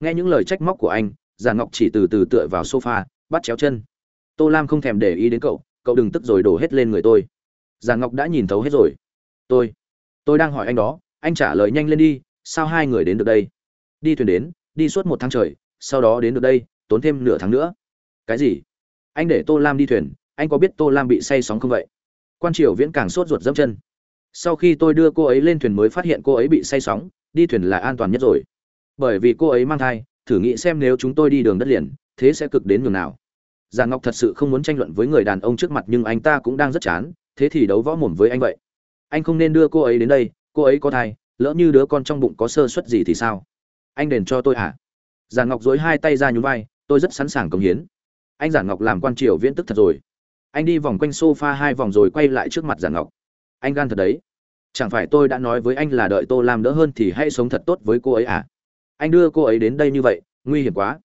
nghe những lời trách móc của anh giàn ngọc chỉ từ từ tựa vào sofa, bắt chéo chân. Tô lam không thèm để ý đến cậu cậu đừng tức rồi đổ hết lên người tôi. Giàn ngọc đã nhìn thấu hết rồi. Tôi tôi đang hỏi anh đó, anh trả lời nhanh lên đi, sao hai người đến được đây? Đi thuyền đến, đi suốt một tháng trời, sau đó đến được đây, tốn thêm nửa tháng nữa. Cái gì? Anh để tô lam đi thuyền, anh có biết tô lam bị say sóng không vậy? Quan triều viễn càng sốt ruột dẫm chân. Sau khi tôi đưa cô ấy lên thuyền mới phát hiện cô ấy bị say sóng, đi thuyền là an toàn nhất rồi bởi vì cô ấy mang thai, thử nghĩ xem nếu chúng tôi đi đường đất liền, thế sẽ cực đến nhường nào. Già ngọc thật sự không muốn tranh luận với người đàn ông trước mặt nhưng anh ta cũng đang rất chán, thế thì đấu võ mồm với anh vậy. Anh không nên đưa cô ấy đến đây, cô ấy có thai, lỡ như đứa con trong bụng có sơ suất gì thì sao? Anh đền cho tôi hả? Giàn ngọc dối hai tay ra nhún vai, tôi rất sẵn sàng cống hiến. Anh giản ngọc làm quan triều viễn tức thật rồi. Anh đi vòng quanh sofa hai vòng rồi quay lại trước mặt giản ngọc. Anh gan thật đấy. Chẳng phải tôi đã nói với anh là đợi tô làm đỡ hơn thì hãy sống thật tốt với cô ấy à? Anh đưa cô ấy đến đây như vậy, nguy hiểm quá.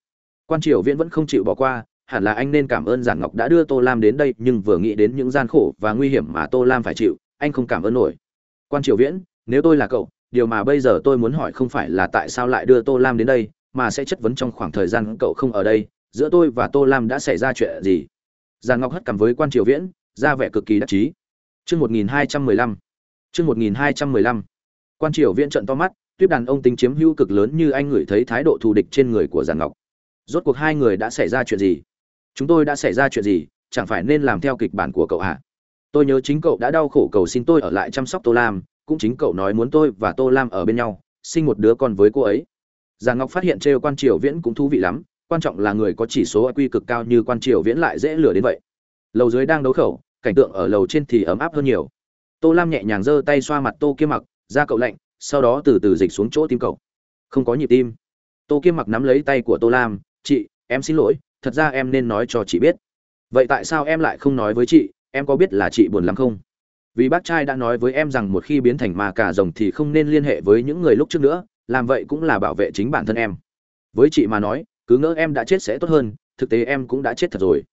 Quan triều viễn vẫn không chịu bỏ qua, hẳn là anh nên cảm ơn giản ngọc đã đưa tô lam đến đây, nhưng vừa nghĩ đến những gian khổ và nguy hiểm mà tô lam phải chịu, anh không cảm ơn nổi. Quan triều viễn, nếu tôi là cậu, điều mà bây giờ tôi muốn hỏi không phải là tại sao lại đưa tô lam đến đây, mà sẽ chất vấn trong khoảng thời gian cậu không ở đây, giữa tôi và tô lam đã xảy ra chuyện gì? Giàn ngọc hất cằm với quan triều viễn, ra vẻ cực kỳ đắc chí. Chương một nghìn hai trăm mười lăm. Chương một nghìn hai trăm mười lăm. Quan triều viễn trận to mắt tuyết đàn ông tính chiếm hữu cực lớn như anh ngửi thấy thái độ thù địch trên người của Giản ngọc. Rốt cuộc hai người đã xảy ra chuyện gì? Chúng tôi đã xảy ra chuyện gì? Chẳng phải nên làm theo kịch bản của cậu à? tôi nhớ chính cậu đã đau khổ cầu xin tôi ở lại chăm sóc tô lam, cũng chính cậu nói muốn tôi và tô lam ở bên nhau, sinh một đứa con với cô ấy. Giản ngọc phát hiện trêu quan triều viễn cũng thú vị lắm, quan trọng là người có chỉ số IQ cực cao như quan triều viễn lại dễ lừa đến vậy. Lầu dưới đang đấu khẩu, cảnh tượng ở lầu trên thì ấm áp hơn nhiều. Tô lam nhẹ nhàng giơ tay xoa mặt tô kia mặc ra cậu lạnh sau đó từ từ dịch xuống chỗ tim cậu. Không có nhịp tim. Tô kiêm mặc nắm lấy tay của tô lam, chị, em xin lỗi, thật ra em nên nói cho chị biết. Vậy tại sao em lại không nói với chị? Em có biết là chị buồn lắm không? Vì bác trai đã nói với em rằng một khi biến thành ma cả rồng thì không nên liên hệ với những người lúc trước nữa, làm vậy cũng là bảo vệ chính bản thân em. Với chị mà nói, cứ ngỡ em đã chết sẽ tốt hơn, thực tế em cũng đã chết thật rồi.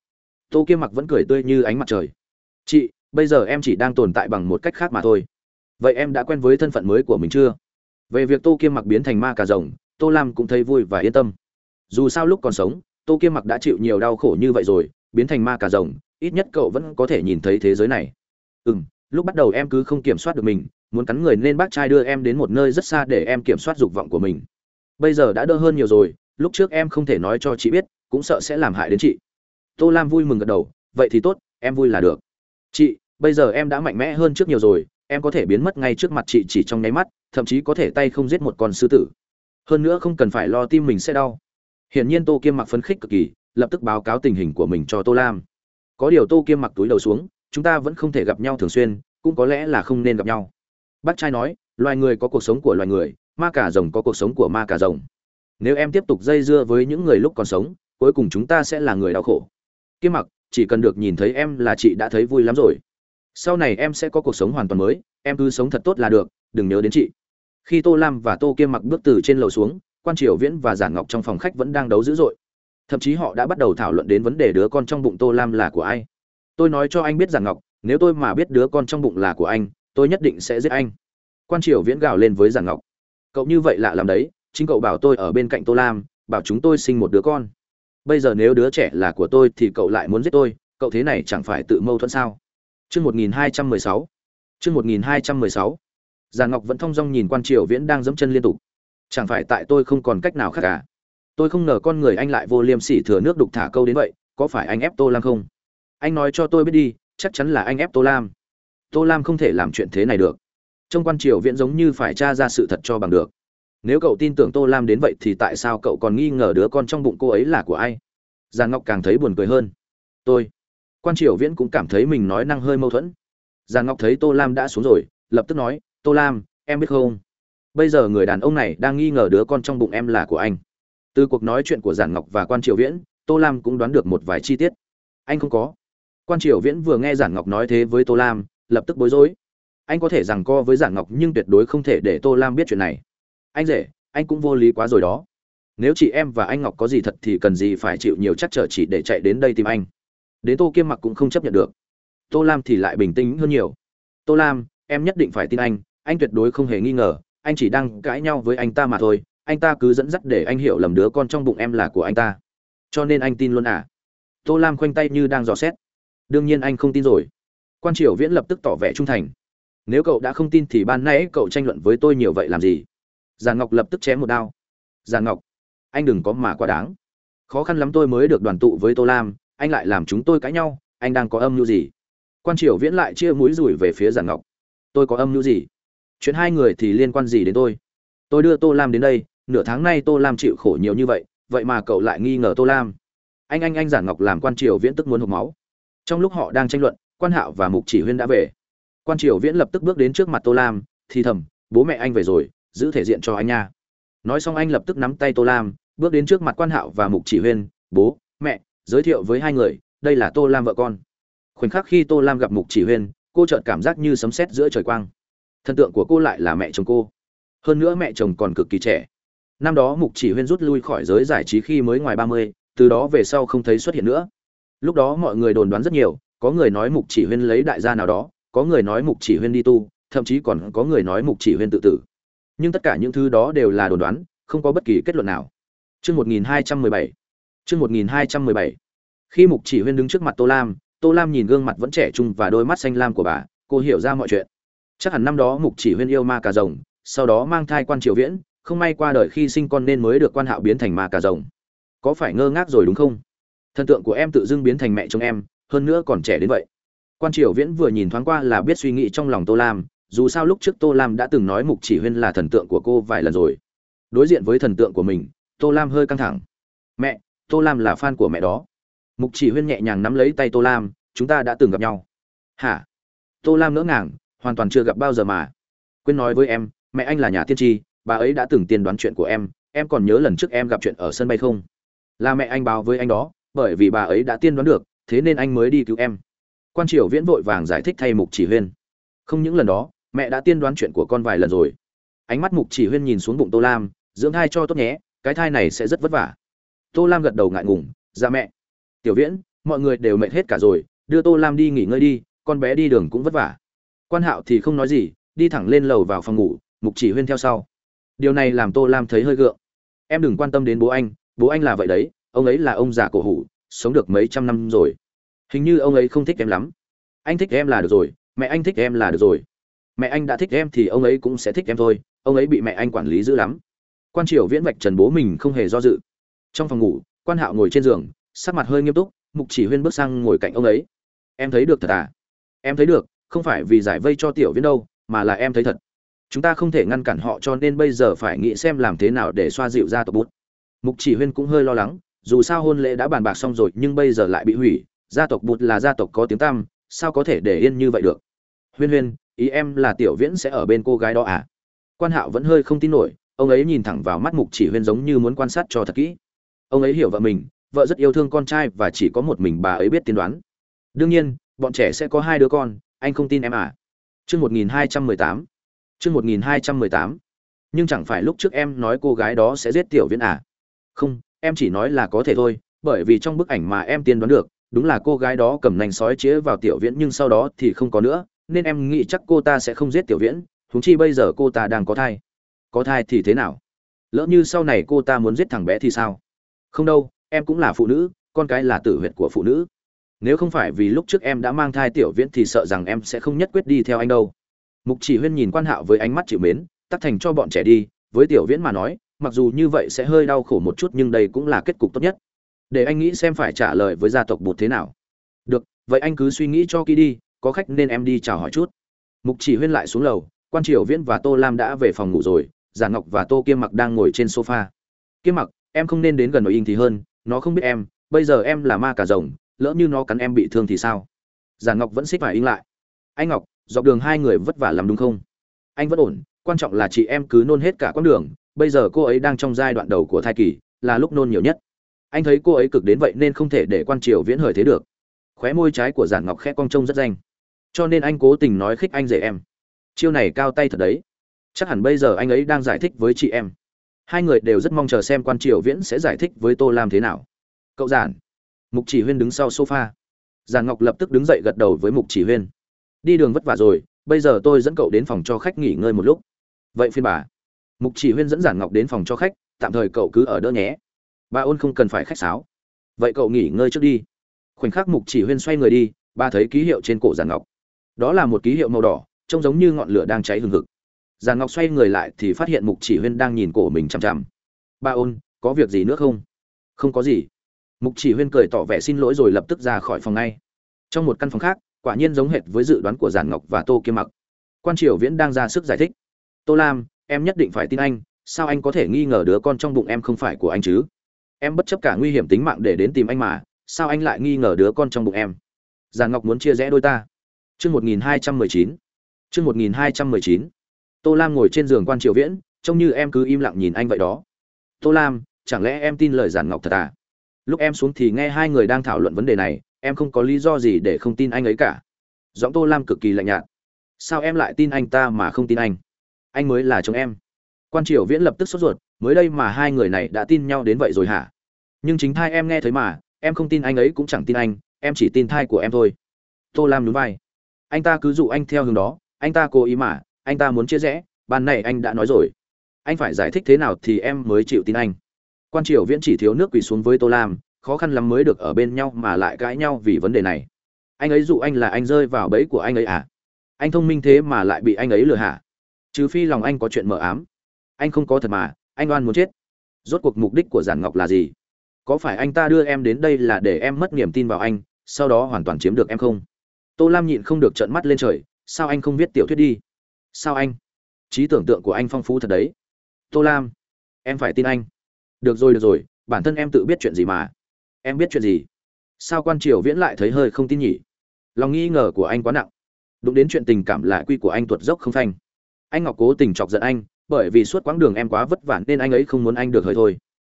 Tô kiêm mặc vẫn cười tươi như ánh mặt trời. Chị, bây giờ em chỉ đang tồn tại bằng một cách khác mà thôi vậy em đã quen với thân phận mới của mình chưa? Về việc tô kiêm mặc biến thành ma cà rồng, tô lam cũng thấy vui và yên tâm. Dù sao lúc còn sống, tô kiêm mặc đã chịu nhiều đau khổ như vậy rồi, biến thành ma cà rồng, ít nhất cậu vẫn có thể nhìn thấy thế giới này. Ừ m lúc bắt đầu em cứ không kiểm soát được mình, muốn cắn người nên bác trai đưa em đến một nơi rất xa để em kiểm soát dục vọng của mình. Bây giờ đã đỡ hơn nhiều rồi, lúc trước em không thể nói cho chị biết, cũng sợ sẽ làm hại đến chị. Tô lam vui mừng gật đầu, vậy thì tốt, em vui là được. Chị, bây giờ em đã mạnh mẽ hơn trước nhiều rồi em có thể biến mất ngay trước mặt chị chỉ trong nháy mắt, thậm chí có thể tay không giết một con sư tử. Hơn nữa không cần phải lo tim mình sẽ đau. Hiển nhiên tô kiêm mặc phấn khích cực kỳ, lập tức báo cáo tình hình của mình cho tô lam. Có điều tô kiêm mặc túi đầu xuống, chúng ta vẫn không thể gặp nhau thường xuyên, cũng có lẽ là không nên gặp nhau. Bác trai nói, loài người có cuộc sống của loài người, ma cả rồng có cuộc sống của ma cả rồng. Nếu em tiếp tục dây dưa với những người lúc còn sống, cuối cùng chúng ta sẽ là người đau khổ. Kiêm mặc, chỉ cần được nhìn thấy em là chị đã thấy vui lắm rồi sau này em sẽ có cuộc sống hoàn toàn mới, em cứ sống thật tốt là được, đừng nhớ đến chị. Khi tô lam và tô kiêm mặc bước từ trên lầu xuống, quan triều viễn và giản ngọc trong phòng khách vẫn đang đấu dữ dội. Thậm chí họ đã bắt đầu thảo luận đến vấn đề đứa con trong bụng tô lam là của ai. Tôi nói cho anh biết giản ngọc, nếu tôi mà biết đứa con trong bụng là của anh, tôi nhất định sẽ giết anh. Quan triều viễn gào lên với giản ngọc. Cậu như vậy lạ làm đấy, chính cậu bảo tôi ở bên cạnh tô lam, bảo chúng tôi sinh một đứa con. Bây giờ nếu đứa trẻ là của tôi thì cậu lại muốn giết tôi, cậu thế này chẳng phải tự mâu thuẫn sao? Chương một nghìn hai trăm mười sáu. Chương một nghìn hai trăm mười sáu. Giàn ngọc vẫn thong dong nhìn quan triều viễn đang giẫm chân liên tục. Chẳng phải tại tôi không còn cách nào khác cả tôi không ngờ con người anh lại vô liêm sỉ thừa nước đục thả câu đến vậy, có phải anh ép tô lam không? Anh nói cho tôi biết đi, chắc chắn là anh ép tô lam. Tô lam không thể làm chuyện thế này được. Trong quan triều viễn giống như phải tra ra sự thật cho bằng được. Nếu cậu tin tưởng tô lam đến vậy thì tại sao cậu còn nghi ngờ đứa con trong bụng cô ấy là của ai? Giàn ngọc càng thấy buồn cười hơn. Tôi quan triều viễn cũng cảm thấy mình nói năng hơi mâu thuẫn. Giàn ngọc thấy tô lam đã xuống rồi, lập tức nói, tô lam, em biết không? Bây giờ người đàn ông này đang nghi ngờ đứa con trong bụng em là của anh. Từ cuộc nói chuyện của giản ngọc và quan triều viễn, tô lam cũng đoán được một vài chi tiết. Anh không có. Quan triều viễn vừa nghe giản ngọc nói thế với tô lam, lập tức bối rối. Anh có thể rằng co với giản ngọc nhưng tuyệt đối không thể để tô lam biết chuyện này. Anh rể, anh cũng vô lý quá rồi đó. Nếu chị em và anh ngọc có gì thật thì cần gì phải chịu nhiều chắc trở chỉ để chạy đến đây tìm anh đến tô kiêm mặc cũng không chấp nhận được. Tô lam thì lại bình tĩnh hơn nhiều. Tô lam, em nhất định phải tin anh anh tuyệt đối không hề nghi ngờ, anh chỉ đang cãi nhau với anh ta mà thôi, anh ta cứ dẫn dắt để anh hiểu lầm đứa con trong bụng em là của anh ta. Cho nên anh tin luôn à? Tô lam khoanh tay như đang dò xét. Đương nhiên anh không tin rồi. Quan triều viễn lập tức tỏ vẻ trung thành. Nếu cậu đã không tin thì ban nãy cậu tranh luận với tôi nhiều vậy làm gì? Giàn ngọc lập tức chém một đao. Giàn ngọc, anh đừng có mà quá đáng. Khó khăn lắm tôi mới được đoàn tụ với tô lam anh lại làm chúng tôi cãi nhau, anh đang có âm mưu gì? Quan triều viễn lại chia mũi rủi về phía giản ngọc. Tôi có âm mưu gì? Chuyện hai người thì liên quan gì đến tôi? Tôi đưa tô lam đến đây, nửa tháng nay tô lam chịu khổ nhiều như vậy vậy mà cậu lại nghi ngờ tô lam. Anh anh anh giản ngọc làm quan triều viễn tức muốn hộp máu. Trong lúc họ đang tranh luận, quan hạo và mục chỉ huyên đã về. Quan triều viễn lập tức bước đến trước mặt tô lam, thì thầm, bố mẹ anh về rồi, giữ thể diện cho anh nha. Nói xong anh lập tức nắm tay tô lam, bước đến trước mặt quan hạo và mục chỉ huyên, bố, mẹ giới thiệu với hai người, đây là tô lam vợ con. Khoảnh khắc khi tô lam gặp mục chỉ huyên, cô chợt cảm giác như sấm sét giữa trời quang. Thần tượng của cô lại là mẹ chồng cô. Hơn nữa mẹ chồng còn cực kỳ trẻ. Năm đó mục chỉ huyên rút lui khỏi giới giải trí khi mới ngoài ba mươi, từ đó về sau không thấy xuất hiện nữa. Lúc đó mọi người đồn đoán rất nhiều, có người nói mục chỉ huyên lấy đại gia nào đó, có người nói mục chỉ huyên đi tu, thậm chí còn có người nói mục chỉ huyên tự tử. Nhưng tất cả những thứ đó đều là đồn đoán, không có bất kỳ kết luận nào. Trước 1217. Chương 1217. Khi Mục Chỉ Huyên đứng trước mặt Tô Lam, Tô Lam nhìn gương mặt vẫn trẻ trung và đôi mắt xanh lam của bà, cô hiểu ra mọi chuyện. Chắc hẳn năm đó Mục Chỉ Huyên yêu ma cà rồng, sau đó mang thai quan Triều Viễn, không may qua đời khi sinh con nên mới được quan hạo biến thành ma cà rồng. Có phải ngơ ngác rồi đúng không? Thần tượng của em tự dưng biến thành mẹ chồng em, hơn nữa còn trẻ đến vậy. Quan Triều Viễn vừa nhìn thoáng qua là biết suy nghĩ trong lòng Tô Lam, dù sao lúc trước Tô Lam đã từng nói Mục Chỉ Huyên là thần tượng của cô vài lần rồi. Đối diện với thần tượng của mình, Tô Lam hơi căng thẳng. "Mẹ, Tô Lam là fan của mẹ đó." Mục Chỉ Huyên nhẹ nhàng nắm lấy tay Tô Lam, "Chúng ta đã từng gặp nhau." "Hả?" Tô Lam ngỡ ngàng, hoàn toàn chưa gặp bao giờ mà. "Quên nói với em, mẹ anh là nhà tiên tri, bà ấy đã từng tiên đoán chuyện của em, em còn nhớ lần trước em gặp chuyện ở sân bay không?" "Là mẹ anh báo với anh đó, bởi vì bà ấy đã tiên đoán được, thế nên anh mới đi cứu em." Quan Triều Viễn vội vàng giải thích thay Mục Chỉ Huyên. "Không những lần đó, mẹ đã tiên đoán chuyện của con vài lần rồi." Ánh mắt Mục Chỉ Huyên nhìn xuống bụng Tô Lam, dưỡng thai cho tốt nhé cái thai này sẽ rất vất vả tô lam gật đầu ngại ngùng ra mẹ. Tiểu viễn, mọi người đều mệt hết cả rồi, đưa tô lam đi nghỉ ngơi đi, con bé đi đường cũng vất vả. Quan hạo thì không nói gì, đi thẳng lên lầu vào phòng ngủ, mục chỉ huyên theo sau. Điều này làm tô lam thấy hơi gượng. Em đừng quan tâm đến bố anh bố anh là vậy đấy, ông ấy là ông già cổ hủ, sống được mấy trăm năm rồi. Hình như ông ấy không thích em lắm. Anh thích em là được rồi, mẹ anh thích em là được rồi. Mẹ anh đã thích em thì ông ấy cũng sẽ thích em thôi, ông ấy bị mẹ anh quản lý dữ lắm. Quan triều viễn vạch trần bố mình không hề do dự trong phòng ngủ, quan hạo ngồi trên giường, sắc mặt hơi nghiêm túc, mục chỉ huyên bước sang ngồi cạnh ông ấy. Em thấy được thật à? Em thấy được, không phải vì giải vây cho tiểu viễn đâu, mà là em thấy thật. Chúng ta không thể ngăn cản họ cho nên bây giờ phải nghĩ xem làm thế nào để xoa dịu ra tộc bút. Mục chỉ huyên cũng hơi lo lắng, dù sao hôn lễ đã bàn bạc xong rồi nhưng bây giờ lại bị hủy, gia tộc bụt là gia tộc có tiếng tăm, sao có thể để yên như vậy được? Huyên huyên, ý em là tiểu viễn sẽ ở bên cô gái đó à? Quan hạo vẫn hơi không tin nổi, ông ấy nhìn thẳng vào mắt mục chỉ huyên giống như muốn quan sát cho thật kỹ ông ấy hiểu vợ mình, vợ rất yêu thương con trai và chỉ có một mình bà ấy biết tiên đoán. Đương nhiên, bọn trẻ sẽ có hai đứa con, anh không tin em à. Chương một nghìn hai trăm mười tám. Chương một nghìn hai trăm mười tám. Nhưng chẳng phải lúc trước em nói cô gái đó sẽ giết tiểu viễn à? Không, em chỉ nói là có thể thôi, bởi vì trong bức ảnh mà em tiên đoán được, đúng là cô gái đó cầm nành sói chĩa vào tiểu viễn nhưng sau đó thì không có nữa, nên em nghĩ chắc cô ta sẽ không giết tiểu viễn thúng chi bây giờ cô ta đang có thai. Có thai thì thế nào? Lỡ như sau này cô ta muốn giết thằng bé thì sao? Không đâu, em cũng là phụ nữ, con cái là tử huyệt của phụ nữ. Nếu không phải vì lúc trước em đã mang thai tiểu viễn thì sợ rằng em sẽ không nhất quyết đi theo anh đâu. Mục chỉ huyên nhìn quan hạo với ánh mắt chịu mến, tắt thành cho bọn trẻ đi, với tiểu viễn mà nói, mặc dù như vậy sẽ hơi đau khổ một chút nhưng đây cũng là kết cục tốt nhất. Để anh nghĩ xem phải trả lời với gia tộc bụt thế nào. Được, vậy anh cứ suy nghĩ cho kỹ đi, có khách nên em đi chào hỏi chút. Mục chỉ huyên lại xuống lầu, quan triều viễn và tô lam đã về phòng ngủ rồi giả ngọc và tô kiêm mặc đang ngồi trên sofa. Kiêm mặc em không nên đến gần nội in thì hơn, nó không biết em, bây giờ em là ma cả rồng, lỡ như nó cắn em bị thương thì sao? Giả ngọc vẫn xích phải in lại. Anh ngọc, dọc đường hai người vất vả lắm đúng không? Anh vẫn ổn, quan trọng là chị em cứ nôn hết cả quãng đường, bây giờ cô ấy đang trong giai đoạn đầu của thai kỳ, là lúc nôn nhiều nhất. Anh thấy cô ấy cực đến vậy nên không thể để quan triều viễn hời thế được. Khóe môi trái của giản ngọc khẽ cong trông rất danh. Cho nên anh cố tình nói khích anh rể em. Chiêu này cao tay thật đấy. Chắc hẳn bây giờ anh ấy đang giải thích với chị em hai người đều rất mong chờ xem quan triều viễn sẽ giải thích với tô lam thế nào. Cậu giản. Mục chỉ huyên đứng sau sofa. Giản ngọc lập tức đứng dậy gật đầu với mục chỉ huyên. Đi đường vất vả rồi, bây giờ tôi dẫn cậu đến phòng cho khách nghỉ ngơi một lúc. Vậy phiên bà. Mục chỉ huyên dẫn giản ngọc đến phòng cho khách, tạm thời cậu cứ ở đỡ nhé. Bà ôn không cần phải khách sáo. Vậy cậu nghỉ ngơi trước đi. Khoảnh khắc mục chỉ huyên xoay người đi, bà thấy ký hiệu trên cổ giản ngọc. Đó là một ký hiệu màu đỏ, trông giống như ngọn lửa đang cháy hừng hực giàn ngọc xoay người lại thì phát hiện mục chỉ huyên đang nhìn cổ mình chằm chằm. Ba ôn, có việc gì nữa không? Không có gì. Mục chỉ huyên cười tỏ vẻ xin lỗi rồi lập tức ra khỏi phòng ngay. Trong một căn phòng khác, quả nhiên giống hệt với dự đoán của giàn ngọc và tô kiêm mặc. Quan triều viễn đang ra sức giải thích. Tô lam, em nhất định phải tin anh, sao anh có thể nghi ngờ đứa con trong bụng em không phải của anh chứ? Em bất chấp cả nguy hiểm tính mạng để đến tìm anh mà, sao anh lại nghi ngờ đứa con trong bụng em? Giàn ngọc muốn chia rẽ đôi ta. Chương một nghìn hai trăm mười chín. Chương một nghìn hai trăm mười chín tô lam ngồi trên giường quan triều viễn, trông như em cứ im lặng nhìn anh vậy đó. Tô lam, chẳng lẽ em tin lời giản ngọc thật à? Lúc em xuống thì nghe hai người đang thảo luận vấn đề này, em không có lý do gì để không tin anh ấy cả. Giọng tô lam cực kỳ lạnh nhạt. Sao em lại tin anh ta mà không tin anh? Anh mới là chồng em. Quan triều viễn lập tức sốt ruột, mới đây mà hai người này đã tin nhau đến vậy rồi hả? Nhưng chính thai em nghe thấy mà, em không tin anh ấy cũng chẳng tin anh, em chỉ tin thai của em thôi. Tô lam núi vai. Anh ta cứ dụ anh theo hướng đó, anh ta cố ý mà anh ta muốn chia rẽ, ban này anh đã nói rồi. Anh phải giải thích thế nào thì em mới chịu tin anh. Quan triều viễn chỉ thiếu nước quỳ xuống với tô lam, khó khăn lắm mới được ở bên nhau mà lại cãi nhau vì vấn đề này. Anh ấy dụ anh là anh rơi vào bẫy của anh ấy à? Anh thông minh thế mà lại bị anh ấy lừa hả? Trừ phi lòng anh có chuyện mờ ám. Anh không có thật mà, anh oan muốn chết. Rốt cuộc mục đích của giản ngọc là gì? Có phải anh ta đưa em đến đây là để em mất niềm tin vào anh, sau đó hoàn toàn chiếm được em không? Tô lam nhịn không được trợn mắt lên trời, sao anh không viết tiểu thuyết đi? Sao anh? Trí tưởng tượng của anh phong phú thật đấy. Tô lam, em phải tin anh. Được rồi được rồi, bản thân em tự biết chuyện gì mà. Em biết chuyện gì? Sao quan triều viễn lại thấy hơi không tin nhỉ? Lòng nghi ngờ của anh quá nặng. Đụng đến chuyện tình cảm lại quy của anh tuột dốc không phanh. Anh ngọc cố tình chọc giận anh, bởi vì suốt quãng đường em quá vất vả nên anh ấy không muốn anh được hơi thôi.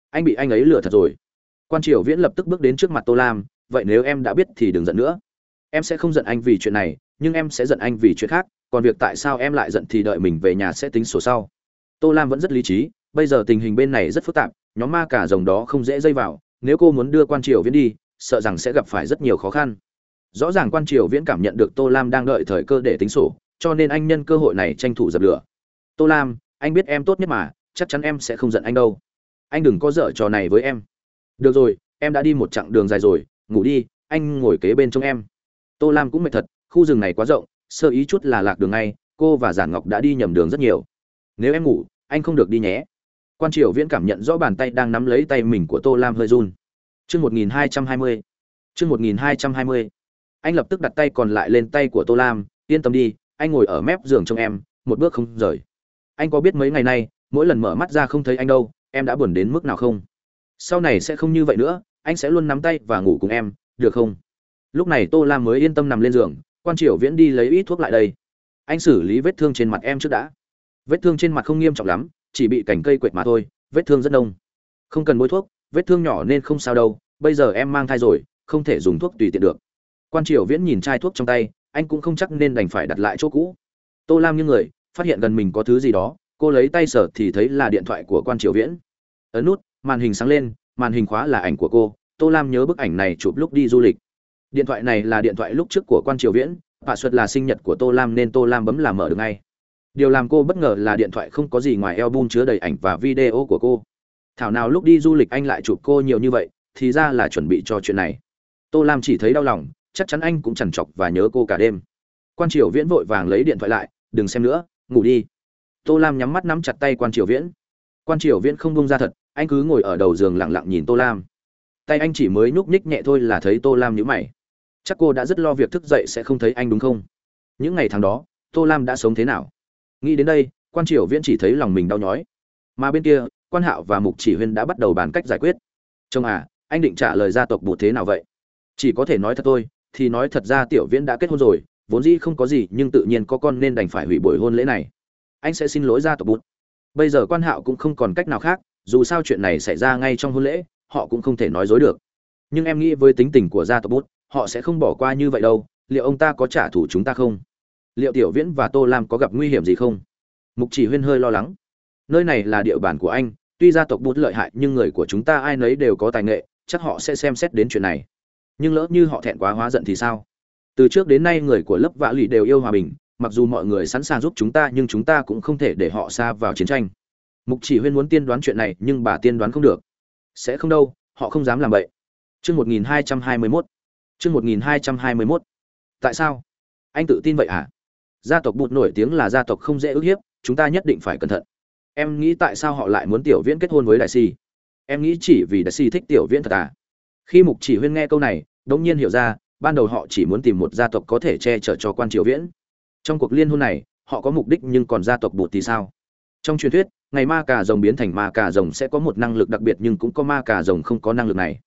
Anh bị anh ấy lừa thật rồi. Quan triều viễn lập tức bước đến trước mặt tô lam, vậy nếu em đã biết thì đừng giận nữa. Em sẽ không giận anh vì chuyện này, nhưng em sẽ giận anh vì chuyện khác còn việc tại sao em lại giận thì đợi mình về nhà sẽ tính sổ sau. Tô lam vẫn rất lý trí, bây giờ tình hình bên này rất phức tạp, nhóm ma cả rồng đó không dễ dây vào, nếu cô muốn đưa quan triều viễn đi, sợ rằng sẽ gặp phải rất nhiều khó khăn. Rõ ràng quan triều viễn cảm nhận được tô lam đang đợi thời cơ để tính sổ, cho nên anh nhân cơ hội này tranh thủ dập lửa. Tô lam, anh biết em tốt nhất mà, chắc chắn em sẽ không giận anh đâu. Anh đừng có dở trò này với em. Được rồi, em đã đi một chặng đường dài rồi, ngủ đi, anh ngồi kế bên trong em. Tô lam cũng mệt thật, khu rừng này quá rộng sơ ý chút là lạc đường ngay, cô và giản ngọc đã đi nhầm đường rất nhiều. Nếu em ngủ, anh không được đi nhé. Quan triều viễn cảm nhận rõ bàn tay đang nắm lấy tay mình của tô lam hơi run. Chương một nghìn hai trăm hai mươi. Chương một nghìn hai trăm hai mươi. Anh lập tức đặt tay còn lại lên tay của tô lam, yên tâm đi, anh ngồi ở mép giường trông em, một bước không rời. Anh có biết mấy ngày nay, mỗi lần mở mắt ra không thấy anh đâu, em đã buồn đến mức nào không? Sau này sẽ không như vậy nữa, anh sẽ luôn nắm tay và ngủ cùng em, được không? Lúc này tô lam mới yên tâm nằm lên giường quan triều viễn đi lấy ít thuốc lại đây. Anh xử lý vết thương trên mặt em trước đã. Vết thương trên mặt không nghiêm trọng lắm, chỉ bị cành cây quệt mà thôi, vết thương rất đông không cần bôi thuốc, vết thương nhỏ nên không sao đâu, bây giờ em mang thai rồi, không thể dùng thuốc tùy tiện được. Quan triều viễn nhìn chai thuốc trong tay, anh cũng không chắc nên đành phải đặt lại chỗ cũ. Tô lam như người, phát hiện gần mình có thứ gì đó, cô lấy tay sở thì thấy là điện thoại của quan triều viễn. Ấn nút, màn hình sáng lên, màn hình khóa là ảnh của cô. Tô lam nhớ bức ảnh này chụp lúc đi du lịch điện thoại này là điện thoại lúc trước của quan triều viễn, và xuất là sinh nhật của tô lam nên tô lam bấm làm mở được ngay. Điều làm cô bất ngờ là điện thoại không có gì ngoài album chứa đầy ảnh và video của cô. Thảo nào lúc đi du lịch anh lại chụp cô nhiều như vậy, thì ra là chuẩn bị cho chuyện này. Tô lam chỉ thấy đau lòng, chắc chắn anh cũng chằn chọc và nhớ cô cả đêm. Quan triều viễn vội vàng lấy điện thoại lại, đừng xem nữa, ngủ đi. Tô lam nhắm mắt nắm chặt tay quan triều viễn. Quan triều viễn không bông ra thật, anh cứ ngồi ở đầu giường lặng lặng nhìn tô lam. Tay anh chỉ mới nhúc nhích nhẹ thôi là thấy tô lam nhíu mày chắc cô đã rất lo việc thức dậy sẽ không thấy anh đúng không? Những ngày tháng đó, tô lam đã sống thế nào? Nghĩ đến đây, quan triều viễn chỉ thấy lòng mình đau nhói. Mà bên kia, quan hạo và mục chỉ huyên đã bắt đầu bàn cách giải quyết. Chồng à anh định trả lời gia tộc bụt thế nào vậy? Chỉ có thể nói thật thôi, thì nói thật ra tiểu viễn đã kết hôn rồi, vốn dĩ không có gì, nhưng tự nhiên có con nên đành phải hủy buổi hôn lễ này. Anh sẽ xin lỗi gia tộc bụt. Bây giờ quan hạo cũng không còn cách nào khác, dù sao chuyện này xảy ra ngay trong hôn lễ, họ cũng không thể nói dối được. Nhưng em nghĩ với tính tình của gia tộc bút họ sẽ không bỏ qua như vậy đâu, liệu ông ta có trả thù chúng ta không? Liệu tiểu viễn và tô lam có gặp nguy hiểm gì không? Mục chỉ huyên hơi lo lắng. Nơi này là địa bàn của anh, tuy gia tộc bút lợi hại nhưng người của chúng ta ai nấy đều có tài nghệ, chắc họ sẽ xem xét đến chuyện này. Nhưng lỡ như họ thẹn quá hóa giận thì sao? Từ trước đến nay người của lớp vã lụy đều yêu hòa bình, mặc dù mọi người sẵn sàng giúp chúng ta nhưng chúng ta cũng không thể để họ xa vào chiến tranh. Mục chỉ huyên muốn tiên đoán chuyện này nhưng bà tiên đoán không được. Sẽ không đâu, họ không dám làm vậy. Chương một nghìn hai trăm hai mươi mốt chương một nghìn hai trăm hai mươi mốt. Tại sao? Anh tự tin vậy à gia tộc bụt nổi tiếng là gia tộc không dễ ức hiếp, chúng ta nhất định phải cẩn thận. Em nghĩ tại sao họ lại muốn tiểu viễn kết hôn với đại si? Em nghĩ chỉ vì đại si thích tiểu viễn thật à? Khi mục chỉ huyên nghe câu này, đống nhiên hiểu ra, ban đầu họ chỉ muốn tìm một gia tộc có thể che chở cho quan triều viễn. Trong cuộc liên hôn này, họ có mục đích nhưng còn gia tộc bụt thì sao? Trong truyền thuyết, ngày ma cà rồng biến thành ma cà rồng sẽ có một năng lực đặc biệt nhưng cũng có ma cà rồng không có năng lực này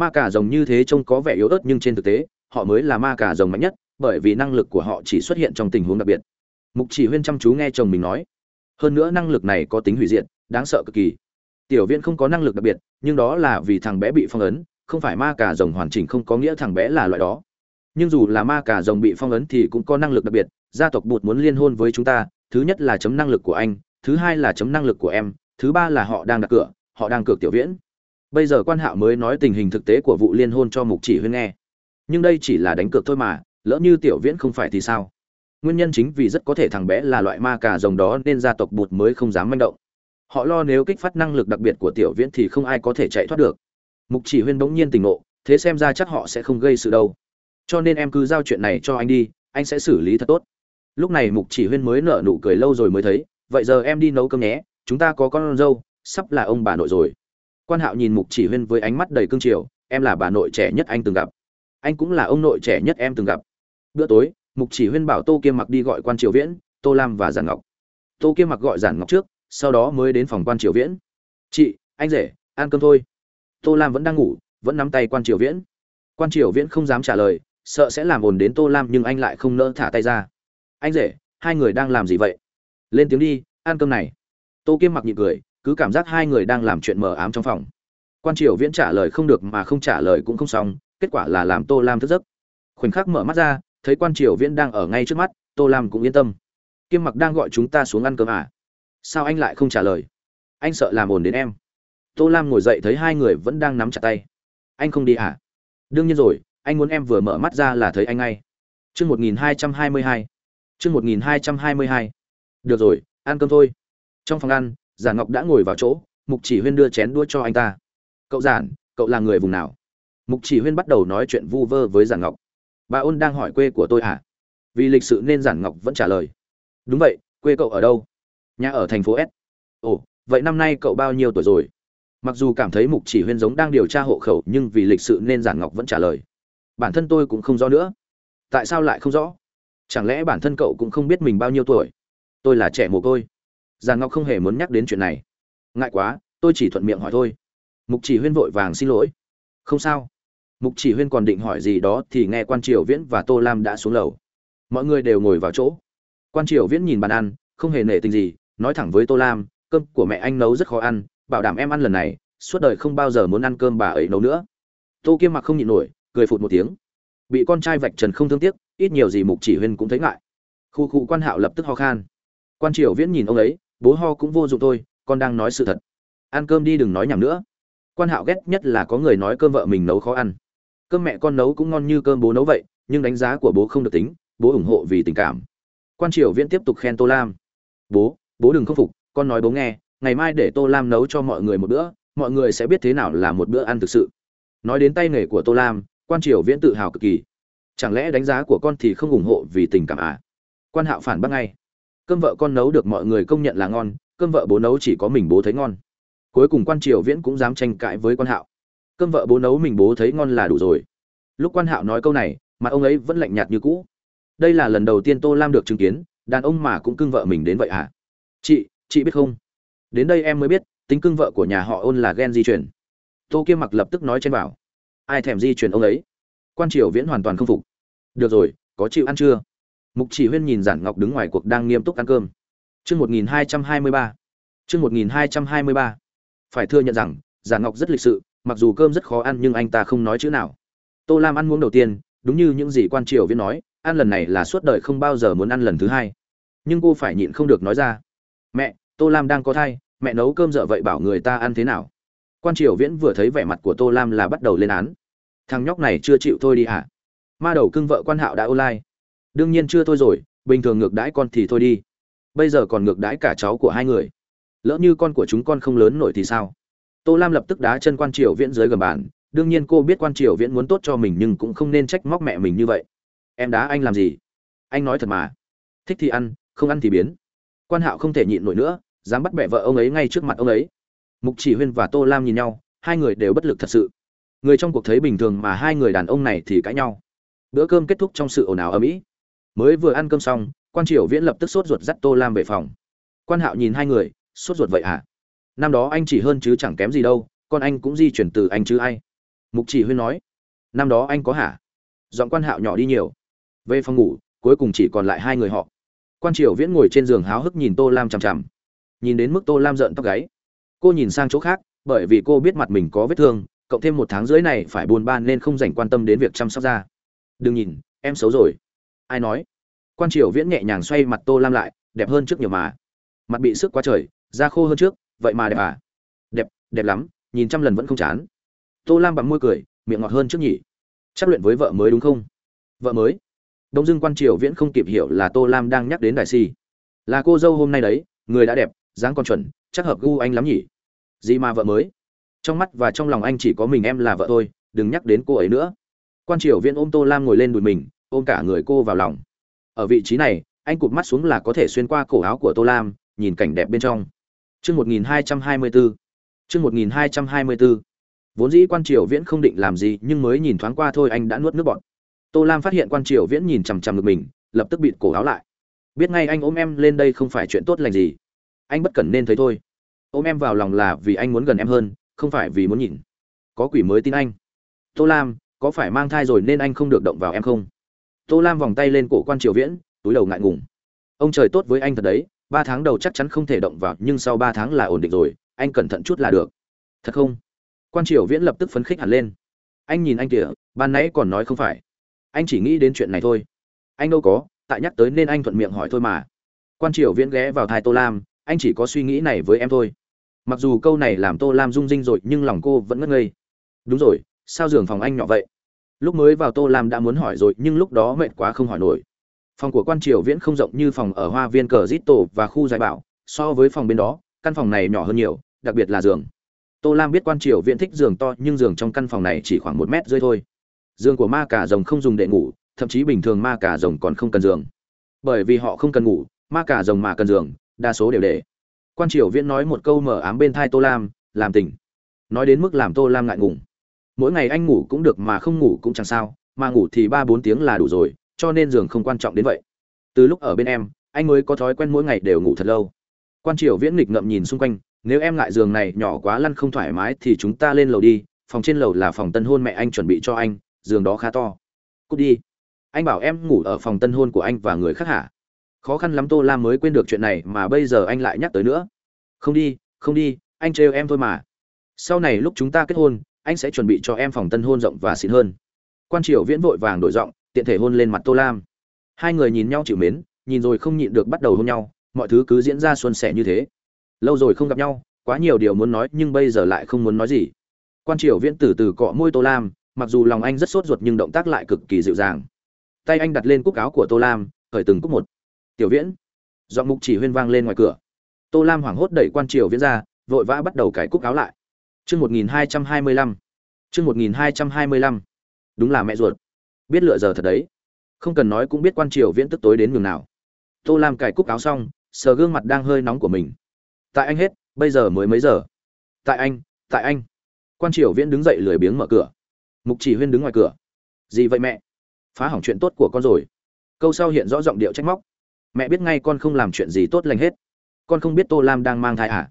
ma cà rồng như thế trông có vẻ yếu ớt nhưng trên thực tế, họ mới là ma cà rồng mạnh nhất, bởi vì năng lực của họ chỉ xuất hiện trong tình huống đặc biệt. Mục chỉ huyên chăm chú nghe chồng mình nói. Hơn nữa năng lực này có tính hủy diệt, đáng sợ cực kỳ. Tiểu viên không có năng lực đặc biệt, nhưng đó là vì thằng bé bị phong ấn, không phải ma cà rồng hoàn chỉnh không có nghĩa thằng bé là loại đó. Nhưng dù là ma cà rồng bị phong ấn thì cũng có năng lực đặc biệt, gia tộc bụt muốn liên hôn với chúng ta, thứ nhất là chấm năng lực của anh, thứ hai là chấm năng lực của em, thứ ba là họ đang đặt cửa, họ đang cược tiểu viễn bây giờ quan hạo mới nói tình hình thực tế của vụ liên hôn cho mục chỉ huyên nghe. Nhưng đây chỉ là đánh cược thôi mà, lỡ như tiểu viễn không phải thì sao? Nguyên nhân chính vì rất có thể thằng bé là loại ma cà rồng đó nên gia tộc bụt mới không dám manh động. Họ lo nếu kích phát năng lực đặc biệt của tiểu viễn thì không ai có thể chạy thoát được. Mục chỉ huyên bỗng nhiên tỉnh ngộ, thế xem ra chắc họ sẽ không gây sự đâu. Cho nên em cứ giao chuyện này cho anh đi, anh sẽ xử lý thật tốt. Lúc này mục chỉ huyên mới nở nụ cười lâu rồi mới thấy, vậy giờ em đi nấu cơm nhé, chúng ta có con dâu, sắp là ông bà nội rồi quan hạo nhìn mục chỉ huyên với ánh mắt đầy cương triều, em là bà nội trẻ nhất anh từng gặp. Anh cũng là ông nội trẻ nhất em từng gặp. Bữa tối, mục chỉ huyên bảo tô kiêm mặc đi gọi quan triều viễn, tô lam và giản ngọc. Tô kiêm mặc gọi giản ngọc trước, sau đó mới đến phòng quan triều viễn. Chị, anh rể, ăn cơm thôi. Tô lam vẫn đang ngủ, vẫn nắm tay quan triều viễn. Quan triều viễn không dám trả lời, sợ sẽ làm ồn đến tô lam nhưng anh lại không nỡ thả tay ra. Anh rể, hai người đang làm gì vậy? Lên tiếng đi, ăn cơm này. Tô kiêm mặc nhịn cười cứ cảm giác hai người đang làm chuyện mờ ám trong phòng. Quan triều viễn trả lời không được mà không trả lời cũng không xong, kết quả là làm tô lam thức giấc. Khoảnh khắc mở mắt ra, thấy quan triều viễn đang ở ngay trước mắt, tô lam cũng yên tâm. Kiêm mặc đang gọi chúng ta xuống ăn cơm à? Sao anh lại không trả lời? Anh sợ làm ồn đến em. Tô lam ngồi dậy thấy hai người vẫn đang nắm chặt tay. Anh không đi à? Đương nhiên rồi, anh muốn em vừa mở mắt ra là thấy anh ngay. Chương một nghìn hai trăm hai mươi hai. Chương một nghìn hai trăm hai mươi hai. Được rồi, ăn cơm thôi. Trong phòng ăn giản ngọc đã ngồi vào chỗ, mục chỉ huyên đưa chén đua cho anh ta. Cậu giản, cậu là người vùng nào? Mục chỉ huyên bắt đầu nói chuyện vu vơ với giản ngọc. Bà ôn đang hỏi quê của tôi à? Vì lịch sự nên giản ngọc vẫn trả lời. Đúng vậy, quê cậu ở đâu? Nhà ở thành phố s. Ồ, vậy năm nay cậu bao nhiêu tuổi rồi? Mặc dù cảm thấy mục chỉ huyên giống đang điều tra hộ khẩu, nhưng vì lịch sự nên giản ngọc vẫn trả lời. Bản thân tôi cũng không rõ nữa. Tại sao lại không rõ? Chẳng lẽ bản thân cậu cũng không biết mình bao nhiêu tuổi? Tôi là trẻ mồ côi giàn ngọc không hề muốn nhắc đến chuyện này. Ngại quá, tôi chỉ thuận miệng hỏi thôi. Mục chỉ huyên vội vàng xin lỗi. Không sao. Mục chỉ huyên còn định hỏi gì đó thì nghe quan triều viễn và tô lam đã xuống lầu. Mọi người đều ngồi vào chỗ. Quan triều viễn nhìn bàn ăn, không hề nể tình gì, nói thẳng với tô lam, cơm của mẹ anh nấu rất khó ăn, bảo đảm em ăn lần này, suốt đời không bao giờ muốn ăn cơm bà ấy nấu nữa. Tô kiêm mặc không nhịn nổi, cười phụt một tiếng. Bị con trai vạch trần không thương tiếc, ít nhiều gì mục chỉ huyên cũng thấy ngại. Khu khu quan hạo lập tức ho khan. Quan triều viễn nhìn ông ấy bố ho cũng vô dụng thôi, con đang nói sự thật. Ăn cơm đi đừng nói nhảm nữa. Quan hạo ghét nhất là có người nói cơm vợ mình nấu khó ăn. Cơm mẹ con nấu cũng ngon như cơm bố nấu vậy, nhưng đánh giá của bố không được tính, bố ủng hộ vì tình cảm. Quan triều viễn tiếp tục khen tô lam. Bố bố đừng không phục, con nói bố nghe, ngày mai để tô lam nấu cho mọi người một bữa, mọi người sẽ biết thế nào là một bữa ăn thực sự. Nói đến tay nghề của tô lam, quan triều viễn tự hào cực kỳ. Chẳng lẽ đánh giá của con thì không ủng hộ vì tình cảm à? Quan hạo phản bác ngay cơm vợ con nấu được mọi người công nhận là ngon, cơm vợ bố nấu chỉ có mình bố thấy ngon. Cuối cùng quan triều viễn cũng dám tranh cãi với quan hạo. Cơm vợ bố nấu mình bố thấy ngon là đủ rồi. Lúc quan hạo nói câu này, mặt ông ấy vẫn lạnh nhạt như cũ. Đây là lần đầu tiên tô lam được chứng kiến, đàn ông mà cũng cưng vợ mình đến vậy à chị chị biết không? Đến đây em mới biết, tính cưng vợ của nhà họ ôn là ghen di chuyển tô kiêm mặc lập tức nói trên bảo. Ai thèm di chuyển ông ấy? Quan triều viễn hoàn toàn không phục. Được rồi, có chịu ăn chưa? Mục chỉ huyên nhìn giản ngọc đứng ngoài cuộc đang nghiêm túc ăn cơm. Chương một nghìn hai trăm hai mươi ba. Chương một nghìn hai trăm hai mươi ba. Phải thừa nhận rằng giản ngọc rất lịch sự mặc dù cơm rất khó ăn nhưng anh ta không nói chữ nào. Tô lam ăn muỗng đầu tiên đúng như những gì quan triều viễn nói ăn lần này là suốt đời không bao giờ muốn ăn lần thứ hai. Nhưng cô phải nhịn không được nói ra mẹ tô lam đang có thai mẹ nấu cơm dở vậy bảo người ta ăn thế nào? Quan triều viễn vừa thấy vẻ mặt của tô lam là bắt đầu lên án. Thằng nhóc này chưa chịu thôi đi hả? Ma đầu cưng vợ quan hạo đã online, đương nhiên chưa thôi rồi, bình thường ngược đãi con thì thôi đi. Bây giờ còn ngược đãi cả cháu của hai người. Lỡ như con của chúng con không lớn nổi thì sao? Tô lam lập tức đá chân quan triều viễn dưới gầm bàn, đương nhiên cô biết quan triều viễn muốn tốt cho mình nhưng cũng không nên trách móc mẹ mình như vậy. Em đá anh làm gì? Anh nói thật mà. Thích thì ăn, không ăn thì biến. Quan hạo không thể nhịn nổi nữa, dám bắt bẻ vợ ông ấy ngay trước mặt ông ấy. Mục chỉ huyên và tô lam nhìn nhau, hai người đều bất lực thật sự. Người trong cuộc thấy bình thường mà hai người đàn ông này thì cãi nhau. Bữa cơm kết thúc trong sự ồn ào ở mỹ mới vừa ăn cơm xong, quan triều viễn lập tức sốt ruột dắt tô lam về phòng. Quan hạo nhìn hai người, sốt ruột vậy à năm đó anh chỉ hơn chứ chẳng kém gì đâu, con anh cũng di chuyển từ anh chứ ai? Mục chỉ huyên nói. Năm đó anh có hả? Dọn quan hạo nhỏ đi nhiều. Về phòng ngủ, cuối cùng chỉ còn lại hai người họ. Quan triều viễn ngồi trên giường háo hức nhìn tô lam chằm chằm. Nhìn đến mức tô lam rợn tóc gáy. Cô nhìn sang chỗ khác, bởi vì cô biết mặt mình có vết thương, cộng thêm một tháng rưỡi này phải buồn ban nên không dành quan tâm đến việc chăm sóc da. Đừng nhìn, em xấu rồi ai nói? Quan triều viễn nhẹ nhàng xoay mặt tô lam lại, đẹp hơn trước nhiều mà. Mặt bị sức quá trời, da khô hơn trước, vậy mà đẹp à? Đẹp đẹp lắm, nhìn trăm lần vẫn không chán. Tô lam bằng môi cười, miệng ngọt hơn trước nhỉ. Chắc luyện với vợ mới đúng không? Vợ mới? Đông dưng quan triều viễn không kịp hiểu là tô lam đang nhắc đến đại si. Là cô dâu hôm nay đấy, người đã đẹp, dáng còn chuẩn, chắc hợp gu anh lắm nhỉ. Gì mà vợ mới? Trong mắt và trong lòng anh chỉ có mình em là vợ thôi, đừng nhắc đến cô ấy nữa. Quan triều viễn ôm tô lam ngồi lên đùi mình ôm cả người cô vào lòng. Ở vị trí này, anh cụp mắt xuống là có thể xuyên qua cổ áo của tô lam, nhìn cảnh đẹp bên trong. Chương một nghìn hai trăm hai mươi bốn chương một nghìn hai trăm hai mươi bốn vốn dĩ quan triều viễn không định làm gì, nhưng mới nhìn thoáng qua thôi anh đã nuốt nước bọt. Tô lam phát hiện quan triều viễn nhìn chằm chằm ngực mình, lập tức bịt cổ áo lại. Biết ngay anh ôm em lên đây không phải chuyện tốt lành gì. Anh bất cần nên thấy thôi. Ôm em vào lòng là vì anh muốn gần em hơn, không phải vì muốn nhìn. Có quỷ mới tin anh. Tô lam, có phải mang thai rồi nên anh không được động vào em không? Tô lam vòng tay lên cổ quan triều viễn, túi đầu ngại ngùng. Ông trời tốt với anh thật đấy, ba tháng đầu chắc chắn không thể động vào, nhưng sau ba tháng là ổn định rồi, anh cẩn thận chút là được. Thật không? Quan triều viễn lập tức phấn khích hẳn lên. Anh nhìn anh kìa, ban nãy còn nói không phải. Anh chỉ nghĩ đến chuyện này thôi. Anh đâu có, tại nhắc tới nên anh thuận miệng hỏi thôi mà. Quan triều viễn ghé vào thai tô lam, anh chỉ có suy nghĩ này với em thôi. Mặc dù câu này làm tô lam rung rinh rồi, nhưng lòng cô vẫn ngất ngây. Đúng rồi, sao giường phòng anh nhỏ vậy? Lúc mới vào tô lam đã muốn hỏi rồi, nhưng lúc đó mệt quá không hỏi nổi. Phòng của quan triều viễn không rộng như phòng ở hoa viên cờ zit tổ và khu giải bảo, so với phòng bên đó, căn phòng này nhỏ hơn nhiều, đặc biệt là giường. Tô lam biết quan triều viễn thích giường to, nhưng giường trong căn phòng này chỉ khoảng một mét rơi thôi. Giường của ma cả rồng không dùng để ngủ, thậm chí bình thường ma cả rồng còn không cần giường. Bởi vì họ không cần ngủ, ma cả rồng mà cần giường, đa số đều để. Quan triều viễn nói một câu mở ám bên thai tô lam, làm tỉnh nói đến mức làm tô lam ngại ngùng mỗi ngày anh ngủ cũng được mà không ngủ cũng chẳng sao, mà ngủ thì ba bốn tiếng là đủ rồi, cho nên giường không quan trọng đến vậy. Từ lúc ở bên em, anh mới có thói quen mỗi ngày đều ngủ thật lâu. Quan triều viễn nghịch ngậm nhìn xung quanh, nếu em ngại giường này nhỏ quá lăn không thoải mái thì chúng ta lên lầu đi, phòng trên lầu là phòng tân hôn mẹ anh chuẩn bị cho anh, giường đó khá to. Cút đi. Anh bảo em ngủ ở phòng tân hôn của anh và người khác hả? Khó khăn lắm tô lam mới quên được chuyện này mà bây giờ anh lại nhắc tới nữa. Không đi không đi, anh trêu em thôi mà. Sau này lúc chúng ta kết hôn anh sẽ chuẩn bị cho em phòng tân hôn rộng và xịn hơn. Quan triều viễn vội vàng đổi giọng, tiện thể hôn lên mặt tô lam. Hai người nhìn nhau chịu mến, nhìn rồi không nhịn được bắt đầu hôn nhau, mọi thứ cứ diễn ra xuân sẻ như thế. Lâu rồi không gặp nhau, quá nhiều điều muốn nói nhưng bây giờ lại không muốn nói gì. Quan triều viễn từ từ cọ môi tô lam, mặc dù lòng anh rất sốt ruột nhưng động tác lại cực kỳ dịu dàng. Tay anh đặt lên cúc áo của tô lam, khởi từng cúc một. Tiểu viễn. Giọng mục chỉ huyên vang lên ngoài cửa. Tô lam hoảng hốt đẩy quan triều viễn ra, vội vã bắt đầu cải cúc áo lại chương một nghìn hai trăm hai mươi lăm. Chương một nghìn hai trăm hai mươi lăm. Đúng là mẹ ruột. Biết lựa giờ thật đấy. Không cần nói cũng biết quan triều viễn tức tối đến nhường nào. Tô lam cài cúc áo xong, sờ gương mặt đang hơi nóng của mình. Tại anh hết, bây giờ mới mấy giờ? Tại anh tại anh. Quan triều viễn đứng dậy lười biếng mở cửa. Mục chỉ huyên đứng ngoài cửa. Gì vậy mẹ? Phá hỏng chuyện tốt của con rồi. Câu sau hiện rõ giọng điệu trách móc. Mẹ biết ngay con không làm chuyện gì tốt lành hết. Con không biết tô lam đang mang thai à?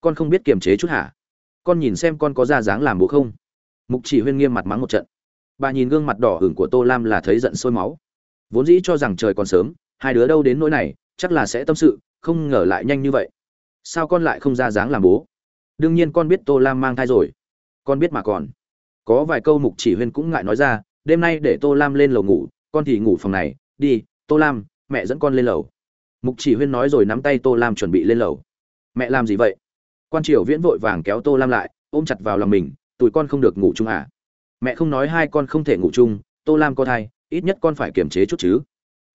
Con không biết kiềm chế chút hả? Con nhìn xem con có ra dáng làm bố không? Mục chỉ huyên nghiêm mặt mắng một trận. Bà nhìn gương mặt đỏ hửng của tô lam là thấy giận sôi máu. Vốn dĩ cho rằng trời còn sớm, hai đứa đâu đến nỗi này, chắc là sẽ tâm sự, không ngờ lại nhanh như vậy. Sao con lại không ra dáng làm bố? Đương nhiên con biết tô lam mang thai rồi. Con biết mà còn. Có vài câu mục chỉ huyên cũng ngại nói ra, đêm nay để tô lam lên lầu ngủ, con thì ngủ phòng này, đi, tô lam, mẹ dẫn con lên lầu. Mục chỉ huyên nói rồi nắm tay tô lam chuẩn bị lên lầu. Mẹ làm gì vậy? Quan triều viễn vội vàng kéo tô lam lại, ôm chặt vào lòng mình, tụi con không được ngủ chung à? Mẹ không nói hai con không thể ngủ chung, tô lam có thai, ít nhất con phải kiềm chế chút chứ.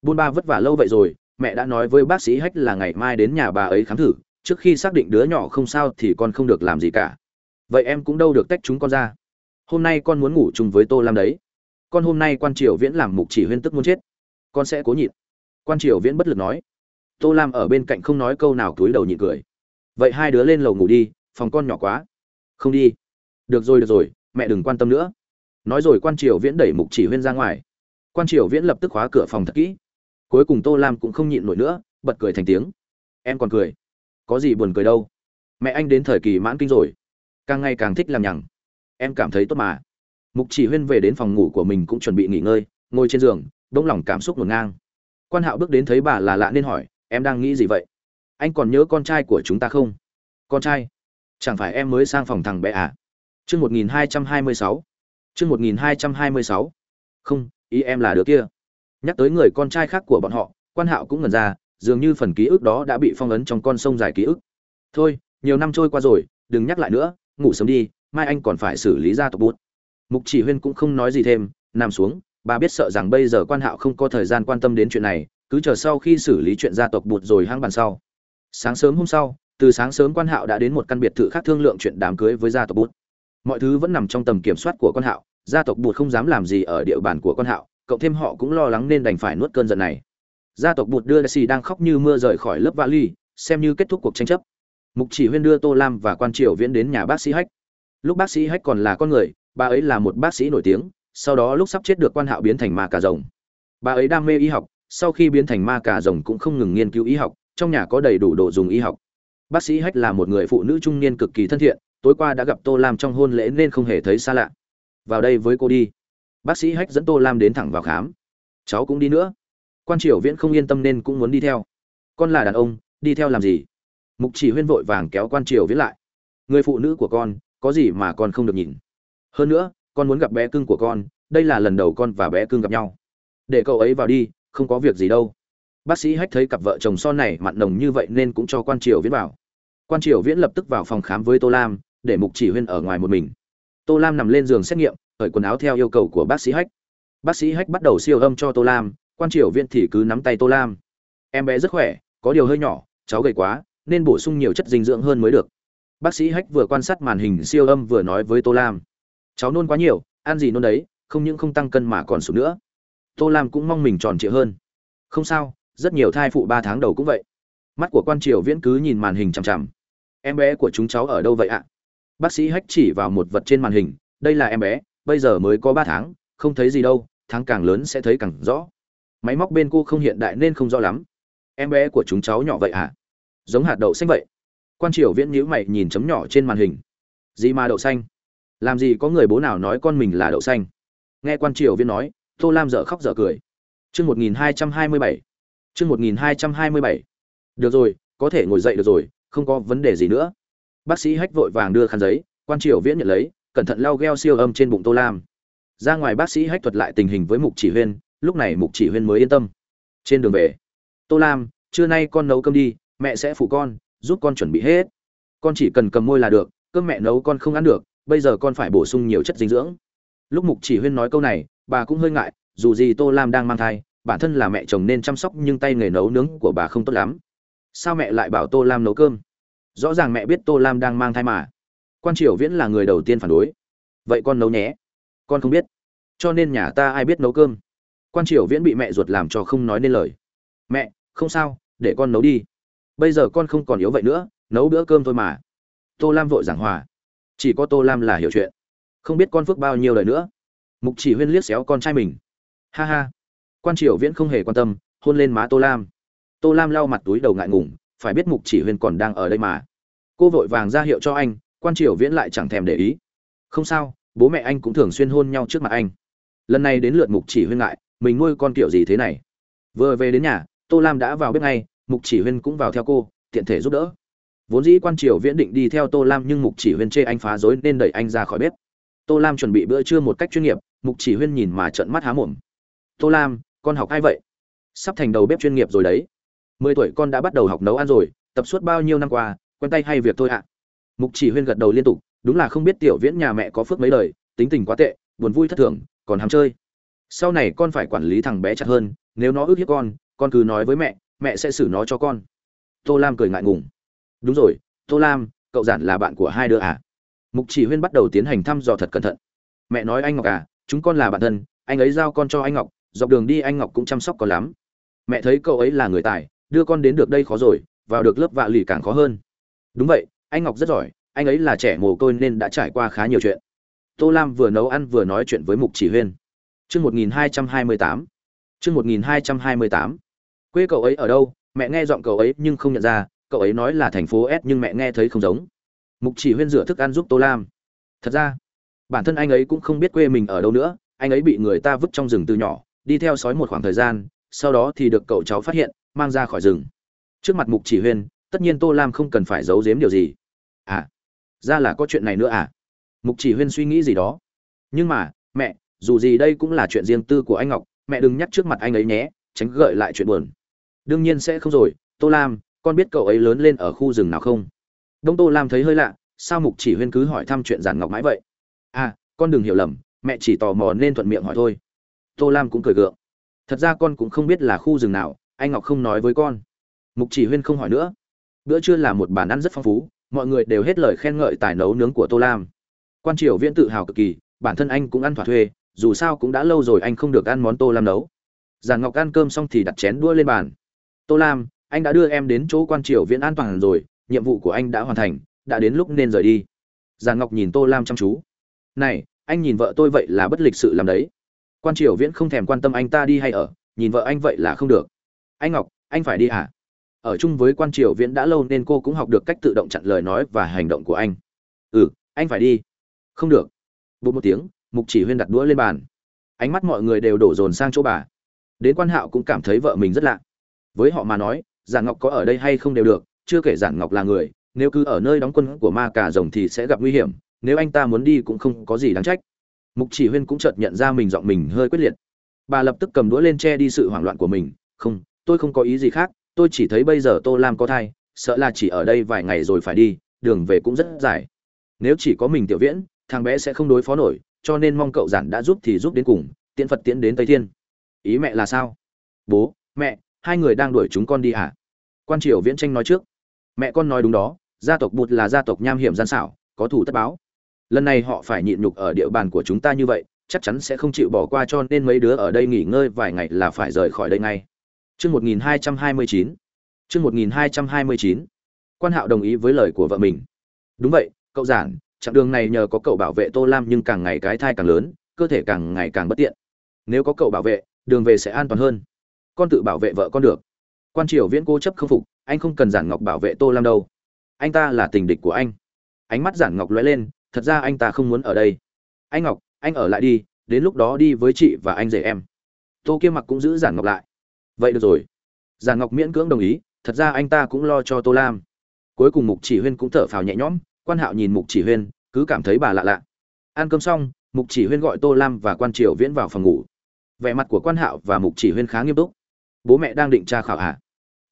Buôn ba vất vả lâu vậy rồi, mẹ đã nói với bác sĩ hách là ngày mai đến nhà bà ấy khám thử, trước khi xác định đứa nhỏ không sao thì con không được làm gì cả. Vậy em cũng đâu được tách chúng con ra. Hôm nay con muốn ngủ chung với tô lam đấy. Con hôm nay quan triều viễn làm mục chỉ huyên tức muốn chết. Con sẽ cố nhịn. Quan triều viễn bất lực nói. Tô lam ở bên cạnh không nói câu nào cúi đầu nhịn cười vậy hai đứa lên lầu ngủ đi, phòng con nhỏ quá. Không đi. Được rồi được rồi, mẹ đừng quan tâm nữa. Nói rồi quan triều viễn đẩy mục chỉ huyên ra ngoài. Quan triều viễn lập tức khóa cửa phòng thật kỹ. Cuối cùng tô lam cũng không nhịn nổi nữa, bật cười thành tiếng. Em còn cười. Có gì buồn cười đâu. Mẹ anh đến thời kỳ mãn kinh rồi. Càng ngày càng thích làm nhằng. Em cảm thấy tốt mà. Mục chỉ huyên về đến phòng ngủ của mình cũng chuẩn bị nghỉ ngơi, ngồi trên giường đ lòng cảm xúc ngổn ngang. Quan hạo bước đến thấy bà là lạ nên hỏi, em đang nghĩ gì vậy? Anh còn nhớ con trai của chúng ta không? Con trai? Chẳng phải em mới sang phòng thằng bé à? Chương một nghìn hai trăm hai mươi sáu. Chương một nghìn hai trăm hai mươi sáu. Không, ý em là đứa kia. Nhắc tới người con trai khác của bọn họ, quan hạo cũng ngần ra, dường như phần ký ức đó đã bị phong ấn trong con sông dài ký ức. Thôi, nhiều năm trôi qua rồi, đừng nhắc lại nữa, ngủ sớm đi, mai anh còn phải xử lý ra tộc bút mục chỉ huyên cũng không nói gì thêm, nằm xuống, bà biết sợ rằng bây giờ quan hạo không có thời gian quan tâm đến chuyện này, cứ chờ sau khi xử lý chuyện gia tộc bụt rồi hang bàn sau sáng sớm hôm sau, từ sáng sớm quan hạo đã đến một căn biệt thự khác thương lượng chuyện đám cưới với gia tộc bút mọi thứ vẫn nằm trong tầm kiểm soát của quan hạo, gia tộc bụt không dám làm gì ở địa bàn của quan hạo, cộng thêm họ cũng lo lắng nên đành phải nuốt cơn giận này. Gia tộc bụt đưa xì đang khóc như mưa rời khỏi lớp vali, xem như kết thúc cuộc tranh chấp. Mục chỉ huyên đưa tô lam và quan triều viễn đến nhà bác sĩ hách. Lúc bác sĩ hách còn là con người, bà ấy là một bác sĩ nổi tiếng, sau đó lúc sắp chết được quan hạo biến thành ma cà rồng. Bà ấy đam mê y học, sau khi biến thành ma cà rồng cũng không ngừng nghiên cứu y học trong nhà có đầy đủ đồ dùng y học. Bác sĩ hách là một người phụ nữ trung niên cực kỳ thân thiện, tối qua đã gặp tô lam trong hôn lễ nên không hề thấy xa lạ. Vào đây với cô đi. Bác sĩ hách dẫn tô lam đến thẳng vào khám. Cháu cũng đi nữa. Quan triều viễn không yên tâm nên cũng muốn đi theo. Con là đàn ông, đi theo làm gì? Mục chỉ huyên vội vàng kéo quan triều viễn lại. Người phụ nữ của con, có gì mà con không được nhìn? Hơn nữa, con muốn gặp bé cưng của con, đây là lần đầu con và bé cưng gặp nhau. Để cậu ấy vào đi, không có việc gì đâu bác sĩ hách thấy cặp vợ chồng son này mặn nồng như vậy nên cũng cho quan triều viễn vào. Quan triều viễn lập tức vào phòng khám với tô lam, để mục chỉ huyên ở ngoài một mình. Tô lam nằm lên giường xét nghiệm, cởi quần áo theo yêu cầu của bác sĩ hách. Bác sĩ hách bắt đầu siêu âm cho tô lam, quan triều viễn thì cứ nắm tay tô lam. Em bé rất khỏe, có điều hơi nhỏ, cháu gầy quá, nên bổ sung nhiều chất dinh dưỡng hơn mới được. Bác sĩ hách vừa quan sát màn hình siêu âm vừa nói với tô lam. Cháu nôn quá nhiều, ăn gì nôn đấy, không những không tăng cân mà còn sụt nữa. Tô lam cũng mong mình tròn trịa hơn. Không sao rất nhiều thai phụ ba tháng đầu cũng vậy. Mắt của quan triều viễn cứ nhìn màn hình chằm chằm. Em bé của chúng cháu ở đâu vậy ạ? Bác sĩ hách chỉ vào một vật trên màn hình, đây là em bé, bây giờ mới có ba tháng, không thấy gì đâu, tháng càng lớn sẽ thấy càng rõ. Máy móc bên cô không hiện đại nên không rõ lắm. Em bé của chúng cháu nhỏ vậy ạ? Giống hạt đậu xanh vậy. Quan triều viễn nhíu mày nhìn chấm nhỏ trên màn hình. Gì mà đậu xanh? Làm gì có người bố nào nói con mình là đậu xanh? Nghe quan triều viễn nói, tô lam dở khóc dở cười. Chương một nghìn hai trăm hai mươi bảy chương một nghìn hai trăm hai mươi bảy. Được rồi, có thể ngồi dậy được rồi, không có vấn đề gì nữa. Bác sĩ hách vội vàng đưa khăn giấy, quan triều viễn nhận lấy, cẩn thận lau gel siêu âm trên bụng tô lam. Ra ngoài bác sĩ hách thuật lại tình hình với mục chỉ huyên, lúc này mục chỉ huyên mới yên tâm. Trên đường về, tô lam, trưa nay con nấu cơm đi, mẹ sẽ phụ con, giúp con chuẩn bị hết. Con chỉ cần cầm môi là được, cơm mẹ nấu con không ăn được, bây giờ con phải bổ sung nhiều chất dinh dưỡng. Lúc mục chỉ huyên nói câu này, bà cũng hơi ngại, dù gì tô lam đang mang thai bản thân là mẹ chồng nên chăm sóc nhưng tay nghề nấu nướng của bà không tốt lắm. Sao mẹ lại bảo tô lam nấu cơm? Rõ ràng mẹ biết tô lam đang mang thai mà. Quan triều viễn là người đầu tiên phản đối. Vậy con nấu nhé. Con không biết. Cho nên nhà ta ai biết nấu cơm? Quan triều viễn bị mẹ ruột làm cho không nói nên lời. Mẹ, không sao, để con nấu đi. Bây giờ con không còn yếu vậy nữa, nấu bữa cơm thôi mà. Tô lam vội giảng hòa. Chỉ có tô lam là hiểu chuyện. Không biết con phước bao nhiêu lời nữa. Mục chỉ huyên liếc xéo con trai mình. Ha ha quan triều viễn không hề quan tâm, hôn lên má tô lam. Tô lam lau mặt túi đầu ngại ngùng, phải biết mục chỉ huyên còn đang ở đây mà. Cô vội vàng ra hiệu cho anh, quan triều viễn lại chẳng thèm để ý. Không sao, bố mẹ anh cũng thường xuyên hôn nhau trước mặt anh. Lần này đến lượt mục chỉ huyên ngại mình nuôi con kiểu gì thế này? Vừa về đến nhà, tô lam đã vào bếp ngay, mục chỉ huyên cũng vào theo cô, tiện thể giúp đỡ. Vốn dĩ quan triều viễn định đi theo tô lam nhưng mục chỉ huyên chê anh phá rối nên đẩy anh ra khỏi bếp. Tô lam chuẩn bị bữa trưa một cách chuyên nghiệp, mục chỉ huyên nhìn mà trợn mắt há mồm. Tô lam con học ai vậy? Sắp thành đầu bếp chuyên nghiệp rồi đấy. Mười tuổi con đã bắt đầu học nấu ăn rồi, tập suốt bao nhiêu năm qua, quen tay hay việc thôi ạ. Mục chỉ huyên gật đầu liên tục, đúng là không biết tiểu viễn nhà mẹ có phước mấy lời, tính tình quá tệ, buồn vui thất thường, còn ham chơi. Sau này con phải quản lý thằng bé chặt hơn, nếu nó ước hiếp con con cứ nói với mẹ mẹ sẽ xử nó cho con. Tô lam cười ngại ngùng. Đúng rồi, tô lam, cậu giản là bạn của hai đứa à? Mục chỉ huyên bắt đầu tiến hành thăm dò thật cẩn thận. Mẹ nói anh ngọc à chúng con là bạn thân, anh ấy giao con cho anh ngọc dọc đường đi anh ngọc cũng chăm sóc có lắm. Mẹ thấy cậu ấy là người tài, đưa con đến được đây khó rồi, vào được lớp vạ lì càng khó hơn. Đúng vậy, anh ngọc rất giỏi, anh ấy là trẻ mồ côi nên đã trải qua khá nhiều chuyện. Tô lam vừa nấu ăn vừa nói chuyện với mục chỉ huyên. Chương một nghìn hai trăm hai mươi tám. Chương một nghìn hai trăm hai mươi tám. Quê cậu ấy ở đâu? Mẹ nghe giọng cậu ấy nhưng không nhận ra, cậu ấy nói là thành phố s nhưng mẹ nghe thấy không giống. Mục chỉ huyên rửa thức ăn giúp tô lam. Thật ra, bản thân anh ấy cũng không biết quê mình ở đâu nữa, anh ấy bị người ta vứt trong rừng từ nhỏ đi theo sói một khoảng thời gian, sau đó thì được cậu cháu phát hiện, mang ra khỏi rừng. Trước mặt mục chỉ huyên, tất nhiên tô lam không cần phải giấu giếm điều gì. À ra là có chuyện này nữa à? Mục chỉ huyên suy nghĩ gì đó. Nhưng mà, mẹ, dù gì đây cũng là chuyện riêng tư của anh ngọc, mẹ đừng nhắc trước mặt anh ấy nhé, tránh gợi lại chuyện buồn. Đương nhiên sẽ không rồi, tô lam, con biết cậu ấy lớn lên ở khu rừng nào không? Đông tô lam thấy hơi lạ, sao mục chỉ huyên cứ hỏi thăm chuyện giản ngọc mãi vậy? À con đừng hiểu lầm, mẹ chỉ tò mò nên thuận miệng hỏi thôi tô lam cũng cười gượng. Thật ra con cũng không biết là khu rừng nào, anh ngọc không nói với con. Mục chỉ huyên không hỏi nữa. Bữa trưa là một bàn ăn rất phong phú, mọi người đều hết lời khen ngợi tài nấu nướng của tô lam. Quan triều viễn tự hào cực kỳ, bản thân anh cũng ăn thỏa thuê, dù sao cũng đã lâu rồi anh không được ăn món tô lam nấu. Giàn ngọc ăn cơm xong thì đặt chén đũa lên bàn. Tô lam, anh đã đưa em đến chỗ quan triều viễn an toàn rồi, nhiệm vụ của anh đã hoàn thành, đã đến lúc nên rời đi. Giàn ngọc nhìn tô lam chăm chú. Này, anh nhìn vợ tôi vậy là bất lịch sự làm đấy quan triều viễn không thèm quan tâm anh ta đi hay ở, nhìn vợ anh vậy là không được. Anh ngọc, anh phải đi à? Ở chung với quan triều viễn đã lâu nên cô cũng học được cách tự động chặn lời nói và hành động của anh. Ừ anh phải đi. Không được. Bụng một tiếng, mục chỉ huyên đặt đũa lên bàn. Ánh mắt mọi người đều đổ dồn sang chỗ bà. Đến quan hạo cũng cảm thấy vợ mình rất lạ. Với họ mà nói, giản ngọc có ở đây hay không đều được, chưa kể giản ngọc là người, nếu cứ ở nơi đóng quân của ma cà rồng thì sẽ gặp nguy hiểm, nếu anh ta muốn đi cũng không có gì đáng trách mục chỉ huyên cũng chợt nhận ra mình giọng mình hơi quyết liệt. Bà lập tức cầm đũa lên che đi sự hoảng loạn của mình. Không, tôi không có ý gì khác, tôi chỉ thấy bây giờ tô lam có thai, sợ là chỉ ở đây vài ngày rồi phải đi, đường về cũng rất dài. Nếu chỉ có mình tiểu viễn, thằng bé sẽ không đối phó nổi, cho nên mong cậu giản đã giúp thì giúp đến cùng, tiễn phật tiễn đến tây thiên. Ý mẹ là sao? Bố, mẹ, hai người đang đuổi chúng con đi hả? Quan triều viễn tranh nói trước. Mẹ con nói đúng đó, gia tộc bụt là gia tộc nham hiểm gian xảo, có thủ tất báo lần này họ phải nhịn nhục ở địa bàn của chúng ta như vậy, chắc chắn sẽ không chịu bỏ qua cho nên mấy đứa ở đây nghỉ ngơi vài ngày là phải rời khỏi đây ngay. Chương một nghìn hai trăm hai mươi chín. Chương một nghìn hai trăm hai mươi chín. Quan hạo đồng ý với lời của vợ mình. Đúng vậy, cậu giản, chặng đường này nhờ có cậu bảo vệ tô lam nhưng càng ngày cái thai càng lớn, cơ thể càng ngày càng bất tiện. Nếu có cậu bảo vệ, đường về sẽ an toàn hơn. Con tự bảo vệ vợ con được. Quan triều viễn cố chấp không phục, anh không cần giản ngọc bảo vệ tô lam đâu. Anh ta là tình địch của anh. Ánh mắt giản ngọc lóe lên thật ra anh ta không muốn ở đây. Anh ngọc, anh ở lại đi, đến lúc đó đi với chị và anh rể em. Tô kia mặc cũng giữ giản ngọc lại. Vậy được rồi. Giản ngọc miễn cưỡng đồng ý, thật ra anh ta cũng lo cho tô lam. Cuối cùng mục chỉ huyên cũng thở phào nhẹ nhõm, quan hạo nhìn mục chỉ huyên, cứ cảm thấy bà lạ lạ. Ăn cơm xong, mục chỉ huyên gọi tô lam và quan triều viễn vào phòng ngủ. Vẻ mặt của quan hạo và mục chỉ huyên khá nghiêm túc. Bố mẹ đang định tra khảo hả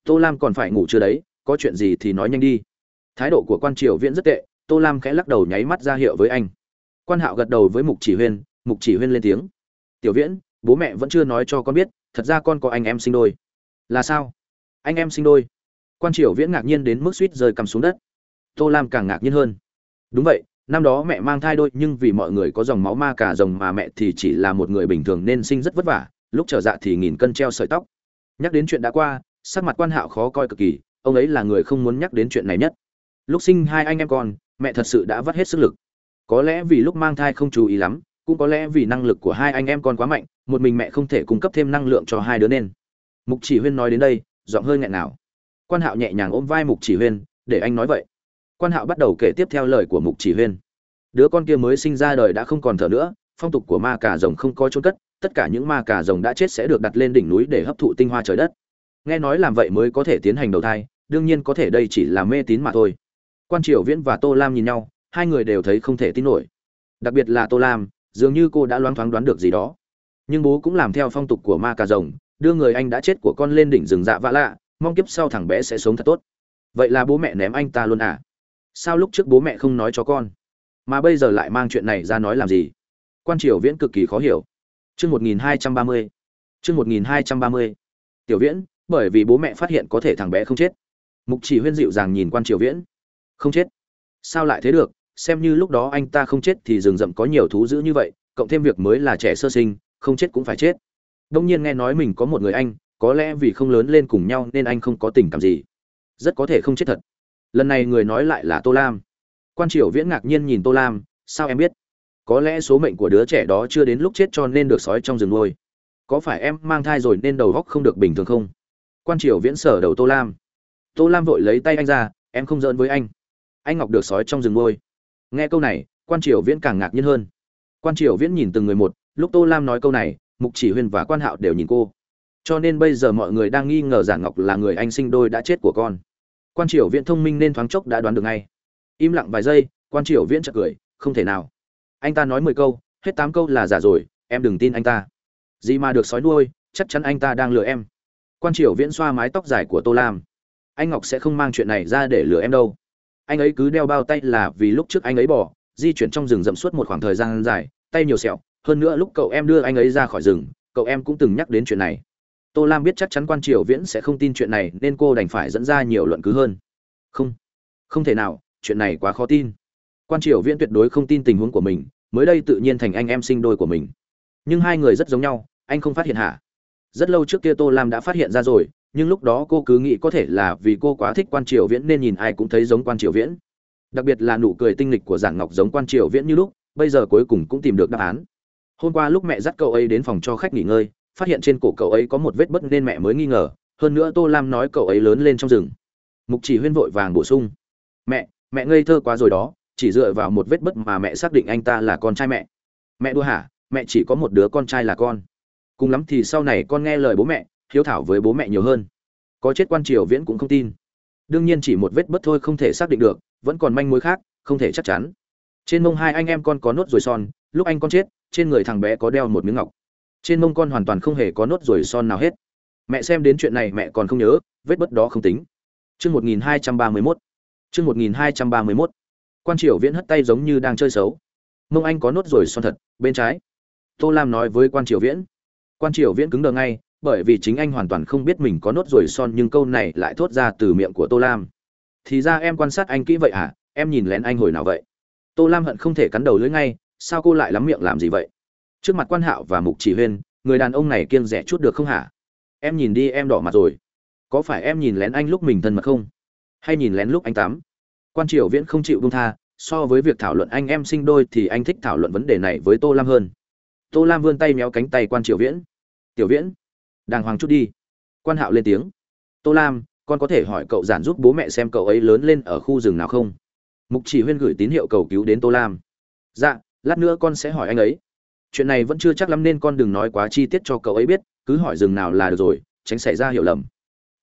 tô lam còn phải ngủ chưa đấy, có chuyện gì thì nói nhanh đi. Thái độ của quan triều viễn rất tệ tô lam khẽ lắc đầu nháy mắt ra hiệu với anh. Quan hạo gật đầu với mục chỉ huyên, mục chỉ huyên lên tiếng. Tiểu viễn, bố mẹ vẫn chưa nói cho con biết, thật ra con có anh em sinh đôi. Là sao? Anh em sinh đôi. Quan triều viễn ngạc nhiên đến mức suýt rơi cầm xuống đất. Tô lam càng ngạc nhiên hơn. Đúng vậy, năm đó mẹ mang thai đôi, nhưng vì mọi người có dòng máu ma cả rồng mà mẹ thì chỉ là một người bình thường nên sinh rất vất vả, lúc trở dạ thì nghìn cân treo sợi tóc. Nhắc đến chuyện đã qua, sắc mặt quan hạo khó coi cực kỳ, ông ấy là người không muốn nhắc đến chuyện này nhất. Lúc sinh hai anh em con mẹ thật sự đã vắt hết sức lực. Có lẽ vì lúc mang thai không chú ý lắm, cũng có lẽ vì năng lực của hai anh em con quá mạnh, một mình mẹ không thể cung cấp thêm năng lượng cho hai đứa nên. Mục chỉ huyên nói đến đây, giọng hơi nghẹn nào. Quan hạo nhẹ nhàng ôm vai mục chỉ huyên, để anh nói vậy. Quan hạo bắt đầu kể tiếp theo lời của mục chỉ huyên. Đứa con kia mới sinh ra đời đã không còn thở nữa, phong tục của ma cà rồng không có chôn cất, tất cả những ma cà rồng đã chết sẽ được đặt lên đỉnh núi để hấp thụ tinh hoa trời đất. Nghe nói làm vậy mới có thể tiến hành đầu thai, đương nhiên có thể đây chỉ là mê tín mà thôi quan triều viễn và tô lam nhìn nhau, hai người đều thấy không thể tin nổi. Đặc biệt là tô lam, dường như cô đã loáng thoáng đoán được gì đó. Nhưng bố cũng làm theo phong tục của ma cà rồng, đưa người anh đã chết của con lên đỉnh rừng dạ vã lạ, mong kiếp sau thằng bé sẽ sống thật tốt. Vậy là bố mẹ ném anh ta luôn à? Sao lúc trước bố mẹ không nói cho con? Mà bây giờ lại mang chuyện này ra nói làm gì? Quan triều viễn cực kỳ khó hiểu. Chương một nghìn hai trăm ba mươi. Chương một nghìn hai trăm ba mươi. Tiểu viễn, bởi vì bố mẹ phát hiện có thể thằng bé không chết. Mục chỉ huyên dịu dàng nhìn quan triều viễn không chết. Sao lại thế được? Xem như lúc đó anh ta không chết thì rừng rậm có nhiều thú dữ như vậy, cộng thêm việc mới là trẻ sơ sinh, không chết cũng phải chết. Đông nhiên nghe nói mình có một người anh, có lẽ vì không lớn lên cùng nhau nên anh không có tình cảm gì. Rất có thể không chết thật. Lần này người nói lại là tô lam. Quan triều viễn ngạc nhiên nhìn tô lam, sao em biết? Có lẽ số mệnh của đứa trẻ đó chưa đến lúc chết cho nên được sói trong rừng nuôi. Có phải em mang thai rồi nên đầu góc không được bình thường không? Quan triều viễn sở đầu tô lam. Tô lam vội lấy tay anh ra, em không giỡn với anh anh ngọc được sói trong rừng nuôi nghe câu này, quan triều viễn càng ngạc nhiên hơn. Quan triều viễn nhìn từng người một, lúc tô lam nói câu này, mục chỉ huyên và quan hạo đều nhìn cô. Cho nên bây giờ mọi người đang nghi ngờ giản ngọc là người anh sinh đôi đã chết của con. Quan triều viễn thông minh nên thoáng chốc đã đoán được ngay. Im lặng vài giây, quan triều viễn chợt cười, không thể nào. Anh ta nói mười câu, hết tám câu là giả rồi, em đừng tin anh ta. Gì mà được sói nuôi, chắc chắn anh ta đang lừa em. Quan triều viễn xoa mái tóc dài của tô lam. Anh ngọc sẽ không mang chuyện này ra để lừa em đâu anh ấy cứ đeo bao tay là vì lúc trước anh ấy bỏ, di chuyển trong rừng rậm suốt một khoảng thời gian dài, tay nhiều sẹo, hơn nữa lúc cậu em đưa anh ấy ra khỏi rừng, cậu em cũng từng nhắc đến chuyện này. Tô lam biết chắc chắn quan triều viễn sẽ không tin chuyện này nên cô đành phải dẫn ra nhiều luận cứ hơn. Không không thể nào, chuyện này quá khó tin. Quan triều viễn tuyệt đối không tin tình huống của mình, mới đây tự nhiên thành anh em sinh đôi của mình. Nhưng hai người rất giống nhau, anh không phát hiện hả? Rất lâu trước kia tô lam đã phát hiện ra rồi nhưng lúc đó cô cứ nghĩ có thể là vì cô quá thích quan triều viễn nên nhìn ai cũng thấy giống quan triều viễn. Đặc biệt là nụ cười tinh lịch của giản ngọc giống quan triều viễn như lúc, bây giờ cuối cùng cũng tìm được đáp án. Hôm qua lúc mẹ dắt cậu ấy đến phòng cho khách nghỉ ngơi, phát hiện trên cổ cậu ấy có một vết bất nên mẹ mới nghi ngờ, hơn nữa tô lam nói cậu ấy lớn lên trong rừng. Mục chỉ huyên vội vàng bổ sung. Mẹ mẹ ngây thơ quá rồi đó, chỉ dựa vào một vết bất mà mẹ xác định anh ta là con trai mẹ. Mẹ đua hả? Mẹ chỉ có một đứa con trai là con. Cùng lắm thì sau này con nghe lời bố mẹ hiếu thảo với bố mẹ nhiều hơn. Có chết quan triều viễn cũng không tin. Đương nhiên chỉ một vết bất thôi không thể xác định được, vẫn còn manh mối khác, không thể chắc chắn. Trên mông hai anh em con có nốt ruồi son, lúc anh con chết, trên người thằng bé có đeo một miếng ngọc. Trên mông con hoàn toàn không hề có nốt ruồi son nào hết. Mẹ xem đến chuyện này mẹ còn không nhớ, vết bất đó không tính. Chương một nghìn hai trăm ba mươi mốt. Chương một nghìn hai trăm ba mươi mốt. Quan triều viễn hất tay giống như đang chơi xấu. Mông anh có nốt ruồi son thật, bên trái. Tô lam nói với quan triều viễn. Quan triều viễn cứng đờ ngay bởi vì chính anh hoàn toàn không biết mình có nốt ruồi son nhưng câu này lại thốt ra từ miệng của tô lam. Thì ra em quan sát anh kỹ vậy à em nhìn lén anh hồi nào vậy? Tô lam hận không thể cắn đầu lưỡi ngay, sao cô lại lắm miệng làm gì vậy? Trước mặt quan hạo và mục chỉ huyên, người đàn ông này kiêng rẻ chút được không hả? Em nhìn đi, em đỏ mặt rồi. Có phải em nhìn lén anh lúc mình thân mật không? Hay nhìn lén lúc anh tắm? Quan triều viễn không chịu buông tha, so với việc thảo luận anh em sinh đôi thì anh thích thảo luận vấn đề này với tô lam hơn. Tô lam vươn tay méo cánh tay quan triều viễn. Tiểu viễn đàng hoàng chút đi. Quan hạo lên tiếng. Tô lam, con có thể hỏi cậu giản giúp bố mẹ xem cậu ấy lớn lên ở khu rừng nào không? Mục chỉ huyên gửi tín hiệu cầu cứu đến tô lam. Dạ lát nữa con sẽ hỏi anh ấy. Chuyện này vẫn chưa chắc lắm nên con đừng nói quá chi tiết cho cậu ấy biết, cứ hỏi rừng nào là được rồi, tránh xảy ra hiểu lầm.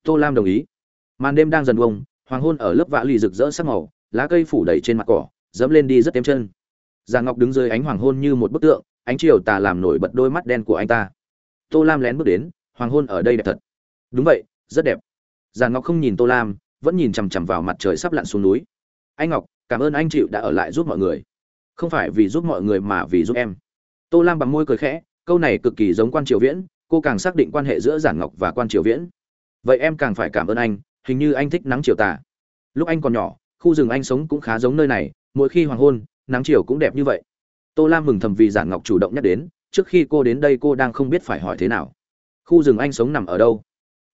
Tô lam đồng ý. Màn đêm đang dần bông hoàng hôn ở lớp vã lì rực rỡ sắc màu, lá cây phủ đầy trên mặt cỏ, dẫm lên đi rất tém chân. Già ngọc đứng dưới ánh hoàng hôn như một bức tượng, ánh chiều tà làm nổi bật đôi mắt đen của anh ta. Tô lam lén bước đến hoàng hôn ở đây đẹp thật. Đúng vậy, rất đẹp. Giàn ngọc không nhìn tô lam, vẫn nhìn chằm chằm vào mặt trời sắp lặn xuống núi. Anh ngọc, cảm ơn anh chịu đã ở lại giúp mọi người. Không phải vì giúp mọi người mà vì giúp em. Tô lam bằng môi cười khẽ, câu này cực kỳ giống quan triều viễn, cô càng xác định quan hệ giữa giản ngọc và quan triều viễn. Vậy em càng phải cảm ơn anh, hình như anh thích nắng chiều tà. Lúc anh còn nhỏ, khu rừng anh sống cũng khá giống nơi này, mỗi khi hoàng hôn, nắng chiều cũng đẹp như vậy. Tô lam mừng thầm vì giản ngọc chủ động nhắc đến, trước khi cô đến đây cô đang không biết phải hỏi thế nào khu rừng anh sống nằm ở đâu?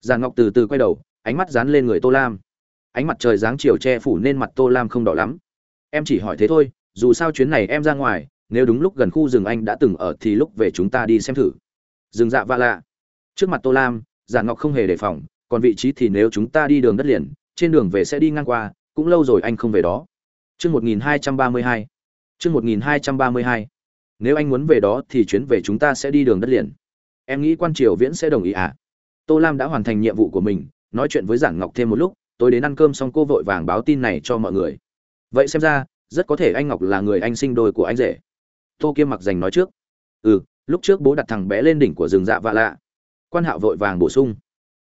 Giản ngọc từ từ quay đầu, ánh mắt dán lên người tô lam. Ánh mặt trời dáng chiều che phủ nên mặt tô lam không đỏ lắm. Em chỉ hỏi thế thôi, dù sao chuyến này em ra ngoài, nếu đúng lúc gần khu rừng anh đã từng ở thì lúc về chúng ta đi xem thử. Rừng dạ va lạ. Trước mặt tô lam giản ngọc không hề đề phòng, còn vị trí thì nếu chúng ta đi đường đất liền, trên đường về sẽ đi ngang qua, cũng lâu rồi anh không về đó. Chương một nghìn hai trăm ba mươi hai. Chương một nghìn hai trăm ba mươi hai. Nếu anh muốn về đó thì chuyến về chúng ta sẽ đi đường đất liền em nghĩ quan triều viễn sẽ đồng ý à? Tô lam đã hoàn thành nhiệm vụ của mình, nói chuyện với giản ngọc thêm một lúc tôi đến ăn cơm xong cô vội vàng báo tin này cho mọi người. Vậy xem ra, rất có thể anh ngọc là người anh sinh đôi của anh rể. Tô kiêm mặc dành nói trước. Ừ lúc trước bố đặt thằng bé lên đỉnh của rừng dạ vạ lạ. Quan hạo vội vàng bổ sung.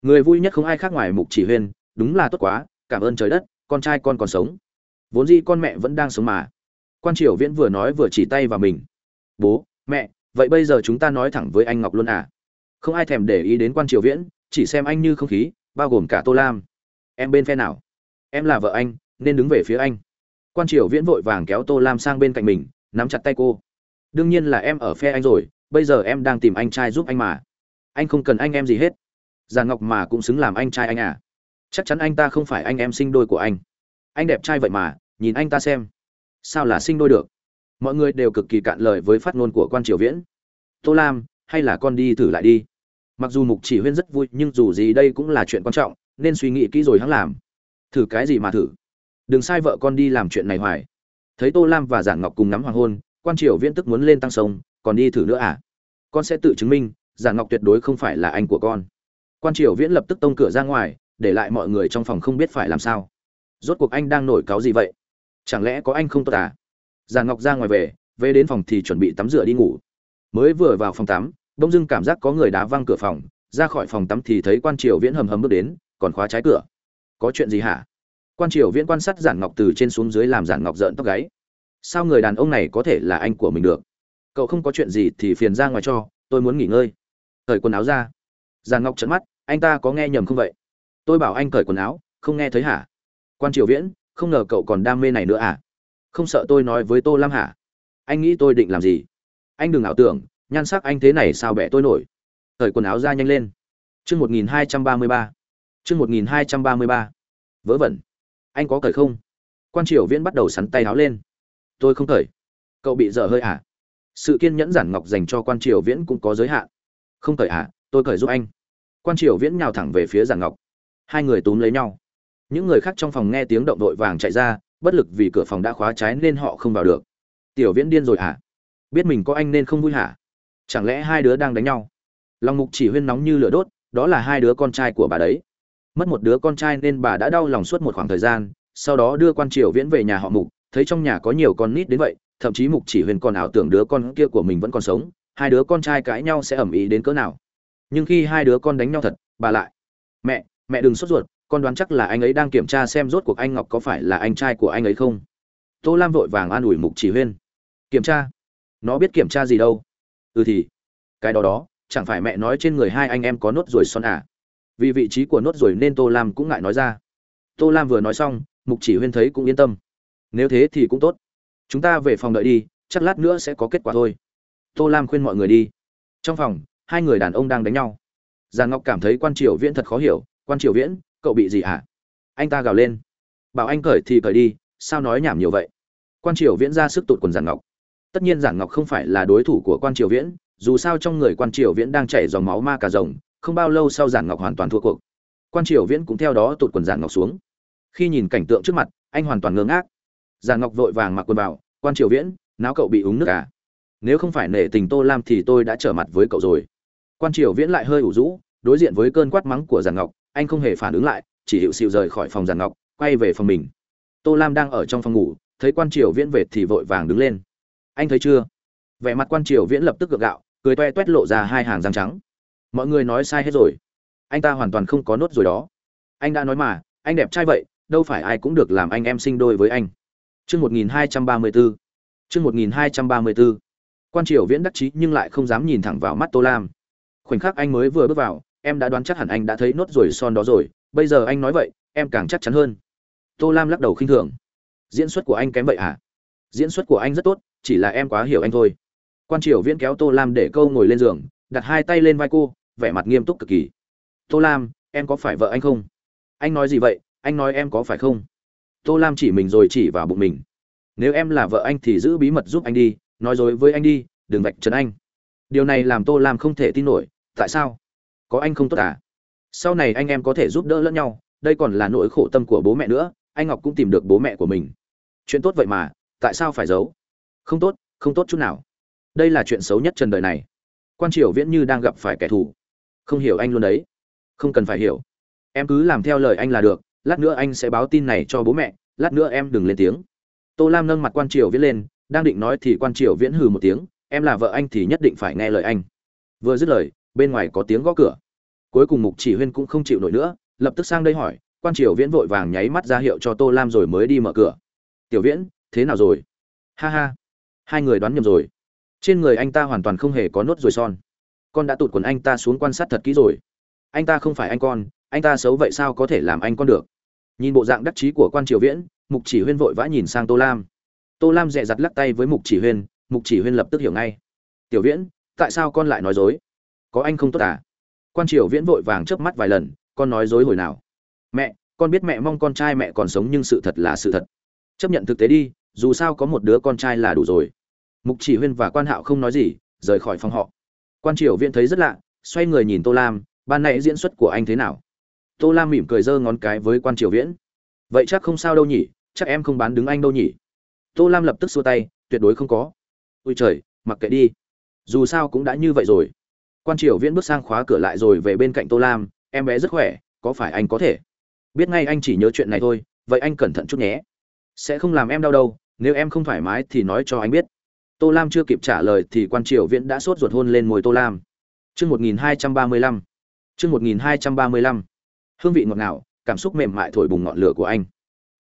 Người vui nhất không ai khác ngoài mục chỉ huyên, đúng là tốt quá, cảm ơn trời đất, con trai con còn sống. Vốn dĩ con mẹ vẫn đang sống mà. Quan triều viễn vừa nói vừa chỉ tay vào mình. Bố, mẹ vậy bây giờ chúng ta nói thẳng với anh ngọc luôn à? Không ai thèm để ý đến quan triều viễn, chỉ xem anh như không khí, bao gồm cả tô lam. Em bên phe nào? Em là vợ anh, nên đứng về phía anh. Quan triều viễn vội vàng kéo tô lam sang bên cạnh mình, nắm chặt tay cô. Đương nhiên là em ở phe anh rồi, bây giờ em đang tìm anh trai giúp anh mà. Anh không cần anh em gì hết. Già ngọc mà cũng xứng làm anh trai anh à. Chắc chắn anh ta không phải anh em sinh đôi của anh. Anh đẹp trai vậy mà, nhìn anh ta xem. Sao là sinh đôi được? Mọi người đều cực kỳ cạn lời với phát ngôn của quan triều viễn. Tô lam, hay là con đi thử lại đi. Mặc dù mục chỉ huyên rất vui, nhưng dù gì đây cũng là chuyện quan trọng, nên suy nghĩ kỹ rồi hắn làm. Thử cái gì mà thử? Đừng sai vợ con đi làm chuyện này hoài. Thấy tô lam và giản ngọc cùng ngắm hoàng hôn, quan triều viễn tức muốn lên tăng sông, còn đi thử nữa à? Con sẽ tự chứng minh giản ngọc tuyệt đối không phải là anh của con. Quan triều viễn lập tức tông cửa ra ngoài, để lại mọi người trong phòng không biết phải làm sao. Rốt cuộc anh đang nổi cáu gì vậy? Chẳng lẽ có anh không tốt à? Giản ngọc ra ngoài về về đến phòng thì chuẩn bị tắm rửa đi ngủ. Mới vừa vào phòng tắm, đông dưng cảm giác có người đá văng cửa phòng, ra khỏi phòng tắm thì thấy quan triều viễn hầm hầm bước đến, còn khóa trái cửa. Có chuyện gì hả? Quan triều viễn quan sát giản ngọc từ trên xuống dưới làm giản ngọc rợn tóc gáy. Sao người đàn ông này có thể là anh của mình được? Cậu không có chuyện gì thì phiền ra ngoài cho, tôi muốn nghỉ ngơi. Cởi quần áo ra. Giản ngọc trợn mắt, anh ta có nghe nhầm không vậy? Tôi bảo anh cởi quần áo, không nghe thấy hả? Quan triều viễn, không ngờ cậu còn đam mê này nữa à? Không sợ tôi nói với tô lam hả? Anh nghĩ tôi định làm gì? Anh đừng ảo tưởng, nhan sắc anh thế này sao bẻ tôi nổi? Thời quần áo ra nhanh lên. Chương một nghìn hai trăm ba mươi ba. Chương một nghìn hai trăm ba mươi ba. Vớ vẩn. Anh có cởi không? Quan triều viễn bắt đầu sắn tay áo lên. Tôi không cởi. Cậu bị dở hơi hả? Sự kiên nhẫn giản ngọc dành cho quan triều viễn cũng có giới hạn. Không cởi hả? Tôi cởi giúp anh. Quan triều viễn nhào thẳng về phía giản ngọc. Hai người túm lấy nhau. Những người khác trong phòng nghe tiếng động đội vàng chạy ra bất lực vì cửa phòng đã khóa trái nên họ không vào được. Tiểu viễn điên rồi hả? Biết mình có anh nên không vui hả? Chẳng lẽ hai đứa đang đánh nhau? Lòng mục chỉ huyên nóng như lửa đốt, đó là hai đứa con trai của bà đấy. Mất một đứa con trai nên bà đã đau lòng suốt một khoảng thời gian, sau đó đưa quan triều viễn về nhà họ mục, thấy trong nhà có nhiều con nít đến vậy, thậm chí mục chỉ huyên còn ảo tưởng đứa con kia của mình vẫn còn sống, hai đứa con trai cãi nhau sẽ ẩm ý đến cỡ nào. Nhưng khi hai đứa con đánh nhau thật, bà lại, mẹ mẹ đừng sốt ruột con đoán chắc là anh ấy đang kiểm tra xem rốt cuộc anh ngọc có phải là anh trai của anh ấy không. Tô lam vội vàng an ủi mục chỉ huyên. Kiểm tra? Nó biết kiểm tra gì đâu? Ừ thì, cái đó đó, chẳng phải mẹ nói trên người hai anh em có nốt ruồi son à? Vì vị trí của nốt ruồi nên tô lam cũng ngại nói ra. Tô lam vừa nói xong, mục chỉ huyên thấy cũng yên tâm. Nếu thế thì cũng tốt. Chúng ta về phòng đợi đi, chắc lát nữa sẽ có kết quả thôi. Tô lam khuyên mọi người đi. Trong phòng, hai người đàn ông đang đánh nhau. Giàn ngọc cảm thấy quan triều viễn thật khó hiểu. Quan triều viễn cậu bị gì hả? Anh ta gào lên. Bảo anh cởi thì cởi đi, sao nói nhảm nhiều vậy? Quan triều viễn ra sức tụt quần giản ngọc. Tất nhiên giản ngọc không phải là đối thủ của quan triều viễn, dù sao trong người quan triều viễn đang chảy dòng máu ma cà rồng, không bao lâu sau giản ngọc hoàn toàn thua cuộc. Quan triều viễn cũng theo đó tụt quần giản ngọc xuống. Khi nhìn cảnh tượng trước mặt, anh hoàn toàn ngơ ngác. Giản ngọc vội vàng mặc quần vào, quan triều viễn, náo cậu bị uống nước à? Nếu không phải nể tình tô lam thì tôi đã trở mặt với cậu rồi. Quan triều viễn lại hơi ủ rũ, đối diện với cơn quát mắng của giản ngọc anh không hề phản ứng lại, chỉ hiệu xịu rời khỏi phòng giản ngọc, quay về phòng mình. Tô lam đang ở trong phòng ngủ, thấy quan triều viễn về thì vội vàng đứng lên. Anh thấy chưa? Vẻ mặt quan triều viễn lập tức gượng gạo, cười toe toét lộ ra hai hàng răng trắng. Mọi người nói sai hết rồi. Anh ta hoàn toàn không có nốt rồi đó. Anh đã nói mà, anh đẹp trai vậy, đâu phải ai cũng được làm anh em sinh đôi với anh. Chương một nghìn hai trăm ba mươi bốn chương một nghìn hai trăm ba mươi bốn quan triều viễn đắc chí nhưng lại không dám nhìn thẳng vào mắt tô lam. Khoảnh khắc anh mới vừa bước vào em đã đoán chắc hẳn anh đã thấy nốt rồi son đó rồi, bây giờ anh nói vậy, em càng chắc chắn hơn. Tô lam lắc đầu khinh thường. Diễn xuất của anh kém vậy à diễn xuất của anh rất tốt, chỉ là em quá hiểu anh thôi. Quan triều viễn kéo tô lam để câu ngồi lên giường, đặt hai tay lên vai cô, vẻ mặt nghiêm túc cực kỳ. Tô lam, em có phải vợ anh không? Anh nói gì vậy? Anh nói em có phải không? Tô lam chỉ mình rồi chỉ vào bụng mình. Nếu em là vợ anh thì giữ bí mật giúp anh đi, nói dối với anh đi, đừng vạch trần anh. Điều này làm tô lam không thể tin nổi, tại sao? Có anh không tốt à? Sau này anh em có thể giúp đỡ lẫn nhau, đây còn là nỗi khổ tâm của bố mẹ nữa, anh ngọc cũng tìm được bố mẹ của mình. Chuyện tốt vậy mà, tại sao phải giấu? Không tốt không tốt chút nào. Đây là chuyện xấu nhất trần đời này. Quan triều viễn như đang gặp phải kẻ thù. Không hiểu anh luôn đấy. Không cần phải hiểu. Em cứ làm theo lời anh là được, lát nữa anh sẽ báo tin này cho bố mẹ, lát nữa em đừng lên tiếng. Tô lam nâng mặt quan triều viễn lên, đang định nói thì quan triều viễn hừ một tiếng, em là vợ anh thì nhất định phải nghe lời anh. Vừa dứt lời, bên ngoài có tiếng gõ cửa cuối cùng mục chỉ huyên cũng không chịu nổi nữa, lập tức sang đây hỏi, quan triều viễn vội vàng nháy mắt ra hiệu cho tô lam rồi mới đi mở cửa. Tiểu viễn, thế nào rồi? Ha ha, hai người đoán nhầm rồi. Trên người anh ta hoàn toàn không hề có nốt ruồi son. Con đã tụt quần anh ta xuống quan sát thật kỹ rồi. Anh ta không phải anh con, anh ta xấu vậy sao có thể làm anh con được? Nhìn bộ dạng đắc chí của quan triều viễn, mục chỉ huyên vội vã nhìn sang tô lam. Tô lam dẹ dặt lắc tay với mục chỉ huyên, mục chỉ huyên lập tức hiểu ngay. Tiểu viễn, tại sao con lại nói dối? Có anh không tốt à? Quan triều viễn vội vàng chớp mắt vài lần, con nói dối hồi nào? Mẹ, con biết mẹ mong con trai mẹ còn sống nhưng sự thật là sự thật. Chấp nhận thực tế đi, dù sao có một đứa con trai là đủ rồi. Mục chỉ huyên và quan hạo không nói gì, rời khỏi phòng họ. Quan triều viễn thấy rất lạ, xoay người nhìn tô lam, ban nãy diễn xuất của anh thế nào? Tô lam mỉm cười giơ ngón cái với quan triều viễn. Vậy chắc không sao đâu nhỉ, chắc em không bán đứng anh đâu nhỉ? Tô lam lập tức xua tay, tuyệt đối không có. Ôi trời, mặc kệ đi. Dù sao cũng đã như vậy rồi quan triều viễn bước sang khóa cửa lại rồi về bên cạnh tô lam, em bé rất khỏe, có phải anh có thể? Biết ngay anh chỉ nhớ chuyện này thôi, vậy anh cẩn thận chút nhé. Sẽ không làm em đau đâu, nếu em không thoải mái thì nói cho anh biết. Tô lam chưa kịp trả lời thì quan triều viễn đã sốt ruột hôn lên môi tô lam. Chương một nghìn hai trăm ba mươi lăm, chương một nghìn hai trăm ba mươi lăm. Hương vị ngọt ngào, cảm xúc mềm mại thổi bùng ngọn lửa của anh.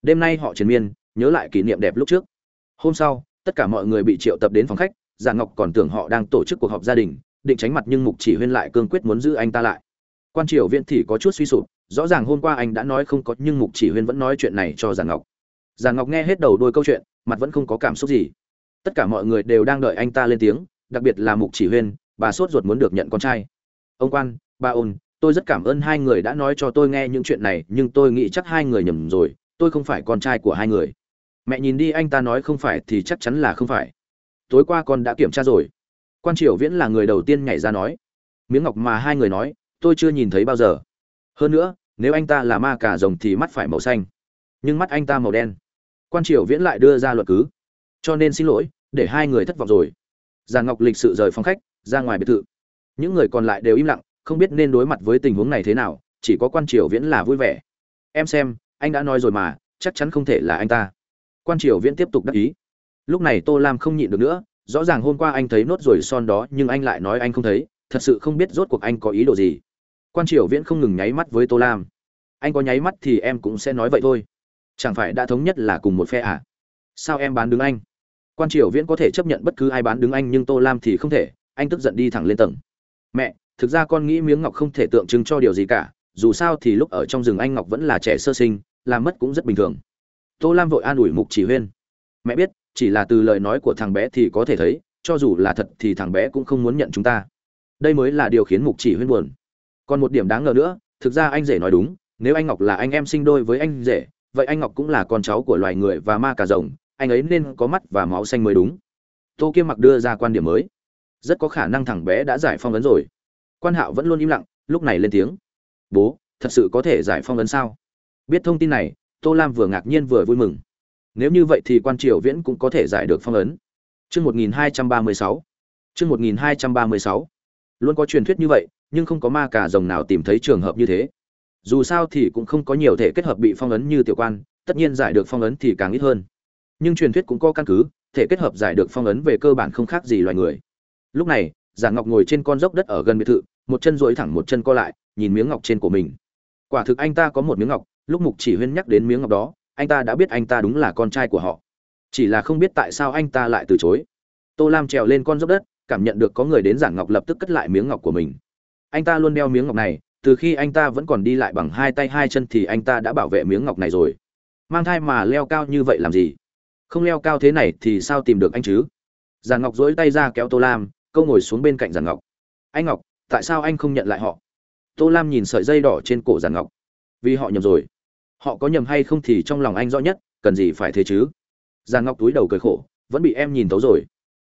Đêm nay họ triền miên, nhớ lại kỷ niệm đẹp lúc trước. Hôm sau, tất cả mọi người bị triệu tập đến phòng khách giả ngọc còn tưởng họ đang tổ chức cuộc họp gia đình định tránh mặt nhưng mục chỉ huyên lại cương quyết muốn giữ anh ta lại. Quan triều viễn thì có chút suy sụp, rõ ràng hôm qua anh đã nói không có, nhưng mục chỉ huyên vẫn nói chuyện này cho giàn ngọc. Giàn ngọc nghe hết đầu đôi câu chuyện, mặt vẫn không có cảm xúc gì. Tất cả mọi người đều đang đợi anh ta lên tiếng, đặc biệt là mục chỉ huyên, bà sốt ruột muốn được nhận con trai. Ông quan ba ôn, tôi rất cảm ơn hai người đã nói cho tôi nghe những chuyện này, nhưng tôi nghĩ chắc hai người nhầm rồi, tôi không phải con trai của hai người. Mẹ nhìn đi, anh ta nói không phải thì chắc chắn là không phải. Tối qua con đã kiểm tra rồi quan triều viễn là người đầu tiên nhảy ra nói. Miếng ngọc mà hai người nói, tôi chưa nhìn thấy bao giờ. Hơn nữa, nếu anh ta là ma cà rồng thì mắt phải màu xanh, nhưng mắt anh ta màu đen. Quan triều viễn lại đưa ra luật cứ. Cho nên xin lỗi, để hai người thất vọng rồi. Giàn ngọc lịch sự rời phòng khách, ra ngoài biệt thự. Những người còn lại đều im lặng, không biết nên đối mặt với tình huống này thế nào, chỉ có quan triều viễn là vui vẻ. Em xem, anh đã nói rồi mà, chắc chắn không thể là anh ta. Quan triều viễn tiếp tục đắc ý. Lúc này tô lam không nhịn được nữa rõ ràng hôm qua anh thấy nốt rồi son đó, nhưng anh lại nói anh không thấy, thật sự không biết rốt cuộc anh có ý đồ gì. Quan triều viễn không ngừng nháy mắt với tô lam. Anh có nháy mắt thì em cũng sẽ nói vậy thôi. Chẳng phải đã thống nhất là cùng một phe à? Sao em bán đứng anh? Quan triều viễn có thể chấp nhận bất cứ ai bán đứng anh, nhưng tô lam thì không thể, anh tức giận đi thẳng lên tầng. Mẹ, thực ra con nghĩ miếng ngọc không thể tượng trưng cho điều gì cả, dù sao thì lúc ở trong rừng anh ngọc vẫn là trẻ sơ sinh, làm mất cũng rất bình thường. Tô lam vội an ủi mục chỉ huyên. Mẹ biết chỉ là từ lời nói của thằng bé thì có thể thấy, cho dù là thật thì thằng bé cũng không muốn nhận chúng ta. Đây mới là điều khiến mục chỉ huyên buồn. Còn một điểm đáng ngờ nữa, thực ra anh rể nói đúng, nếu anh ngọc là anh em sinh đôi với anh rể, vậy anh ngọc cũng là con cháu của loài người và ma cà rồng, anh ấy nên có mắt và máu xanh mới đúng. Tô kiêm mặc đưa ra quan điểm mới. Rất có khả năng thằng bé đã giải phong ấn rồi. Quan hạo vẫn luôn im lặng, lúc này lên tiếng. Bố, thật sự có thể giải phong ấn sao? Biết thông tin này, tô lam vừa ngạc nhiên vừa vui mừng nếu như vậy thì quan triều viễn cũng có thể giải được phong ấn. Chương một nghìn hai trăm ba mươi sáu. Chương một nghìn hai trăm ba mươi sáu. Luôn có truyền thuyết như vậy, nhưng không có ma cả rồng nào tìm thấy trường hợp như thế. Dù sao thì cũng không có nhiều thể kết hợp bị phong ấn như tiểu quan, tất nhiên giải được phong ấn thì càng ít hơn. Nhưng truyền thuyết cũng có căn cứ, thể kết hợp giải được phong ấn về cơ bản không khác gì loài người. Lúc này, giả ngọc ngồi trên con dốc đất ở gần biệt thự, một chân duỗi thẳng một chân co lại, nhìn miếng ngọc trên của mình. Quả thực anh ta có một miếng ngọc, lúc mục chỉ huyên nhắc đến miếng ngọc đó anh ta đã biết anh ta đúng là con trai của họ. Chỉ là không biết tại sao anh ta lại từ chối. Tô lam trèo lên con dốc đất, cảm nhận được có người đến giảng ngọc lập tức cất lại miếng ngọc của mình. Anh ta luôn đeo miếng ngọc này, từ khi anh ta vẫn còn đi lại bằng hai tay hai chân thì anh ta đã bảo vệ miếng ngọc này rồi. Mang thai mà leo cao như vậy làm gì? Không leo cao thế này thì sao tìm được anh chứ? Giàn ngọc dỗi tay ra kéo tô lam, câu ngồi xuống bên cạnh giàn ngọc. Anh ngọc, tại sao anh không nhận lại họ? Tô lam nhìn sợi dây đỏ trên cổ giàn ngọc. Vì họ nhầm rồi họ có nhầm hay không thì trong lòng anh rõ nhất, cần gì phải thế chứ? Giàn ngọc túi đầu cười khổ, vẫn bị em nhìn tấu rồi.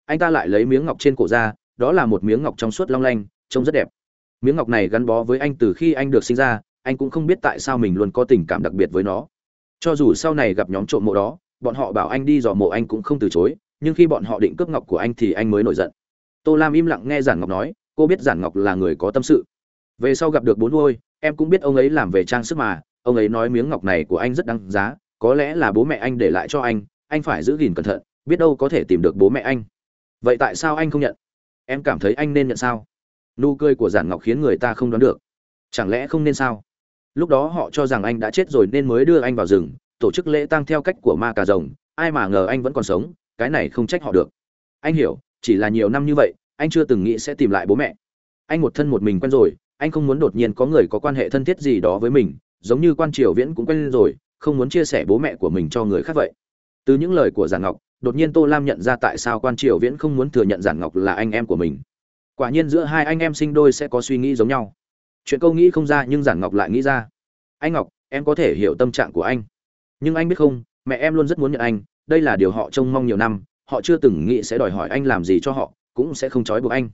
Anh ta lại lấy miếng ngọc trên cổ ra, đó là một miếng ngọc trong suốt long lanh, trông rất đẹp. Miếng ngọc này gắn bó với anh từ khi anh được sinh ra, anh cũng không biết tại sao mình luôn có tình cảm đặc biệt với nó. Cho dù sau này gặp nhóm trộm mộ đó, bọn họ bảo anh đi dò mộ anh cũng không từ chối, nhưng khi bọn họ định cướp ngọc của anh thì anh mới nổi giận. Tô lam im lặng nghe giản ngọc nói, cô biết giản ngọc là người có tâm sự. Về sau gặp được bốn nuôi em cũng biết ông ấy làm về trang sức mà ông ấy nói miếng ngọc này của anh rất đáng giá, có lẽ là bố mẹ anh để lại cho anh anh phải giữ gìn cẩn thận, biết đâu có thể tìm được bố mẹ anh. Vậy tại sao anh không nhận? Em cảm thấy anh nên nhận sao? Nụ cười của giản ngọc khiến người ta không đoán được. Chẳng lẽ không nên sao? Lúc đó họ cho rằng anh đã chết rồi nên mới đưa anh vào rừng, tổ chức lễ tang theo cách của ma cà rồng, ai mà ngờ anh vẫn còn sống, cái này không trách họ được. Anh hiểu, chỉ là nhiều năm như vậy, anh chưa từng nghĩ sẽ tìm lại bố mẹ. Anh một thân một mình quen rồi, anh không muốn đột nhiên có người có quan hệ thân thiết gì đó với mình giống như quan triều viễn cũng quen rồi, không muốn chia sẻ bố mẹ của mình cho người khác vậy. Từ những lời của giản ngọc, đột nhiên tô lam nhận ra tại sao quan triều viễn không muốn thừa nhận giản ngọc là anh em của mình. Quả nhiên giữa hai anh em sinh đôi sẽ có suy nghĩ giống nhau. Chuyện câu nghĩ không ra nhưng giản ngọc lại nghĩ ra. Anh ngọc, em có thể hiểu tâm trạng của anh. Nhưng anh biết không, mẹ em luôn rất muốn nhận anh. Đây là điều họ trông mong nhiều năm. Họ chưa từng nghĩ sẽ đòi hỏi anh làm gì cho họ, cũng sẽ không trói buộc anh.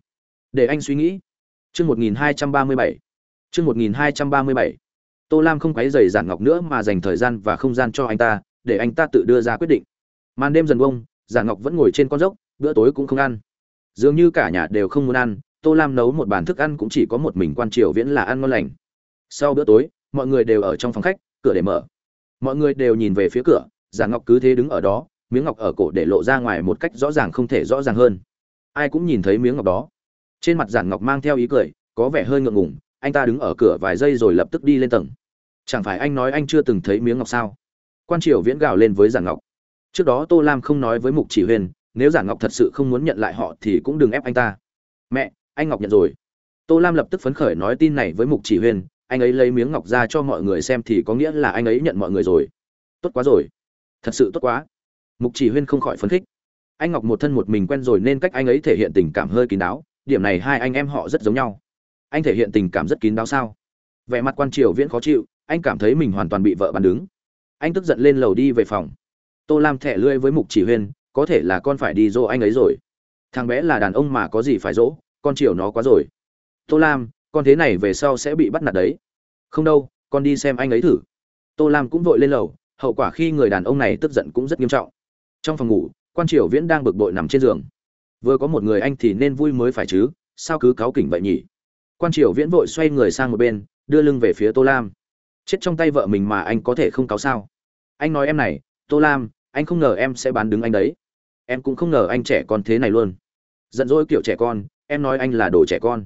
Để anh suy nghĩ. Chương một nghìn hai trăm ba mươi bảy. Chương một nghìn hai trăm ba mươi bảy tô lam không quấy dày giản ngọc nữa mà dành thời gian và không gian cho anh ta, để anh ta tự đưa ra quyết định. Màn đêm dần bông giản ngọc vẫn ngồi trên con dốc, bữa tối cũng không ăn. Dường như cả nhà đều không muốn ăn, tô lam nấu một bàn thức ăn cũng chỉ có một mình quan triều viễn là ăn ngon lành. Sau bữa tối, mọi người đều ở trong phòng khách, cửa để mở. Mọi người đều nhìn về phía cửa, giản ngọc cứ thế đứng ở đó, miếng ngọc ở cổ để lộ ra ngoài một cách rõ ràng không thể rõ ràng hơn. Ai cũng nhìn thấy miếng ngọc đó. Trên mặt giản ngọc mang theo ý cười, có vẻ hơi ngượng ngùng anh ta đứng ở cửa vài giây rồi lập tức đi lên tầng. Chẳng phải anh nói anh chưa từng thấy miếng ngọc sao? Quan triều viễn gào lên với giản ngọc. Trước đó tô lam không nói với mục chỉ huyền, nếu giản ngọc thật sự không muốn nhận lại họ thì cũng đừng ép anh ta. Mẹ anh ngọc nhận rồi. Tô lam lập tức phấn khởi nói tin này với mục chỉ huyền. anh ấy lấy miếng ngọc ra cho mọi người xem thì có nghĩa là anh ấy nhận mọi người rồi. Tốt quá rồi. Thật sự tốt quá. Mục chỉ huyên không khỏi phấn khích. Anh ngọc một thân một mình quen rồi nên cách anh ấy thể hiện tình cảm hơi kín đáo điểm này hai anh em họ rất giống nhau anh thể hiện tình cảm rất kín đáo sao? Vẻ mặt quan triều viễn khó chịu, anh cảm thấy mình hoàn toàn bị vợ bắn đứng. Anh tức giận lên lầu đi về phòng. Tô lam thẻ lưỡi với mục chỉ huyên, có thể là con phải đi dỗ anh ấy rồi. Thằng bé là đàn ông mà có gì phải dỗ, con chiều nó quá rồi. Tô lam, con thế này về sau sẽ bị bắt nạt đấy. Không đâu, con đi xem anh ấy thử. Tô lam cũng vội lên lầu, hậu quả khi người đàn ông này tức giận cũng rất nghiêm trọng. Trong phòng ngủ, quan triều viễn đang bực bội nằm trên giường. Vừa có một người anh thì nên vui mới phải chứ, sao cứ cáu kỉnh vậy nhỉ? Quan triều viễn vội xoay người sang một bên, đưa lưng về phía tô lam. Chết trong tay vợ mình mà anh có thể không cáo sao? Anh nói em này, tô lam, anh không ngờ em sẽ bán đứng anh đấy. Em cũng không ngờ anh trẻ con thế này luôn. Giận dỗi kiểu trẻ con, em nói anh là đồ trẻ con.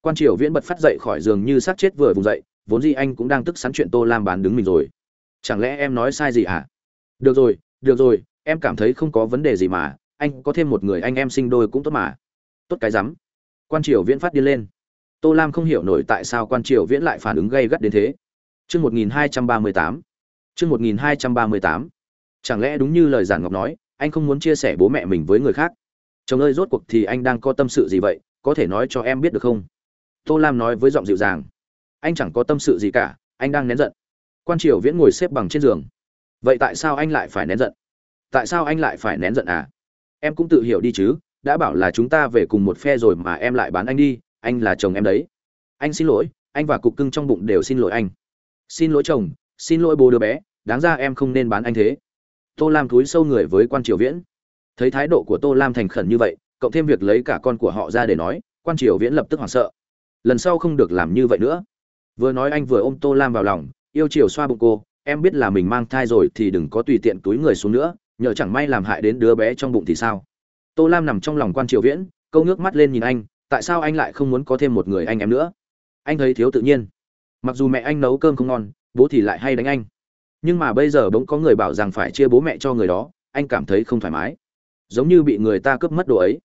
Quan triều viễn bật phát dậy khỏi giường như xác chết vừa vùng dậy, vốn gì anh cũng đang tức sắn chuyện tô lam bán đứng mình rồi. Chẳng lẽ em nói sai gì hả? Được rồi được rồi, em cảm thấy không có vấn đề gì mà, anh có thêm một người anh em sinh đôi cũng tốt mà. Tốt cái rắm. Quan triều viễn phát điên lên tô lam không hiểu nổi tại sao quan triều viễn lại phản ứng gây gắt đến thế. Chương một nghìn hai trăm ba mươi tám. Chương một nghìn hai trăm ba mươi tám. Chẳng lẽ đúng như lời giản ngọc nói, anh không muốn chia sẻ bố mẹ mình với người khác? Chồng ơi, rốt cuộc thì anh đang có tâm sự gì vậy? Có thể nói cho em biết được không? Tô lam nói với giọng dịu dàng. Anh chẳng có tâm sự gì cả, anh đang nén giận. Quan triều viễn ngồi xếp bằng trên giường. Vậy tại sao anh lại phải nén giận? Tại sao anh lại phải nén giận à? Em cũng tự hiểu đi chứ, đã bảo là chúng ta về cùng một phe rồi mà em lại bán anh đi anh là chồng em đấy. Anh xin lỗi, anh và cục cưng trong bụng đều xin lỗi anh. Xin lỗi chồng, xin lỗi bố đứa bé, đáng ra em không nên bán anh thế. Tô lam cúi sâu người với quan triều viễn. Thấy thái độ của tô lam thành khẩn như vậy, cộng thêm việc lấy cả con của họ ra để nói, quan triều viễn lập tức hoảng sợ. Lần sau không được làm như vậy nữa. Vừa nói anh vừa ôm tô lam vào lòng, yêu chiều xoa bụng cô, em biết là mình mang thai rồi thì đừng có tùy tiện túi người xuống nữa, nhờ chẳng may làm hại đến đứa bé trong bụng thì sao? Tô lam nằm trong lòng quan triều viễn, câu nước mắt lên nhìn anh tại sao anh lại không muốn có thêm một người anh em nữa? Anh thấy thiếu tự nhiên. Mặc dù mẹ anh nấu cơm không ngon, bố thì lại hay đánh anh. Nhưng mà bây giờ bỗng có người bảo rằng phải chia bố mẹ cho người đó, anh cảm thấy không thoải mái. Giống như bị người ta cướp mất đồ ấy.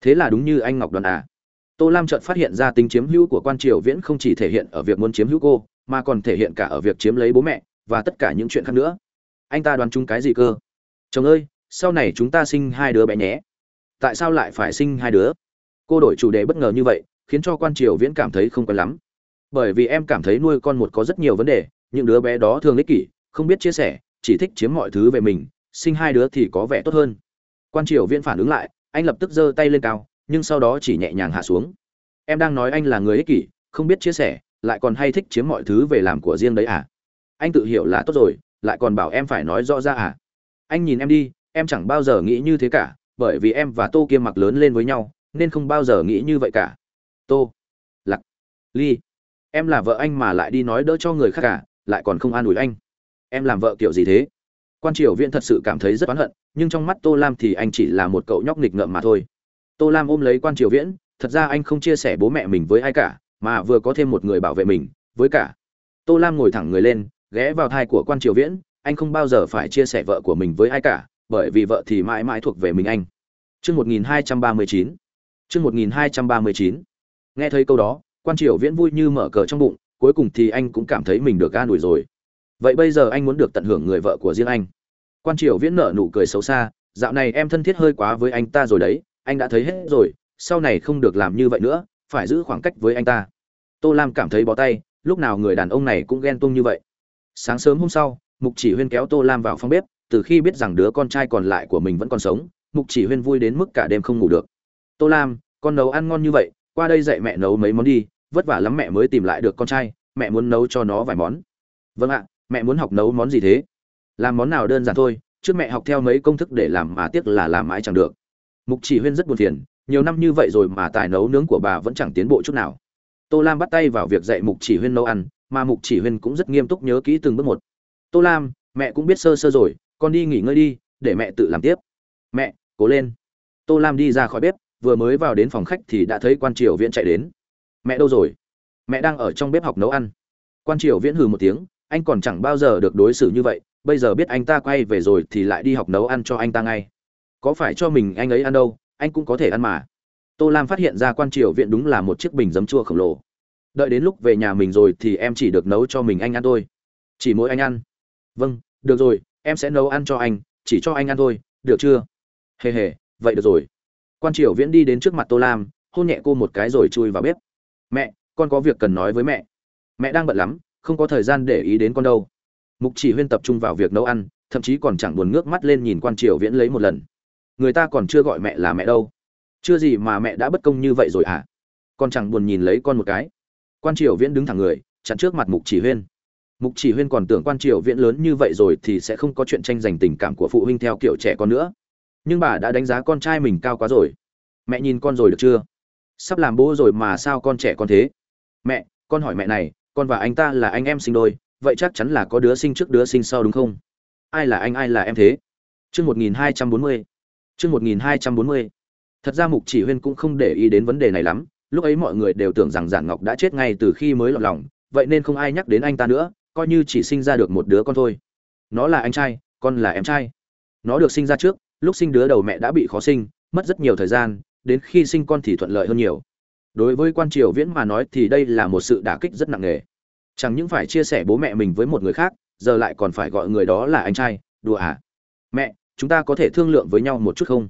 Thế là đúng như anh ngọc đoàn à. Tô lam chợt phát hiện ra tính chiếm hữu của quan triều viễn không chỉ thể hiện ở việc muốn chiếm hữu cô, mà còn thể hiện cả ở việc chiếm lấy bố mẹ, và tất cả những chuyện khác nữa. Anh ta đoán chung cái gì cơ? Chồng ơi, sau này chúng ta sinh hai đứa bé nhé. Tại sao lại phải sinh hai đứa? Cô đổi chủ đề bất ngờ như vậy, khiến cho quan triều viễn cảm thấy không quen lắm. Bởi vì em cảm thấy nuôi con một có rất nhiều vấn đề, những đứa bé đó thường ích kỷ, không biết chia sẻ, chỉ thích chiếm mọi thứ về mình, sinh hai đứa thì có vẻ tốt hơn. Quan triều viễn phản ứng lại, anh lập tức giơ tay lên cao, nhưng sau đó chỉ nhẹ nhàng hạ xuống. Em đang nói anh là người ích kỷ, không biết chia sẻ, lại còn hay thích chiếm mọi thứ về làm của riêng đấy à? Anh tự hiểu là tốt rồi, lại còn bảo em phải nói rõ ra à? Anh nhìn em đi, em chẳng bao giờ nghĩ như thế cả, bởi vì em và tô kiêm mặc lớn lên với nhau nên không bao giờ nghĩ như vậy cả. Tô lặc ly em là vợ anh mà lại đi nói đỡ cho người khác cả lại còn không an ủi anh. Em làm vợ kiểu gì thế? Quan triều viễn thật sự cảm thấy rất oán hận nhưng trong mắt tô lam thì anh chỉ là một cậu nhóc nghịch ngợm mà thôi. Tô lam ôm lấy quan triều viễn thật ra anh không chia sẻ bố mẹ mình với ai cả mà vừa có thêm một người bảo vệ mình với cả. Tô lam ngồi thẳng người lên ghé vào thai của quan triều viễn anh không bao giờ phải chia sẻ vợ của mình với ai cả bởi vì vợ thì mãi mãi thuộc về mình anh. Trước 1239, chương một nghìn hai trăm ba mươi chín. Nghe thấy câu đó, quan triều viễn vui như mở cờ trong bụng, cuối cùng thì anh cũng cảm thấy mình được an ủi rồi. Vậy bây giờ anh muốn được tận hưởng người vợ của riêng anh. Quan triều viễn nở nụ cười xấu xa, dạo này em thân thiết hơi quá với anh ta rồi đấy, anh đã thấy hết rồi, sau này không được làm như vậy nữa, phải giữ khoảng cách với anh ta. Tô lam cảm thấy bó tay, lúc nào người đàn ông này cũng ghen tuông như vậy. Sáng sớm hôm sau, mục chỉ huyên kéo tô lam vào phòng bếp, từ khi biết rằng đứa con trai còn lại của mình vẫn còn sống, mục chỉ huyên vui đến mức cả đêm không ngủ được tô lam, con nấu ăn ngon như vậy, qua đây dạy mẹ nấu mấy món đi, vất vả lắm mẹ mới tìm lại được con trai, mẹ muốn nấu cho nó vài món. Vâng ạ, mẹ muốn học nấu món gì thế? Làm món nào đơn giản thôi, trước mẹ học theo mấy công thức để làm mà tiếc là làm mãi chẳng được. Mục chỉ huyên rất buồn phiền, nhiều năm như vậy rồi mà tài nấu nướng của bà vẫn chẳng tiến bộ chút nào. Tô lam bắt tay vào việc dạy mục chỉ huyên nấu ăn, mà mục chỉ huyên cũng rất nghiêm túc nhớ kỹ từng bước một. Tô lam, mẹ cũng biết sơ sơ rồi, con đi nghỉ ngơi đi, để mẹ tự làm tiếp. Mẹ, cố lên. Tô lam đi ra khỏi bếp vừa mới vào đến phòng khách thì đã thấy quan triều viễn chạy đến. Mẹ đâu rồi? Mẹ đang ở trong bếp học nấu ăn. Quan triều viễn hừ một tiếng, anh còn chẳng bao giờ được đối xử như vậy, bây giờ biết anh ta quay về rồi thì lại đi học nấu ăn cho anh ta ngay. Có phải cho mình anh ấy ăn đâu, anh cũng có thể ăn mà. Tô lam phát hiện ra quan triều viện đúng là một chiếc bình giấm chua khổng lồ. Đợi đến lúc về nhà mình rồi thì em chỉ được nấu cho mình anh ăn thôi. Chỉ mỗi anh ăn. Vâng được rồi, em sẽ nấu ăn cho anh, chỉ cho anh ăn thôi, được chưa? Hề hề, vậy được rồi quan triều viễn đi đến trước mặt tô lam, hôn nhẹ cô một cái rồi chui vào bếp. Mẹ, con có việc cần nói với mẹ. Mẹ đang bận lắm, không có thời gian để ý đến con đâu. Mục chỉ huyên tập trung vào việc nấu ăn, thậm chí còn chẳng buồn ngước mắt lên nhìn quan triều viễn lấy một lần. Người ta còn chưa gọi mẹ là mẹ đâu. Chưa gì mà mẹ đã bất công như vậy rồi à? con chẳng buồn nhìn lấy con một cái. Quan triều viễn đứng thẳng người, chặn trước mặt mục chỉ huyên. Mục chỉ huyên còn tưởng quan triều viễn lớn như vậy rồi thì sẽ không có chuyện tranh giành tình cảm của phụ huynh theo kiểu trẻ con nữa nhưng bà đã đánh giá con trai mình cao quá rồi. Mẹ nhìn con rồi được chưa? Sắp làm bố rồi mà sao con trẻ con thế? Mẹ, con hỏi mẹ này, con và anh ta là anh em sinh đôi, vậy chắc chắn là có đứa sinh trước đứa sinh sau đúng không? Ai là anh, ai là em thế? Chương một nghìn hai trăm bốn mươi. Chương một nghìn hai trăm bốn mươi. Thật ra mục chỉ huyên cũng không để ý đến vấn đề này lắm, lúc ấy mọi người đều tưởng rằng giản ngọc đã chết ngay từ khi mới lọt lòng, vậy nên không ai nhắc đến anh ta nữa, coi như chỉ sinh ra được một đứa con thôi. Nó là anh trai, con là em trai. Nó được sinh ra trước lúc sinh đứa đầu mẹ đã bị khó sinh, mất rất nhiều thời gian, đến khi sinh con thì thuận lợi hơn nhiều. Đối với quan triều viễn mà nói thì đây là một sự đả kích rất nặng nề. Chẳng những phải chia sẻ bố mẹ mình với một người khác, giờ lại còn phải gọi người đó là anh trai, đùa à? Mẹ, chúng ta có thể thương lượng với nhau một chút không?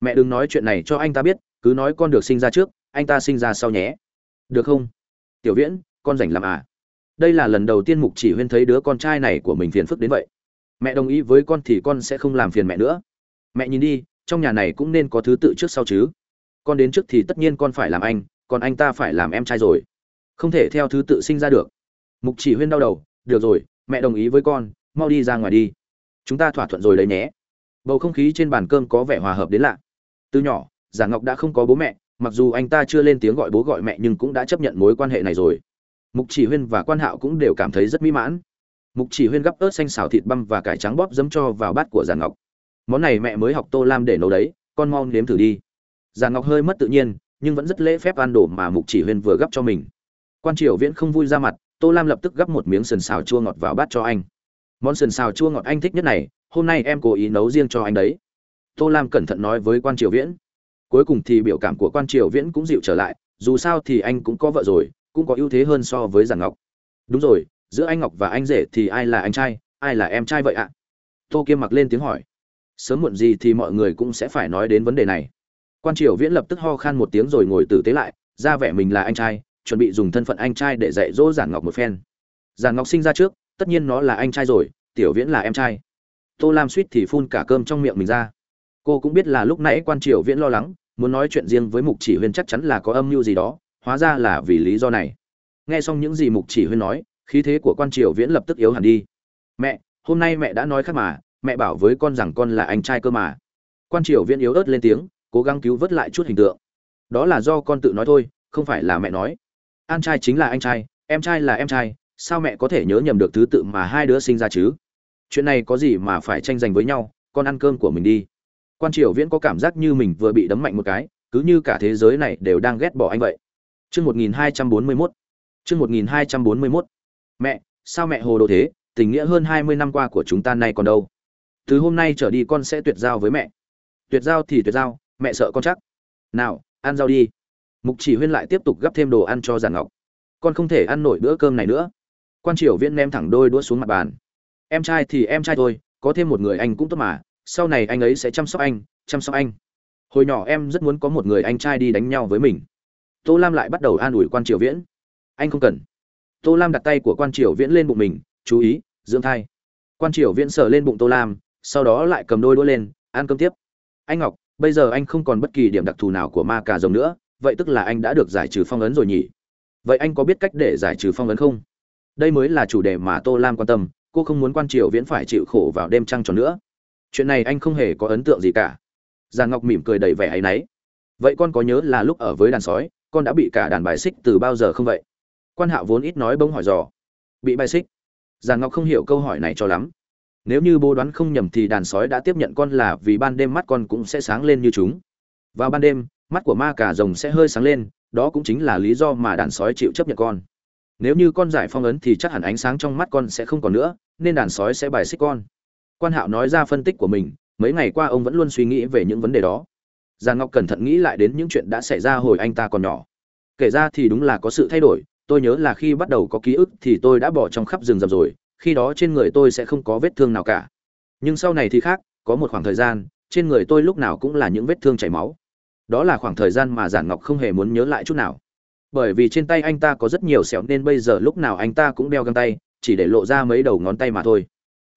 Mẹ đừng nói chuyện này cho anh ta biết, cứ nói con được sinh ra trước, anh ta sinh ra sau nhé. Được không? Tiểu viễn, con rảnh làm à? Đây là lần đầu tiên mục chỉ huyên thấy đứa con trai này của mình phiền phức đến vậy. Mẹ đồng ý với con thì con sẽ không làm phiền mẹ nữa mẹ nhìn đi, trong nhà này cũng nên có thứ tự trước sau chứ. Con đến trước thì tất nhiên con phải làm anh, còn anh ta phải làm em trai rồi. Không thể theo thứ tự sinh ra được. Mục chỉ huyên đau đầu, được rồi, mẹ đồng ý với con, mau đi ra ngoài đi. Chúng ta thỏa thuận rồi đấy nhé. Bầu không khí trên bàn cơm có vẻ hòa hợp đến lạ. Từ nhỏ giả ngọc đã không có bố mẹ, mặc dù anh ta chưa lên tiếng gọi bố gọi mẹ nhưng cũng đã chấp nhận mối quan hệ này rồi. Mục chỉ huyên và quan hạo cũng đều cảm thấy rất mỹ mãn. Mục chỉ huyên gắp ớt xanh xào thịt băm và cải trắng bóp dấm cho vào bát của giả ngọc món này mẹ mới học tô lam để nấu đấy, con mau nếm thử đi. Giả ngọc hơi mất tự nhiên, nhưng vẫn rất lễ phép ăn đồ mà mục chỉ huyên vừa gắp cho mình. Quan triều viễn không vui ra mặt, tô lam lập tức gắp một miếng sườn xào chua ngọt vào bát cho anh. Món sườn xào chua ngọt anh thích nhất này, hôm nay em cố ý nấu riêng cho anh đấy. Tô lam cẩn thận nói với quan triều viễn. Cuối cùng thì biểu cảm của quan triều viễn cũng dịu trở lại, dù sao thì anh cũng có vợ rồi, cũng có ưu thế hơn so với giản ngọc. Đúng rồi, giữa anh ngọc và anh rể thì ai là anh trai, ai là em trai vậy ạ? Tô kiêm mặc lên tiếng hỏi sớm muộn gì thì mọi người cũng sẽ phải nói đến vấn đề này. Quan triều viễn lập tức ho khan một tiếng rồi ngồi tử tế lại, ra vẻ mình là anh trai, chuẩn bị dùng thân phận anh trai để dạy dỗ giản ngọc một phen. Giản ngọc sinh ra trước, tất nhiên nó là anh trai rồi, tiểu viễn là em trai. Tô lam suýt thì phun cả cơm trong miệng mình ra. Cô cũng biết là lúc nãy quan triều viễn lo lắng, muốn nói chuyện riêng với mục chỉ huyên chắc chắn là có âm mưu gì đó, hóa ra là vì lý do này. Nghe xong những gì mục chỉ huyên nói, khí thế của quan triều viễn lập tức yếu hẳn đi. Mẹ, hôm nay mẹ đã nói khác mà mẹ bảo với con rằng con là anh trai cơ mà. Quan triều viễn yếu ớt lên tiếng, cố gắng cứu vớt lại chút hình tượng. Đó là do con tự nói thôi, không phải là mẹ nói. An trai chính là anh trai, em trai là em trai, sao mẹ có thể nhớ nhầm được thứ tự mà hai đứa sinh ra chứ? Chuyện này có gì mà phải tranh giành với nhau, con ăn cơm của mình đi. Quan triều viễn có cảm giác như mình vừa bị đấm mạnh một cái, cứ như cả thế giới này đều đang ghét bỏ anh vậy. Chương một nghìn hai trăm bốn mươi mốt. Chương một nghìn hai trăm bốn mươi mốt. Mẹ, sao mẹ hồ đồ thế, tình nghĩa hơn hai mươi năm qua của chúng ta nay còn đâu? Từ hôm nay trở đi con sẽ tuyệt giao với mẹ. Tuyệt giao thì tuyệt giao, mẹ sợ con chắc. Nào, ăn rau đi. Mục chỉ huyên lại tiếp tục gắp thêm đồ ăn cho giàn ngọc. Con không thể ăn nổi bữa cơm này nữa. Quan triều viễn ném thẳng đôi đũa xuống mặt bàn. Em trai thì em trai thôi, có thêm một người anh cũng tốt mà, sau này anh ấy sẽ chăm sóc anh, chăm sóc anh. Hồi nhỏ em rất muốn có một người anh trai đi đánh nhau với mình. Tô lam lại bắt đầu an ủi quan triều viễn. Anh không cần. Tô lam đặt tay của quan triều viễn lên bụng mình, chú ý, dưỡng thai. Quan triều viễn sờ lên bụng tô lam sau đó lại cầm đôi đũa lên, ăn cơm tiếp. Anh ngọc, bây giờ anh không còn bất kỳ điểm đặc thù nào của ma cà rồng nữa, vậy tức là anh đã được giải trừ phong ấn rồi nhỉ? Vậy anh có biết cách để giải trừ phong ấn không? Đây mới là chủ đề mà tô lam quan tâm, cô không muốn quan triều viễn phải chịu khổ vào đêm trăng tròn nữa. Chuyện này anh không hề có ấn tượng gì cả. Giàn ngọc mỉm cười đầy vẻ áy náy. Vậy con có nhớ là lúc ở với đàn sói, con đã bị cả đàn bài xích từ bao giờ không vậy? Quan hạo vốn ít nói bỗng hỏi dò. Bị bài xích. Giàn ngọc không hiểu câu hỏi này cho lắm nếu như bố đoán không nhầm thì đàn sói đã tiếp nhận con là vì ban đêm mắt con cũng sẽ sáng lên như chúng. Vào ban đêm, mắt của ma cà rồng sẽ hơi sáng lên, đó cũng chính là lý do mà đàn sói chịu chấp nhận con. Nếu như con giải phong ấn thì chắc hẳn ánh sáng trong mắt con sẽ không còn nữa, nên đàn sói sẽ bài xích con. Quan hạo nói ra phân tích của mình, mấy ngày qua ông vẫn luôn suy nghĩ về những vấn đề đó. Giang ngọc cẩn thận nghĩ lại đến những chuyện đã xảy ra hồi anh ta còn nhỏ. Kể ra thì đúng là có sự thay đổi, tôi nhớ là khi bắt đầu có ký ức thì tôi đã bỏ trong khắp rừng rậm rồi khi đó trên người tôi sẽ không có vết thương nào cả. Nhưng sau này thì khác, có một khoảng thời gian, trên người tôi lúc nào cũng là những vết thương chảy máu. Đó là khoảng thời gian mà giản ngọc không hề muốn nhớ lại chút nào. Bởi vì trên tay anh ta có rất nhiều sẹo nên bây giờ lúc nào anh ta cũng đeo găng tay, chỉ để lộ ra mấy đầu ngón tay mà thôi.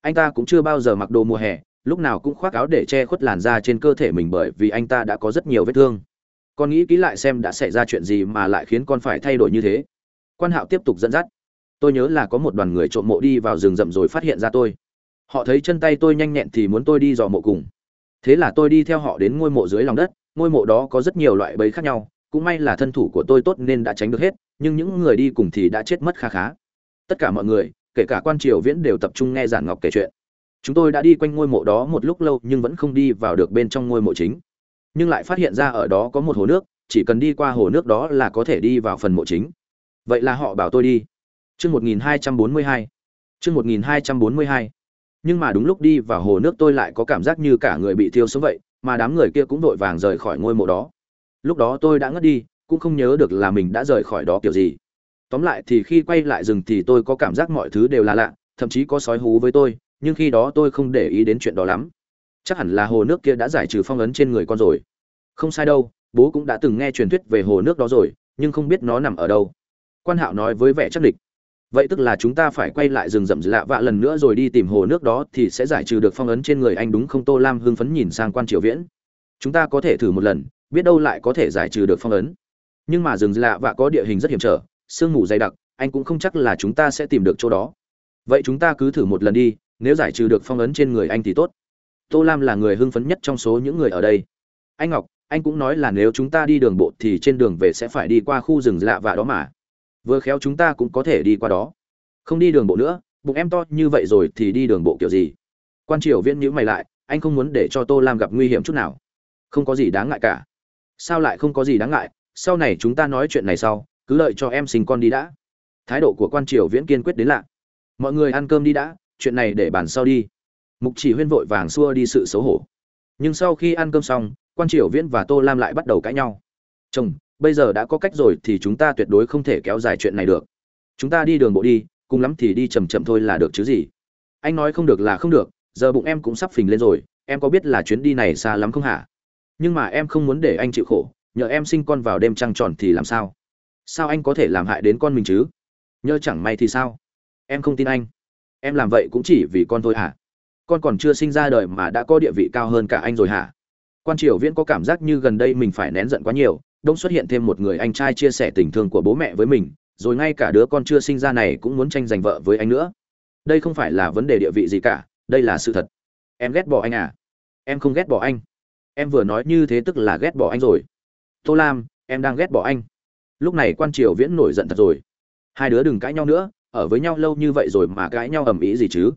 Anh ta cũng chưa bao giờ mặc đồ mùa hè, lúc nào cũng khoác áo để che khuất làn da trên cơ thể mình bởi vì anh ta đã có rất nhiều vết thương. Con nghĩ kỹ lại xem đã xảy ra chuyện gì mà lại khiến con phải thay đổi như thế. Quan hạo tiếp tục dẫn dắt tôi nhớ là có một đoàn người trộm mộ đi vào rừng rậm rồi phát hiện ra tôi. Họ thấy chân tay tôi nhanh nhẹn thì muốn tôi đi dò mộ cùng. Thế là tôi đi theo họ đến ngôi mộ dưới lòng đất. Ngôi mộ đó có rất nhiều loại bẫy khác nhau. Cũng may là thân thủ của tôi tốt nên đã tránh được hết, nhưng những người đi cùng thì đã chết mất kha khá. Tất cả mọi người, kể cả quan triều viễn đều tập trung nghe giản ngọc kể chuyện. Chúng tôi đã đi quanh ngôi mộ đó một lúc lâu nhưng vẫn không đi vào được bên trong ngôi mộ chính. Nhưng lại phát hiện ra ở đó có một hồ nước, chỉ cần đi qua hồ nước đó là có thể đi vào phần mộ chính. Vậy là họ bảo tôi đi chương một nghìn hai trăm bốn mươi hai. Chương một nghìn hai trăm bốn mươi hai. Nhưng mà đúng lúc đi vào hồ nước tôi lại có cảm giác như cả người bị thiêu sống vậy, mà đám người kia cũng vội vàng rời khỏi ngôi mộ đó. Lúc đó tôi đã ngất đi, cũng không nhớ được là mình đã rời khỏi đó kiểu gì. Tóm lại thì khi quay lại rừng thì tôi có cảm giác mọi thứ đều là lạ, thậm chí có sói hú với tôi, nhưng khi đó tôi không để ý đến chuyện đó lắm. Chắc hẳn là hồ nước kia đã giải trừ phong ấn trên người con rồi. Không sai đâu, bố cũng đã từng nghe truyền thuyết về hồ nước đó rồi, nhưng không biết nó nằm ở đâu. Quan hạo nói với vẻ chắc địch vậy tức là chúng ta phải quay lại rừng rậm lạ vạ lần nữa rồi đi tìm hồ nước đó thì sẽ giải trừ được phong ấn trên người anh đúng không, tô lam hưng phấn nhìn sang quan triều viễn. Chúng ta có thể thử một lần, biết đâu lại có thể giải trừ được phong ấn. Nhưng mà rừng lạ vạ có địa hình rất hiểm trở, sương mù dày đặc, anh cũng không chắc là chúng ta sẽ tìm được chỗ đó. Vậy chúng ta cứ thử một lần đi, nếu giải trừ được phong ấn trên người anh thì tốt. Tô lam là người hưng phấn nhất trong số những người ở đây. Anh ngọc, anh cũng nói là nếu chúng ta đi đường bộ thì trên đường về sẽ phải đi qua khu rừng lạ vạ đó mà vừa khéo chúng ta cũng có thể đi qua đó. Không đi đường bộ nữa, bụng em to như vậy rồi thì đi đường bộ kiểu gì? Quan triều viễn nhữ mày lại, anh không muốn để cho tô lam gặp nguy hiểm chút nào. Không có gì đáng ngại cả. Sao lại không có gì đáng ngại? Sau này chúng ta nói chuyện này sau, cứ lợi cho em sinh con đi đã. Thái độ của quan triều viễn kiên quyết đến lạ. Mọi người ăn cơm đi đã, chuyện này để bàn sau đi. Mục chỉ huyên vội vàng xua đi sự xấu hổ. Nhưng sau khi ăn cơm xong, quan triều viễn và tô lam lại bắt đầu cãi nhau. Chồng bây giờ đã có cách rồi thì chúng ta tuyệt đối không thể kéo dài chuyện này được. Chúng ta đi đường bộ đi, cùng lắm thì đi chầm chậm thôi là được chứ gì. Anh nói không được là không được, giờ bụng em cũng sắp phình lên rồi, em có biết là chuyến đi này xa lắm không hả? Nhưng mà em không muốn để anh chịu khổ, nhờ em sinh con vào đêm trăng tròn thì làm sao? Sao anh có thể làm hại đến con mình chứ? Nhớ chẳng may thì sao? Em không tin anh. Em làm vậy cũng chỉ vì con thôi hả? Con còn chưa sinh ra đời mà đã có địa vị cao hơn cả anh rồi hả? Quan triều viễn có cảm giác như gần đây mình phải nén giận quá nhiều đông xuất hiện thêm một người anh trai chia sẻ tình thương của bố mẹ với mình, rồi ngay cả đứa con chưa sinh ra này cũng muốn tranh giành vợ với anh nữa. Đây không phải là vấn đề địa vị gì cả, đây là sự thật. Em ghét bỏ anh à? Em không ghét bỏ anh. Em vừa nói như thế tức là ghét bỏ anh rồi. Tô lam, em đang ghét bỏ anh. Lúc này quan triều viễn nổi giận thật rồi. Hai đứa đừng cãi nhau nữa, ở với nhau lâu như vậy rồi mà cãi nhau ầm ĩ gì chứ?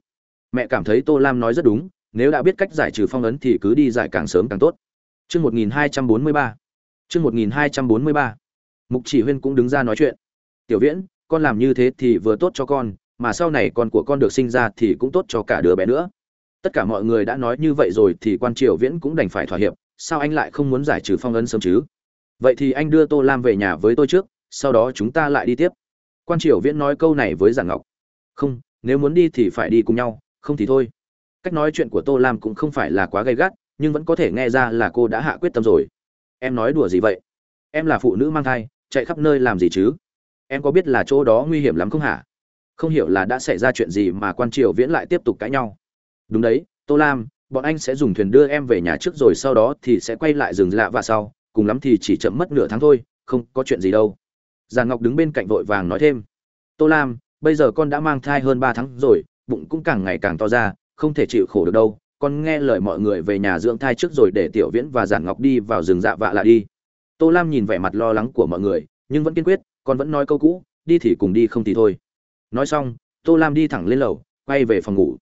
Mẹ cảm thấy tô lam nói rất đúng, nếu đã biết cách giải trừ phong ấn thì cứ đi giải càng sớm càng tốt. Trước 1243. Chương 1243. Mục Chỉ Huyên cũng đứng ra nói chuyện. "Tiểu Viễn, con làm như thế thì vừa tốt cho con, mà sau này con của con được sinh ra thì cũng tốt cho cả đứa bé nữa." Tất cả mọi người đã nói như vậy rồi thì quan Triều Viễn cũng đành phải thỏa hiệp, sao anh lại không muốn giải trừ phong ấn sớm chứ? Vậy thì anh đưa Tô Lam về nhà với tôi trước, sau đó chúng ta lại đi tiếp. Quan Triều Viễn nói câu này với Giản Ngọc. "Không, nếu muốn đi thì phải đi cùng nhau, không thì thôi cách nói chuyện của tô lam cũng không phải là quá gay gắt nhưng vẫn có thể nghe ra là cô đã hạ quyết tâm rồi em nói đùa gì vậy? Em là phụ nữ mang thai, chạy khắp nơi làm gì chứ? Em có biết là chỗ đó nguy hiểm lắm không hả? Không hiểu là đã xảy ra chuyện gì mà quan triều viễn lại tiếp tục cãi nhau. Đúng đấy, tô lam, bọn anh sẽ dùng thuyền đưa em về nhà trước rồi sau đó thì sẽ quay lại rừng lạ và sau. Cùng lắm thì chỉ chậm mất nửa tháng thôi, không có chuyện gì đâu. Giàn ngọc đứng bên cạnh vội vàng nói thêm. Tô lam, bây giờ con đã mang thai hơn ba tháng rồi, bụng cũng càng ngày càng to ra, không thể chịu khổ được đâu con nghe lời mọi người về nhà dưỡng thai trước rồi để tiểu viễn và giản ngọc đi vào rừng dạ vạ lại đi. Tô lam nhìn vẻ mặt lo lắng của mọi người, nhưng vẫn kiên quyết, con vẫn nói câu cũ, đi thì cùng đi không thì thôi. Nói xong, tô lam đi thẳng lên lầu, quay về phòng ngủ.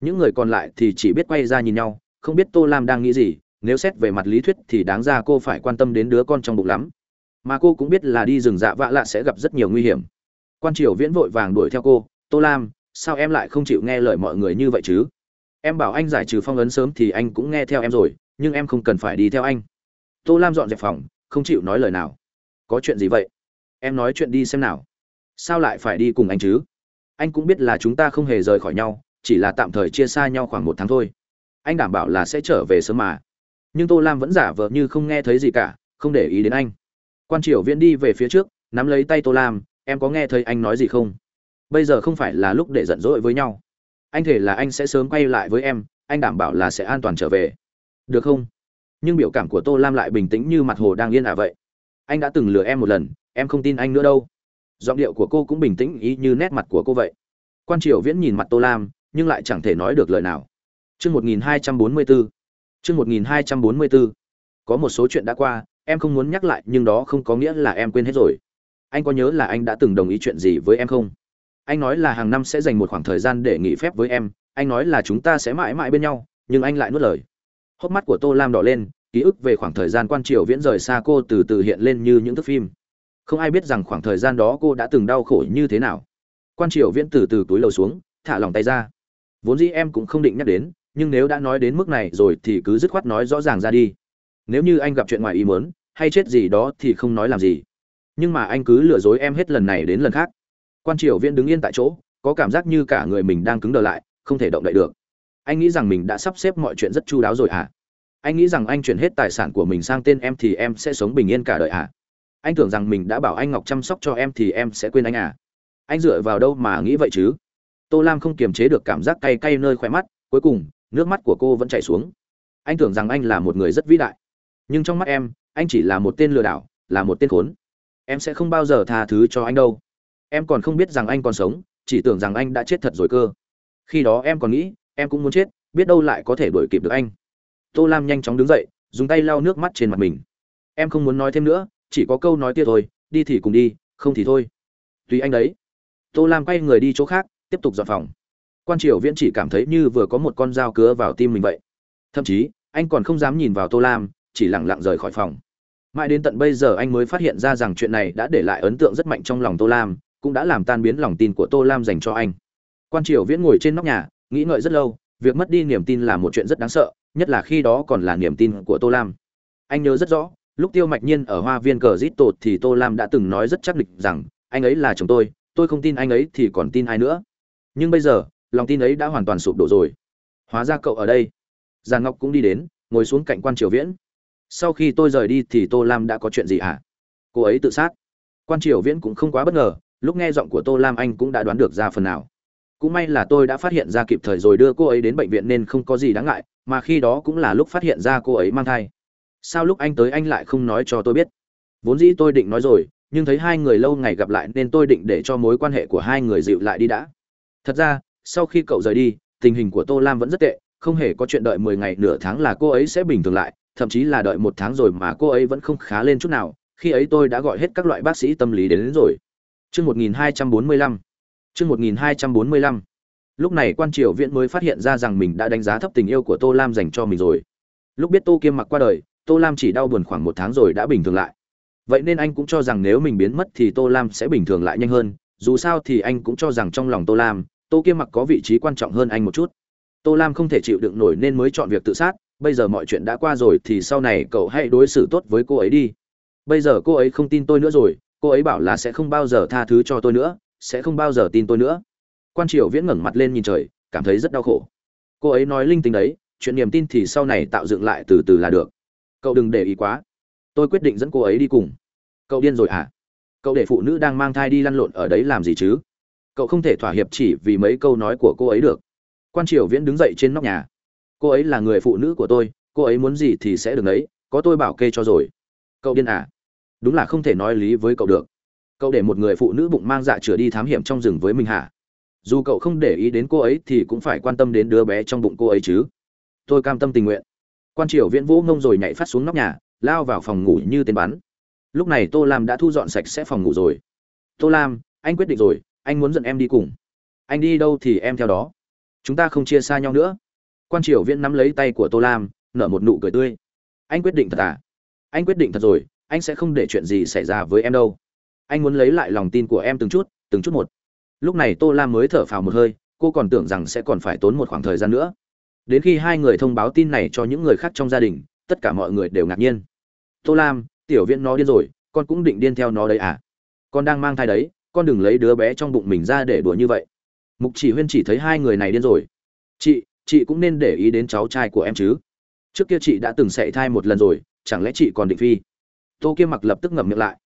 Những người còn lại thì chỉ biết quay ra nhìn nhau, không biết tô lam đang nghĩ gì, nếu xét về mặt lý thuyết thì đáng ra cô phải quan tâm đến đứa con trong bụng lắm. Mà cô cũng biết là đi rừng dạ vạ lạ sẽ gặp rất nhiều nguy hiểm. Quan triều viễn vội vàng đuổi theo cô, tô lam, sao em lại không chịu nghe lời mọi người như vậy chứ? Em bảo anh giải trừ phong ấn sớm thì anh cũng nghe theo em rồi, nhưng em không cần phải đi theo anh. Tô lam dọn dẹp phòng, không chịu nói lời nào. Có chuyện gì vậy? Em nói chuyện đi xem nào. Sao lại phải đi cùng anh chứ? Anh cũng biết là chúng ta không hề rời khỏi nhau, chỉ là tạm thời chia xa nhau khoảng một tháng thôi. Anh đảm bảo là sẽ trở về sớm mà. Nhưng tô lam vẫn giả vờ như không nghe thấy gì cả, không để ý đến anh. Quan triều viễn đi về phía trước, nắm lấy tay tô lam, em có nghe thấy anh nói gì không? Bây giờ không phải là lúc để giận dỗi với nhau anh thể là anh sẽ sớm quay lại với em anh đảm bảo là sẽ an toàn trở về được không nhưng biểu cảm của tô lam lại bình tĩnh như mặt hồ đang yên ả vậy anh đã từng lừa em một lần em không tin anh nữa đâu giọng điệu của cô cũng bình tĩnh ý như nét mặt của cô vậy quan triều viễn nhìn mặt tô lam nhưng lại chẳng thể nói được lời nào Chương 1244. Chương 1244. Có một số chuyện đã qua, em không muốn nhắc lại, nhưng đó không có nghĩa là em quên hết rồi. Anh có nhớ là anh đã từng đồng ý chuyện gì với em không? Anh nói là hàng năm sẽ dành một khoảng thời gian để nghỉ phép với em, anh nói là chúng ta sẽ mãi mãi bên nhau, nhưng anh lại nuốt lời. Hốc mắt của Tô Lam đỏ lên, ký ức về khoảng thời gian quan triều viễn rời xa cô từ từ hiện lên như những thước phim. Không ai biết rằng khoảng thời gian đó cô đã từng đau khổ như thế nào. Quan triều viễn từ từ túi lầu xuống, thả lòng tay ra. Vốn dĩ em cũng không định nhắc đến, nhưng nếu đã nói đến mức này rồi thì cứ dứt khoát nói rõ ràng ra đi nếu như anh gặp chuyện ngoài ý muốn hay chết gì đó thì không nói làm gì nhưng mà anh cứ lừa dối em hết lần này đến lần khác quan triều viễn đứng yên tại chỗ, có cảm giác như cả người mình đang cứng đờ lại, không thể động đậy được. Anh nghĩ rằng mình đã sắp xếp mọi chuyện rất chu đáo rồi à anh nghĩ rằng anh chuyển hết tài sản của mình sang tên em thì em sẽ sống bình yên cả đời à anh tưởng rằng mình đã bảo anh ngọc chăm sóc cho em thì em sẽ quên anh à? Anh dựa vào đâu mà nghĩ vậy chứ? Tô lam không kiềm chế được cảm giác cay cay nơi khóe mắt, cuối cùng, nước mắt của cô vẫn chảy xuống. Anh tưởng rằng anh là một người rất vĩ đại. Nhưng trong mắt em, anh chỉ là một tên lừa đảo, là một tên khốn. Em sẽ không bao giờ tha thứ cho anh đâu em còn không biết rằng anh còn sống, chỉ tưởng rằng anh đã chết thật rồi cơ. Khi đó em còn nghĩ, em cũng muốn chết, biết đâu lại có thể đuổi kịp được anh. Tô lam nhanh chóng đứng dậy, dùng tay lau nước mắt trên mặt mình. Em không muốn nói thêm nữa, chỉ có câu nói kia thôi, đi thì cùng đi, không thì thôi. Tùy anh đấy. Tô lam quay người đi chỗ khác, tiếp tục dọn phòng. Quan triều viễn chỉ cảm thấy như vừa có một con dao cứa vào tim mình vậy. Thậm chí, anh còn không dám nhìn vào tô lam, chỉ lẳng lặng rời khỏi phòng. Mãi đến tận bây giờ anh mới phát hiện ra rằng chuyện này đã để lại ấn tượng rất mạnh trong lòng tô lam cũng đã làm tan biến lòng tin của tô lam dành cho anh. Quan triều viễn ngồi trên nóc nhà, nghĩ ngợi rất lâu, việc mất đi niềm tin là một chuyện rất đáng sợ, nhất là khi đó còn là niềm tin của tô lam. Anh nhớ rất rõ, lúc tiêu mạch nhiên ở hoa viên cờ rít tột thì tô lam đã từng nói rất chắc địch rằng, anh ấy là chồng tôi tôi không tin anh ấy thì còn tin ai nữa. Nhưng bây giờ, lòng tin ấy đã hoàn toàn sụp đổ rồi. Hóa ra cậu ở đây. Già ngọc cũng đi đến, ngồi xuống cạnh quan triều viễn. Sau khi tôi rời đi thì tô lam đã có chuyện gì hả? À? cô ấy tự sát. Quan triều viễn cũng không quá bất ngờ lúc nghe giọng của tô lam anh cũng đã đoán được ra phần nào. Cũng may là tôi đã phát hiện ra kịp thời rồi đưa cô ấy đến bệnh viện nên không có gì đáng ngại mà khi đó cũng là lúc phát hiện ra cô ấy mang thai. Sao lúc anh tới anh lại không nói cho tôi biết? Vốn dĩ tôi định nói rồi nhưng thấy hai người lâu ngày gặp lại nên tôi định để cho mối quan hệ của hai người dịu lại đi đã. Thật ra sau khi cậu rời đi tình hình của tô lam vẫn rất tệ không hề có chuyện đợi mười ngày nửa tháng là cô ấy sẽ bình thường lại thậm chí là đợi một tháng rồi mà cô ấy vẫn không khá lên chút nào khi ấy tôi đã gọi hết các loại bác sĩ tâm lý đến, đến rồi. Chương 1245. Chương 1245. Lúc này quan triều viện mới phát hiện ra rằng mình đã đánh giá thấp tình yêu của Tô Lam dành cho mình rồi. Lúc biết Tô Kiêm mặc qua đời, Tô Lam chỉ đau buồn khoảng một tháng rồi đã bình thường lại. Vậy nên anh cũng cho rằng nếu mình biến mất thì Tô Lam sẽ bình thường lại nhanh hơn, dù sao thì anh cũng cho rằng trong lòng Tô Lam, tô kiêm mặc có vị trí quan trọng hơn anh một chút tô lam không thể chịu đựng nổi nên mới chọn việc tự sát bây giờ mọi chuyện đã qua rồi thì sau này cậu hãy đối xử tốt với cô ấy đi bây giờ cô ấy không tin tôi nữa rồi cô ấy bảo là sẽ không bao giờ tha thứ cho tôi nữa, sẽ không bao giờ tin tôi nữa. Quan triều viễn ngẩng mặt lên nhìn trời, cảm thấy rất đau khổ. Cô ấy nói linh tinh đấy, chuyện niềm tin thì sau này tạo dựng lại từ từ là được. Cậu đừng để ý quá. Tôi quyết định dẫn cô ấy đi cùng. Cậu điên rồi à cậu để phụ nữ đang mang thai đi lăn lộn ở đấy làm gì chứ? Cậu không thể thỏa hiệp chỉ vì mấy câu nói của cô ấy được. Quan triều viễn đứng dậy trên nóc nhà. Cô ấy là người phụ nữ của tôi, cô ấy muốn gì thì sẽ được đấy có tôi bảo kê cho rồi. Cậu điên à? Đúng là không thể nói lý với cậu được. Cậu để một người phụ nữ bụng mang dạ chửa đi thám hiểm trong rừng với mình hả? Dù cậu không để ý đến cô ấy thì cũng phải quan tâm đến đứa bé trong bụng cô ấy chứ. Tôi cam tâm tình nguyện. Quan triều viễn vũ ngông rồi nhảy phát xuống nóc nhà, lao vào phòng ngủ như tên bắn. Lúc này tô lam đã thu dọn sạch sẽ phòng ngủ rồi. Tô lam, anh quyết định rồi, anh muốn dẫn em đi cùng. Anh đi đâu thì em theo đó. Chúng ta không chia xa nhau nữa. Quan triều viễn nắm lấy tay của tô lam, nở một nụ cười tươi. Anh quyết định thật à? Anh quyết định thật rồi anh sẽ không để chuyện gì xảy ra với em đâu. Anh muốn lấy lại lòng tin của em từng chút từng chút một. Lúc này tô lam mới thở phào một hơi, cô còn tưởng rằng sẽ còn phải tốn một khoảng thời gian nữa. Đến khi hai người thông báo tin này cho những người khác trong gia đình, tất cả mọi người đều ngạc nhiên. Tô lam, tiểu viễn nó điên rồi, con cũng định điên theo nó đấy à? Con đang mang thai đấy, con đừng lấy đứa bé trong bụng mình ra để đùa như vậy. Mục chỉ huyên chỉ thấy hai người này điên rồi. Chị chị cũng nên để ý đến cháu trai của em chứ. Trước kia chị đã từng sảy thai một lần rồi, chẳng lẽ chị còn định phi? Tô kiêm mặc lập tức ngậm miệng lại.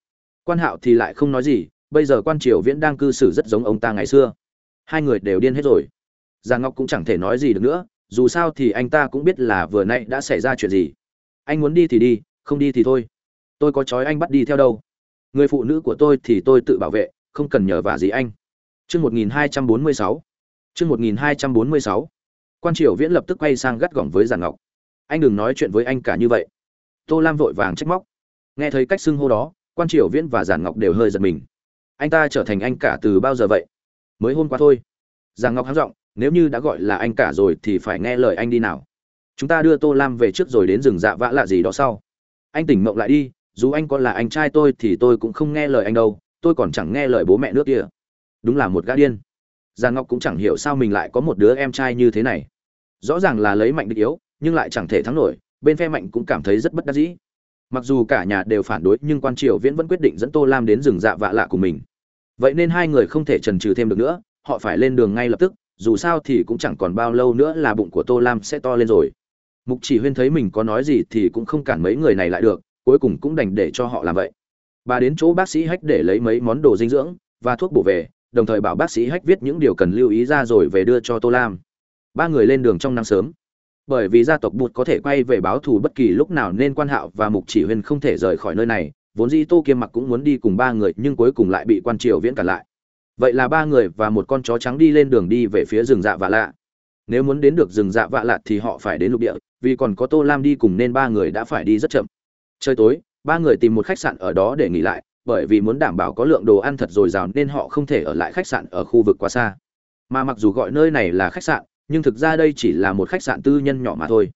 Quan hạo thì lại không nói gì, bây giờ quan triều viễn đang cư xử rất giống ông ta ngày xưa. Hai người đều điên hết rồi. Già ngọc cũng chẳng thể nói gì được nữa, dù sao thì anh ta cũng biết là vừa nay đã xảy ra chuyện gì. Anh muốn đi thì đi, không đi thì thôi. Tôi có chói anh bắt đi theo đâu. Người phụ nữ của tôi thì tôi tự bảo vệ, không cần nhờ vả gì anh. Chương một nghìn hai trăm bốn mươi sáu. Chương một nghìn hai trăm bốn mươi sáu. Quan triều viễn lập tức quay sang gắt gỏng với giàn ngọc. Anh đừng nói chuyện với anh cả như vậy. Tô lam vội vàng trách móc nghe thấy cách xưng hô đó, quan triều viễn và giản ngọc đều hơi giật mình. Anh ta trở thành anh cả từ bao giờ vậy? Mới hôm qua thôi. Giản ngọc háng giọng, nếu như đã gọi là anh cả rồi thì phải nghe lời anh đi nào. Chúng ta đưa tô lam về trước rồi đến rừng dạ vã lạ gì đó sau. Anh tỉnh mộng lại đi, dù anh có là anh trai tôi thì tôi cũng không nghe lời anh đâu, tôi còn chẳng nghe lời bố mẹ nước kia. Đúng là một gã điên. Giàn ngọc cũng chẳng hiểu sao mình lại có một đứa em trai như thế này. Rõ ràng là lấy mạnh địch yếu, nhưng lại chẳng thể thắng nổi, bên phe mạnh cũng cảm thấy rất bất đắc dĩ mặc dù cả nhà đều phản đối, nhưng quan triều viễn vẫn quyết định dẫn tô lam đến rừng dạ vạ lạ của mình. Vậy nên hai người không thể trần trừ thêm được nữa, họ phải lên đường ngay lập tức, dù sao thì cũng chẳng còn bao lâu nữa là bụng của tô lam sẽ to lên rồi. Mục chỉ huyên thấy mình có nói gì thì cũng không cản mấy người này lại được, cuối cùng cũng đành để cho họ làm vậy. Bà đến chỗ bác sĩ hách để lấy mấy món đồ dinh dưỡng và thuốc bổ về, đồng thời bảo bác sĩ hách viết những điều cần lưu ý ra rồi về đưa cho tô lam. Ba người lên đường trong nắng sớm bởi vì gia tộc bụt có thể quay về báo thù bất kỳ lúc nào nên quan hạo và mục chỉ huyên không thể rời khỏi nơi này, vốn dĩ tô kiêm mặc cũng muốn đi cùng ba người nhưng cuối cùng lại bị quan triều viễn cản lại. Vậy là ba người và một con chó trắng đi lên đường đi về phía rừng dạ vạ lạ. Nếu muốn đến được rừng dạ vạ lạ thì họ phải đến lục địa, vì còn có tô lam đi cùng nên ba người đã phải đi rất chậm. Trời tối, ba người tìm một khách sạn ở đó để nghỉ lại, bởi vì muốn đảm bảo có lượng đồ ăn thật dồi dào nên họ không thể ở lại khách sạn ở khu vực quá xa. Mà mặc dù gọi nơi này là khách sạn nhưng thực ra đây chỉ là một khách sạn tư nhân nhỏ mà thôi.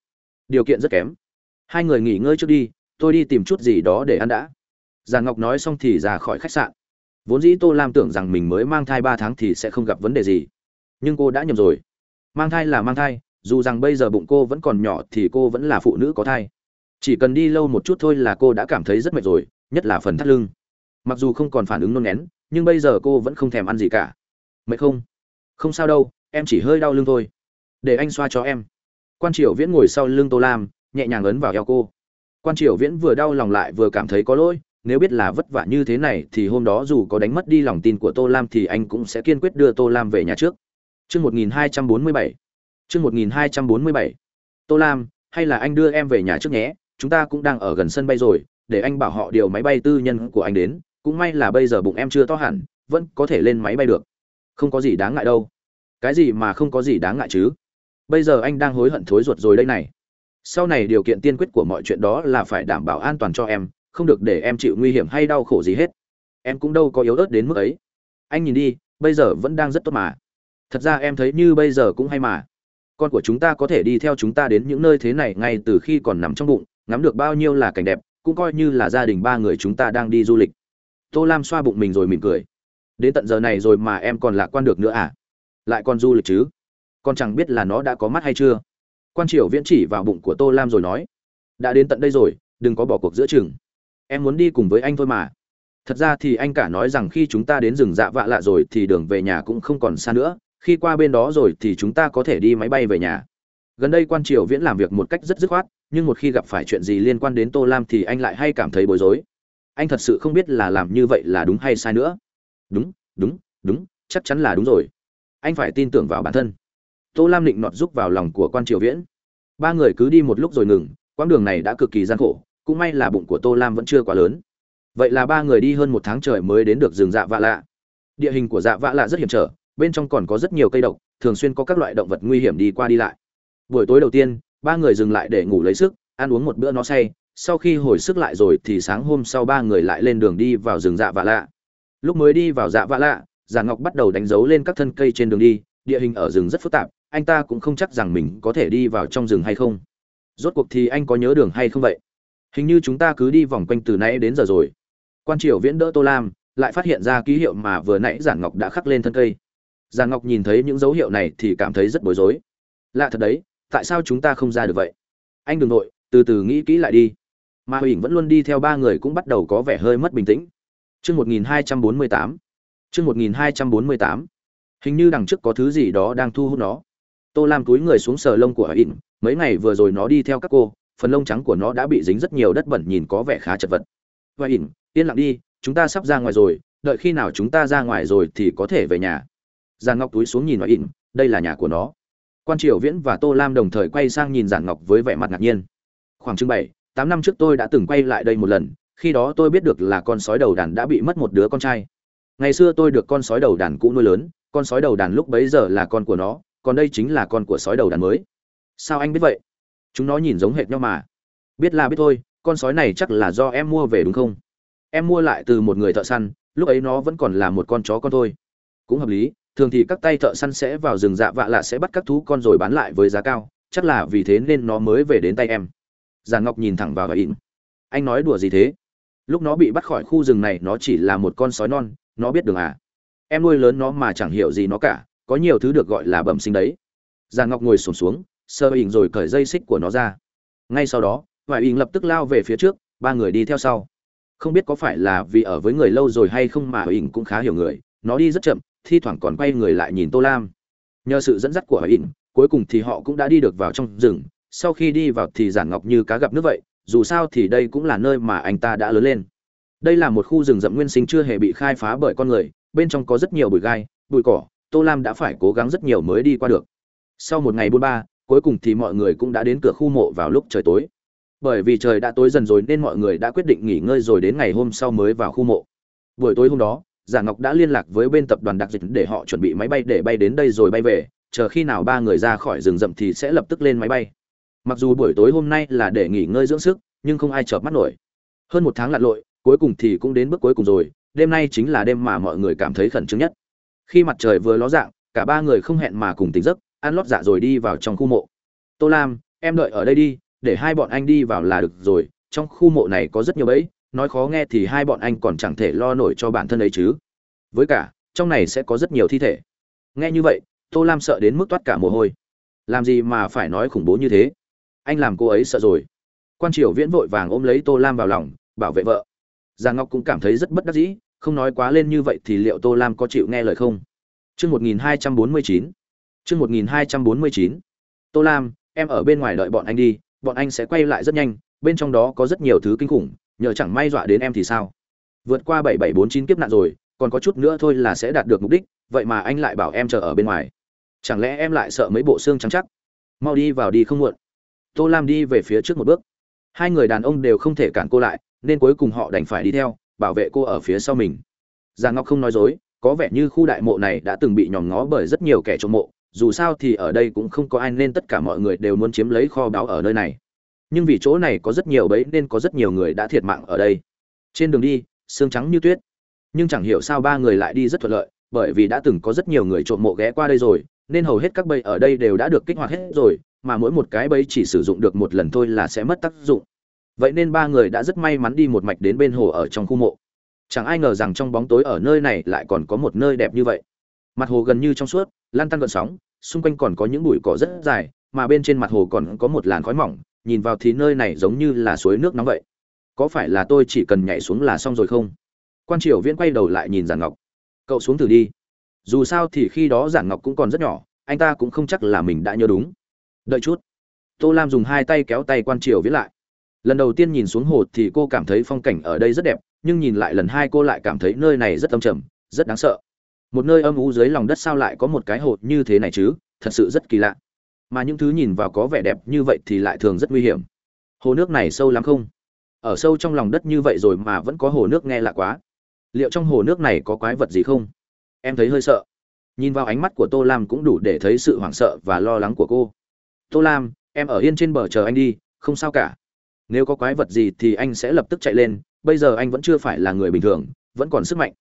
Điều kiện rất kém. Hai người nghỉ ngơi trước đi, tôi đi tìm chút gì đó để ăn đã. Giàn ngọc nói xong thì ra khỏi khách sạn. Vốn dĩ tô lam tưởng rằng mình mới mang thai ba tháng thì sẽ không gặp vấn đề gì. Nhưng cô đã nhầm rồi. Mang thai là mang thai, dù rằng bây giờ bụng cô vẫn còn nhỏ thì cô vẫn là phụ nữ có thai. Chỉ cần đi lâu một chút thôi là cô đã cảm thấy rất mệt rồi, nhất là phần thắt lưng. Mặc dù không còn phản ứng nôn nén, nhưng bây giờ cô vẫn không thèm ăn gì cả. Mệt không? Không sao đâu, em chỉ hơi đau lưng thôi để anh xoa cho em quan triều viễn ngồi sau lưng tô lam nhẹ nhàng ấn vào eo cô quan triều viễn vừa đau lòng lại vừa cảm thấy có lỗi nếu biết là vất vả như thế này thì hôm đó dù có đánh mất đi lòng tin của tô lam thì anh cũng sẽ kiên quyết đưa tô lam về nhà trước Trước 1247. Trước 1247. Tô Lam, hay là anh đưa em về nhà trước nhé, chúng ta cũng đang ở gần sân bay rồi, để anh bảo họ điều máy bay tư nhân của anh đến, cũng may là bây giờ bụng em chưa to hẳn, vẫn có thể lên máy bay được. Không có gì đáng ngại đâu. Cái gì mà không có gì đáng ngại chứ? Bây giờ anh đang hối hận thối ruột rồi đây này. Sau này điều kiện tiên quyết của mọi chuyện đó là phải đảm bảo an toàn cho em, không được để em chịu nguy hiểm hay đau khổ gì hết. Em cũng đâu có yếu ớt đến mức ấy. Anh nhìn đi, bây giờ vẫn đang rất tốt mà. Thật ra em thấy như bây giờ cũng hay mà. Con của chúng ta có thể đi theo chúng ta đến những nơi thế này ngay từ khi còn nằm trong bụng, ngắm được bao nhiêu là cảnh đẹp, cũng coi như là gia đình ba người chúng ta đang đi du lịch. Tô lam xoa bụng mình rồi mỉm cười. Đến tận giờ này rồi mà em còn lạc quan được nữa à? Lại còn du lịch chứ? Còn chẳng biết là nó đã có mắt hay chưa. Quan triều viễn chỉ vào bụng của tô lam rồi nói, đã đến tận đây rồi, đừng có bỏ cuộc giữa chừng. Em muốn đi cùng với anh thôi mà. Thật ra thì anh cả nói rằng khi chúng ta đến rừng dạ vạ lạ rồi thì đường về nhà cũng không còn xa nữa, khi qua bên đó rồi thì chúng ta có thể đi máy bay về nhà. Gần đây quan triều viễn làm việc một cách rất dứt khoát, nhưng một khi gặp phải chuyện gì liên quan đến tô lam thì anh lại hay cảm thấy bối rối. Anh thật sự không biết là làm như vậy là đúng hay sai nữa. Đúng đúng đúng, chắc chắn là đúng rồi. Anh phải tin tưởng vào bản thân tô lam định nọt giúp vào lòng của quan triều viễn. Ba người cứ đi một lúc rồi ngừng, quãng đường này đã cực kỳ gian khổ, cũng may là bụng của tô lam vẫn chưa quá lớn. Vậy là ba người đi hơn một tháng trời mới đến được rừng dạ vạ lạ. Địa hình của dạ vạ lạ rất hiểm trở, bên trong còn có rất nhiều cây độc, thường xuyên có các loại động vật nguy hiểm đi qua đi lại. Buổi tối đầu tiên, ba người dừng lại để ngủ lấy sức, ăn uống một bữa nó say, sau khi hồi sức lại rồi thì sáng hôm sau ba người lại lên đường đi vào rừng dạ vạ lạ. Lúc mới đi vào dạ vạ lạ giả ngọc bắt đầu đánh dấu lên các thân cây trên đường đi, địa hình ở rừng rất phức tạp anh ta cũng không chắc rằng mình có thể đi vào trong rừng hay không. Rốt cuộc thì anh có nhớ đường hay không vậy? Hình như chúng ta cứ đi vòng quanh từ nãy đến giờ rồi. Quan triều viễn đỡ tô lam, lại phát hiện ra ký hiệu mà vừa nãy giản ngọc đã khắc lên thân cây. Giản ngọc nhìn thấy những dấu hiệu này thì cảm thấy rất bối rối. Lạ thật đấy, tại sao chúng ta không ra được vậy? Anh đừng nội từ từ nghĩ kỹ lại đi. Mà huỳnh vẫn luôn đi theo ba người cũng bắt đầu có vẻ hơi mất bình tĩnh. Chương một nghìn hai trăm bốn mươi tám. Chương một nghìn hai trăm bốn mươi tám. Hình như đằng trước có thứ gì đó đang thu hút nó tô lam túi người xuống sờ lông của huỳnh mấy ngày vừa rồi nó đi theo các cô, phần lông trắng của nó đã bị dính rất nhiều đất bẩn nhìn có vẻ khá chật vật. Huỳnh yên lặng đi, chúng ta sắp ra ngoài rồi, đợi khi nào chúng ta ra ngoài rồi thì có thể về nhà. Giàn ngọc túi xuống nhìn hỏi ỉn đây là nhà của nó. Quan triều viễn và tô lam đồng thời quay sang nhìn giản ngọc với vẻ mặt ngạc nhiên. Khoảng chừng bảy, tám năm trước tôi đã từng quay lại đây một lần, khi đó tôi biết được là con sói đầu đàn đã bị mất một đứa con trai. Ngày xưa tôi được con sói đầu đàn cũ nuôi lớn, con sói đầu đàn lúc bấy giờ là con của nó còn đây chính là con của sói đầu đàn mới. Sao anh biết vậy? Chúng nó nhìn giống hệt nhau mà. Biết là biết thôi, con sói này chắc là do em mua về đúng không? Em mua lại từ một người thợ săn, lúc ấy nó vẫn còn là một con chó con thôi. Cũng hợp lý, thường thì các tay thợ săn sẽ vào rừng dạ vạ lạ sẽ bắt các thú con rồi bán lại với giá cao, chắc là vì thế nên nó mới về đến tay em. Giàn ngọc nhìn thẳng vào và ỉn. Anh nói đùa gì thế? Lúc nó bị bắt khỏi khu rừng này nó chỉ là một con sói non, nó biết đường à? Em nuôi lớn nó mà chẳng hiểu gì nó cả có nhiều thứ được gọi là bẩm sinh đấy. Giàn ngọc ngồi sổm xuống, sơ ỉn rồi cởi dây xích của nó ra. Ngay sau đó ngoại ỉn lập tức lao về phía trước, ba người đi theo sau. Không biết có phải là vì ở với người lâu rồi hay không mà ỉn cũng khá hiểu người, nó đi rất chậm, thi thoảng còn quay người lại nhìn tô lam. Nhờ sự dẫn dắt của ỉn cuối cùng thì họ cũng đã đi được vào trong rừng. Sau khi đi vào thì giản ngọc như cá gặp nước vậy, dù sao thì đây cũng là nơi mà anh ta đã lớn lên. Đây là một khu rừng rậm nguyên sinh chưa hề bị khai phá bởi con người, bên trong có rất nhiều bụi gai, bụi cỏ tô lam đã phải cố gắng rất nhiều mới đi qua được. Sau một ngày buôn ba, cuối cùng thì mọi người cũng đã đến cửa khu mộ vào lúc trời tối. Bởi vì trời đã tối dần rồi nên mọi người đã quyết định nghỉ ngơi rồi đến ngày hôm sau mới vào khu mộ. Buổi tối hôm đó, giả ngọc đã liên lạc với bên tập đoàn đặc dịch để họ chuẩn bị máy bay để bay đến đây rồi bay về. Chờ khi nào ba người ra khỏi rừng rậm thì sẽ lập tức lên máy bay. Mặc dù buổi tối hôm nay là để nghỉ ngơi dưỡng sức, nhưng không ai chợp mắt nổi. Hơn một tháng lặn lội, cuối cùng thì cũng đến bước cuối cùng rồi. Đêm nay chính là đêm mà mọi người cảm thấy khẩn trương nhất khi mặt trời vừa ló dạng, cả ba người không hẹn mà cùng tỉnh giấc, ăn lót dạ rồi đi vào trong khu mộ. Tô lam, em đợi ở đây đi, để hai bọn anh đi vào là được rồi, trong khu mộ này có rất nhiều bẫy, nói khó nghe thì hai bọn anh còn chẳng thể lo nổi cho bản thân ấy chứ. Với cả, trong này sẽ có rất nhiều thi thể. Nghe như vậy, tô lam sợ đến mức toát cả mồ hôi. Làm gì mà phải nói khủng bố như thế? Anh làm cô ấy sợ rồi. Quan triều viễn vội vàng ôm lấy tô lam vào lòng, bảo vệ vợ. Giang ngọc cũng cảm thấy rất bất đắc dĩ không nói quá lên như vậy thì liệu tô lam có chịu nghe lời không? Chương một nghìn hai trăm bốn mươi chín. Chương một nghìn hai trăm bốn mươi chín. Tô lam, em ở bên ngoài đợi bọn anh đi, bọn anh sẽ quay lại rất nhanh, bên trong đó có rất nhiều thứ kinh khủng, nhờ chẳng may dọa đến em thì sao? Vượt qua bảy bảy bốn chín kiếp nạn rồi, còn có chút nữa thôi là sẽ đạt được mục đích, vậy mà anh lại bảo em chờ ở bên ngoài. Chẳng lẽ em lại sợ mấy bộ xương trắng chắc? Mau đi vào đi không muộn. Tô lam đi về phía trước một bước. Hai người đàn ông đều không thể cản cô lại, nên cuối cùng họ đành phải đi theo bảo vệ cô ở phía sau mình. Giang ngọc không nói dối, có vẻ như khu đại mộ này đã từng bị nhòm ngó bởi rất nhiều kẻ trộm mộ, dù sao thì ở đây cũng không có ai nên tất cả mọi người đều muốn chiếm lấy kho báu ở nơi này. Nhưng vì chỗ này có rất nhiều bẫy nên có rất nhiều người đã thiệt mạng ở đây. Trên đường đi xương trắng như tuyết. Nhưng chẳng hiểu sao ba người lại đi rất thuận lợi, bởi vì đã từng có rất nhiều người trộm mộ ghé qua đây rồi, nên hầu hết các bẫy ở đây đều đã được kích hoạt hết rồi, mà mỗi một cái bẫy chỉ sử dụng được một lần thôi là sẽ mất tác dụng vậy nên ba người đã rất may mắn đi một mạch đến bên hồ ở trong khu mộ. Chẳng ai ngờ rằng trong bóng tối ở nơi này lại còn có một nơi đẹp như vậy. Mặt hồ gần như trong suốt, lan tăn gợn sóng, xung quanh còn có những bụi cỏ rất dài, mà bên trên mặt hồ còn có một làn khói mỏng, nhìn vào thì nơi này giống như là suối nước nóng vậy. Có phải là tôi chỉ cần nhảy xuống là xong rồi không? Quan triều viễn quay đầu lại nhìn Giản ngọc. Cậu xuống thử đi. Dù sao thì khi đó giản ngọc cũng còn rất nhỏ, anh ta cũng không chắc là mình đã nhớ đúng. Đợi chút. Tô lam dùng hai tay kéo tay quan triều viết lại lần đầu tiên nhìn xuống hồ thì cô cảm thấy phong cảnh ở đây rất đẹp, nhưng nhìn lại lần hai cô lại cảm thấy nơi này rất âm trầm, rất đáng sợ. Một nơi âm u dưới lòng đất sao lại có một cái hồ như thế này chứ? Thật sự rất kỳ lạ. Mà những thứ nhìn vào có vẻ đẹp như vậy thì lại thường rất nguy hiểm. Hồ nước này sâu lắm không? Ở sâu trong lòng đất như vậy rồi mà vẫn có hồ nước nghe lạ quá. Liệu trong hồ nước này có quái vật gì không? Em thấy hơi sợ. Nhìn vào ánh mắt của tô lam cũng đủ để thấy sự hoảng sợ và lo lắng của cô. Tô lam, em ở yên trên bờ chờ anh đi, không sao cả nếu có quái vật gì thì anh sẽ lập tức chạy lên, bây giờ anh vẫn chưa phải là người bình thường, vẫn còn sức mạnh.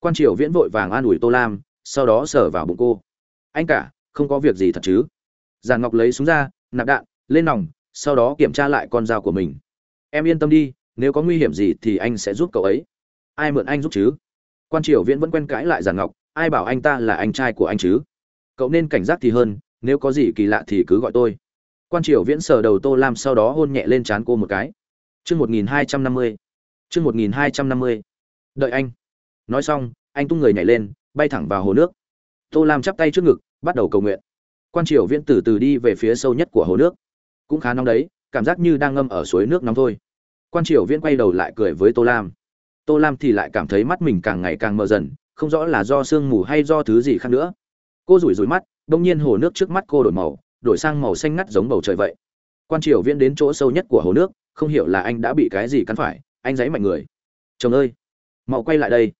Quan triều viễn vội vàng an ủi tô lam, sau đó sờ vào bụng cô. Anh cả, không có việc gì thật chứ? Giàn ngọc lấy súng ra, nạp đạn, lên nòng, sau đó kiểm tra lại con dao của mình. Em yên tâm đi, nếu có nguy hiểm gì thì anh sẽ giúp cậu ấy. Ai mượn anh giúp chứ? Quan triều viễn vẫn quen cãi lại giàn ngọc, ai bảo anh ta là anh trai của anh chứ? Cậu nên cảnh giác thì hơn, nếu có gì kỳ lạ thì cứ gọi tôi quan triều viễn sờ đầu tô lam sau đó hôn nhẹ lên trán cô một cái. Chương một nghìn hai trăm năm mươi. Chương một nghìn hai trăm năm mươi. Đợi anh. Nói xong, anh tung người nhảy lên, bay thẳng vào hồ nước. Tô lam chắp tay trước ngực, bắt đầu cầu nguyện. Quan triều viễn từ từ đi về phía sâu nhất của hồ nước. Cũng khá nóng đấy, cảm giác như đang ngâm ở suối nước nóng thôi. Quan triều viễn quay đầu lại cười với tô lam. Tô lam thì lại cảm thấy mắt mình càng ngày càng mờ dần, không rõ là do sương mù hay do thứ gì khác nữa. Cô rủi rủi mắt, đông nhiên hồ nước trước mắt cô đổi màu đổi sang màu xanh ngắt giống bầu trời vậy. Quan triều viễn đến chỗ sâu nhất của hồ nước, không hiểu là anh đã bị cái gì cắn phải, anh giấy mạnh người. Chồng ơi, mau quay lại đây.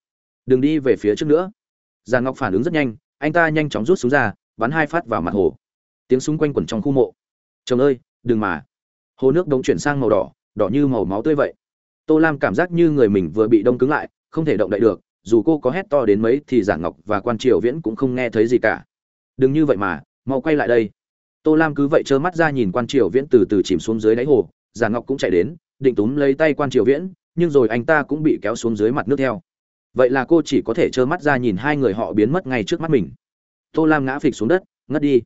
Đừng đi về phía trước nữa. Giàn ngọc phản ứng rất nhanh, anh ta nhanh chóng rút súng ra, bắn hai phát vào mặt hồ. Tiếng súng quanh quẩn trong khu mộ. Chồng ơi, đừng mà. Hồ nước đống chuyển sang màu đỏ đỏ như màu máu tươi vậy. Tô lam cảm giác như người mình vừa bị đông cứng lại, không thể động đậy được, dù cô có hét to đến mấy thì giản ngọc và quan triều viễn cũng không nghe thấy gì cả. Đừng như vậy mà, mau quay lại đây tô lam cứ vậy trơ mắt ra nhìn quan triều viễn từ từ chìm xuống dưới đáy hồ giản ngọc cũng chạy đến, định túm lấy tay quan triều viễn, nhưng rồi anh ta cũng bị kéo xuống dưới mặt nước theo. Vậy là cô chỉ có thể trơ mắt ra nhìn hai người họ biến mất ngay trước mắt mình. Tô lam ngã phịch xuống đất, ngất đi.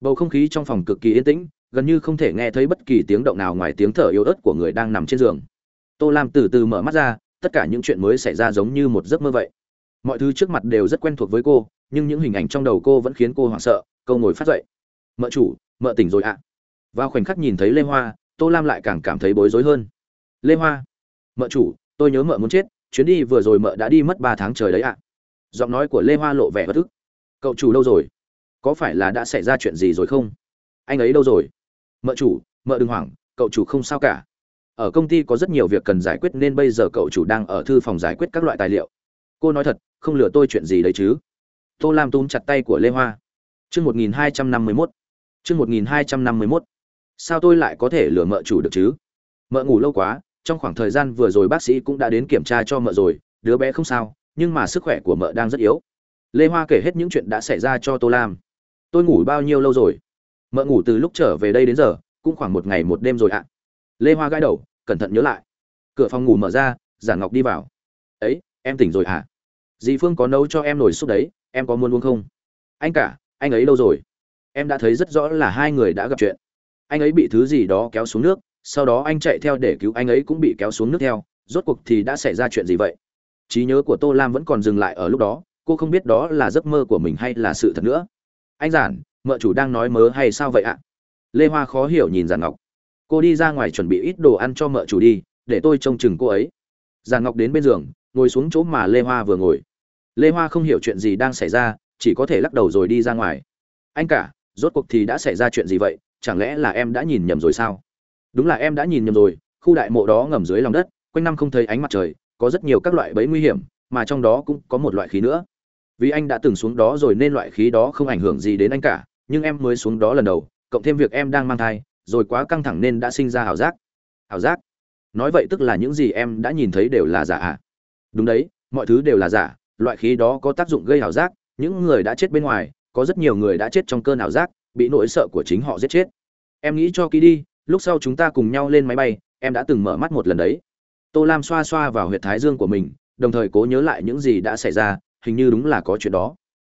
Bầu không khí trong phòng cực kỳ yên tĩnh, gần như không thể nghe thấy bất kỳ tiếng động nào ngoài tiếng thở yếu ớt của người đang nằm trên giường. Tô lam từ từ mở mắt ra, tất cả những chuyện mới xảy ra giống như một giấc mơ vậy. Mọi thứ trước mặt đều rất quen thuộc với cô, nhưng những hình ảnh trong đầu cô vẫn khiến cô hoảng sợ câu ngồi phát dậy mợ chủ, mợ tỉnh rồi ạ. À. vào khoảnh khắc nhìn thấy lê hoa, tô lam lại càng cảm thấy bối rối hơn. Lê hoa, mợ chủ, tôi nhớ mợ muốn chết, chuyến đi vừa rồi mợ đã đi mất ba tháng trời đấy ạ. Giọng nói của lê hoa lộ vẻ bất ức. Cậu chủ đâu rồi? Có phải là đã xảy ra chuyện gì rồi không? Anh ấy đâu rồi? Mợ chủ, mợ đừng hoảng, cậu chủ không sao cả. Ở công ty có rất nhiều việc cần giải quyết nên bây giờ cậu chủ đang ở thư phòng giải quyết các loại tài liệu. Cô nói thật, không lừa tôi chuyện gì đấy chứ? Tô lam túm chặt tay của lê hoa. Chương một nghìn hai trăm năm mươi mốt chương một nghìn hai trăm năm mươi mốt. Sao tôi lại có thể lừa mợ chủ được chứ? Mợ ngủ lâu quá, trong khoảng thời gian vừa rồi bác sĩ cũng đã đến kiểm tra cho mợ rồi, đứa bé không sao, nhưng mà sức khỏe của mợ đang rất yếu. Lê hoa kể hết những chuyện đã xảy ra cho tô lam tôi ngủ bao nhiêu lâu rồi? Mợ ngủ từ lúc trở về đây đến giờ, cũng khoảng một ngày một đêm rồi ạ. Lê hoa gãi đầu, cẩn thận nhớ lại. Cửa phòng ngủ mở ra giản ngọc đi vào. Ấy, em tỉnh rồi hả? À? dì phương có nấu cho em nồi súp đấy, em có muốn uống không? Anh cả, anh ấy đâu rồi? Em đã thấy rất rõ là hai người đã gặp chuyện. Anh ấy bị thứ gì đó kéo xuống nước, sau đó anh chạy theo để cứu anh ấy cũng bị kéo xuống nước theo, rốt cuộc thì đã xảy ra chuyện gì vậy? Trí nhớ của tô lam vẫn còn dừng lại ở lúc đó, cô không biết đó là giấc mơ của mình hay là sự thật nữa. Anh giản, mợ chủ đang nói mớ hay sao vậy ạ? Lê hoa khó hiểu nhìn giản ngọc. Cô đi ra ngoài chuẩn bị ít đồ ăn cho mợ chủ đi, để tôi trông chừng cô ấy. Giản ngọc đến bên giường, ngồi xuống chỗ mà lê hoa vừa ngồi. Lê hoa không hiểu chuyện gì đang xảy ra, chỉ có thể lắc đầu rồi đi ra ngoài. Anh cả rốt cuộc thì đã xảy ra chuyện gì vậy? Chẳng lẽ là em đã nhìn nhầm rồi sao? Đúng là em đã nhìn nhầm rồi, khu đại mộ đó ngầm dưới lòng đất, quanh năm không thấy ánh mặt trời, có rất nhiều các loại bẫy nguy hiểm, mà trong đó cũng có một loại khí nữa. Vì anh đã từng xuống đó rồi nên loại khí đó không ảnh hưởng gì đến anh cả, nhưng em mới xuống đó lần đầu, cộng thêm việc em đang mang thai, rồi quá căng thẳng nên đã sinh ra ảo giác. Ảo giác? Nói vậy tức là những gì em đã nhìn thấy đều là giả à? Đúng đấy, mọi thứ đều là giả, loại khí đó có tác dụng gây ảo giác, những người đã chết bên ngoài có rất nhiều người đã chết trong cơn ảo giác, bị nỗi sợ của chính họ giết chết. Em nghĩ cho kỹ đi, lúc sau chúng ta cùng nhau lên máy bay, em đã từng mở mắt một lần đấy. Tô lam xoa xoa vào huyệt thái dương của mình, đồng thời cố nhớ lại những gì đã xảy ra, hình như đúng là có chuyện đó.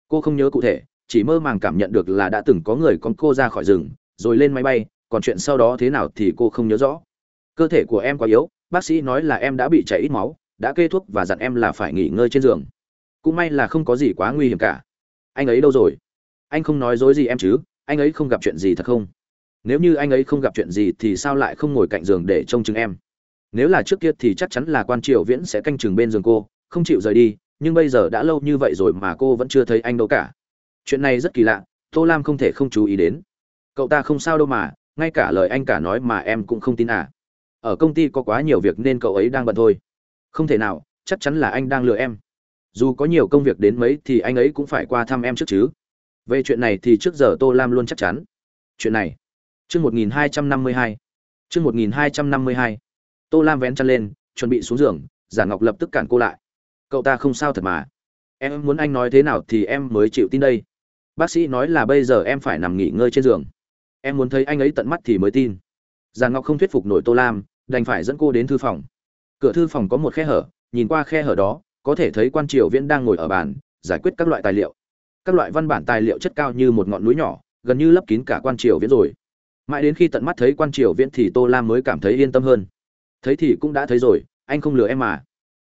Cô không nhớ cụ thể, chỉ mơ màng cảm nhận được là đã từng có người con cô ra khỏi rừng, rồi lên máy bay, còn chuyện sau đó thế nào thì cô không nhớ rõ. Cơ thể của em quá yếu, bác sĩ nói là em đã bị chảy ít máu, đã kê thuốc và dặn em là phải nghỉ ngơi trên giường. Cũng may là không có gì quá nguy hiểm cả. Anh ấy đâu rồi? Anh không nói dối gì em chứ, anh ấy không gặp chuyện gì thật không? Nếu như anh ấy không gặp chuyện gì thì sao lại không ngồi cạnh giường để trông chừng em? Nếu là trước kia thì chắc chắn là quan triều viễn sẽ canh chừng bên giường cô, không chịu rời đi, nhưng bây giờ đã lâu như vậy rồi mà cô vẫn chưa thấy anh đâu cả. Chuyện này rất kỳ lạ, tô lam không thể không chú ý đến. Cậu ta không sao đâu mà, ngay cả lời anh cả nói mà em cũng không tin à. Ở công ty có quá nhiều việc nên cậu ấy đang bận thôi. Không thể nào, chắc chắn là anh đang lừa em. Dù có nhiều công việc đến mấy thì anh ấy cũng phải qua thăm em trước chứ về chuyện này thì trước giờ tô lam luôn chắc chắn. Chuyện này, chương một nghìn hai trăm năm mươi hai, chương một nghìn hai trăm năm mươi hai. Tô lam vén chăn lên, chuẩn bị xuống giường, giả ngọc lập tức cản cô lại. Cậu ta không sao thật mà. Em muốn anh nói thế nào thì em mới chịu tin đây. Bác sĩ nói là bây giờ em phải nằm nghỉ ngơi trên giường. Em muốn thấy anh ấy tận mắt thì mới tin. Giàn ngọc không thuyết phục nổi tô lam, đành phải dẫn cô đến thư phòng. Cửa thư phòng có một khe hở, nhìn qua khe hở đó, có thể thấy quan triều viễn đang ngồi ở bàn, giải quyết các loại tài liệu các loại văn bản tài liệu chất cao như một ngọn núi nhỏ, gần như lấp kín cả quan triều viễn rồi. Mãi đến khi tận mắt thấy quan triều viễn thì tô lam mới cảm thấy yên tâm hơn. Thấy thì cũng đã thấy rồi, anh không lừa em mà.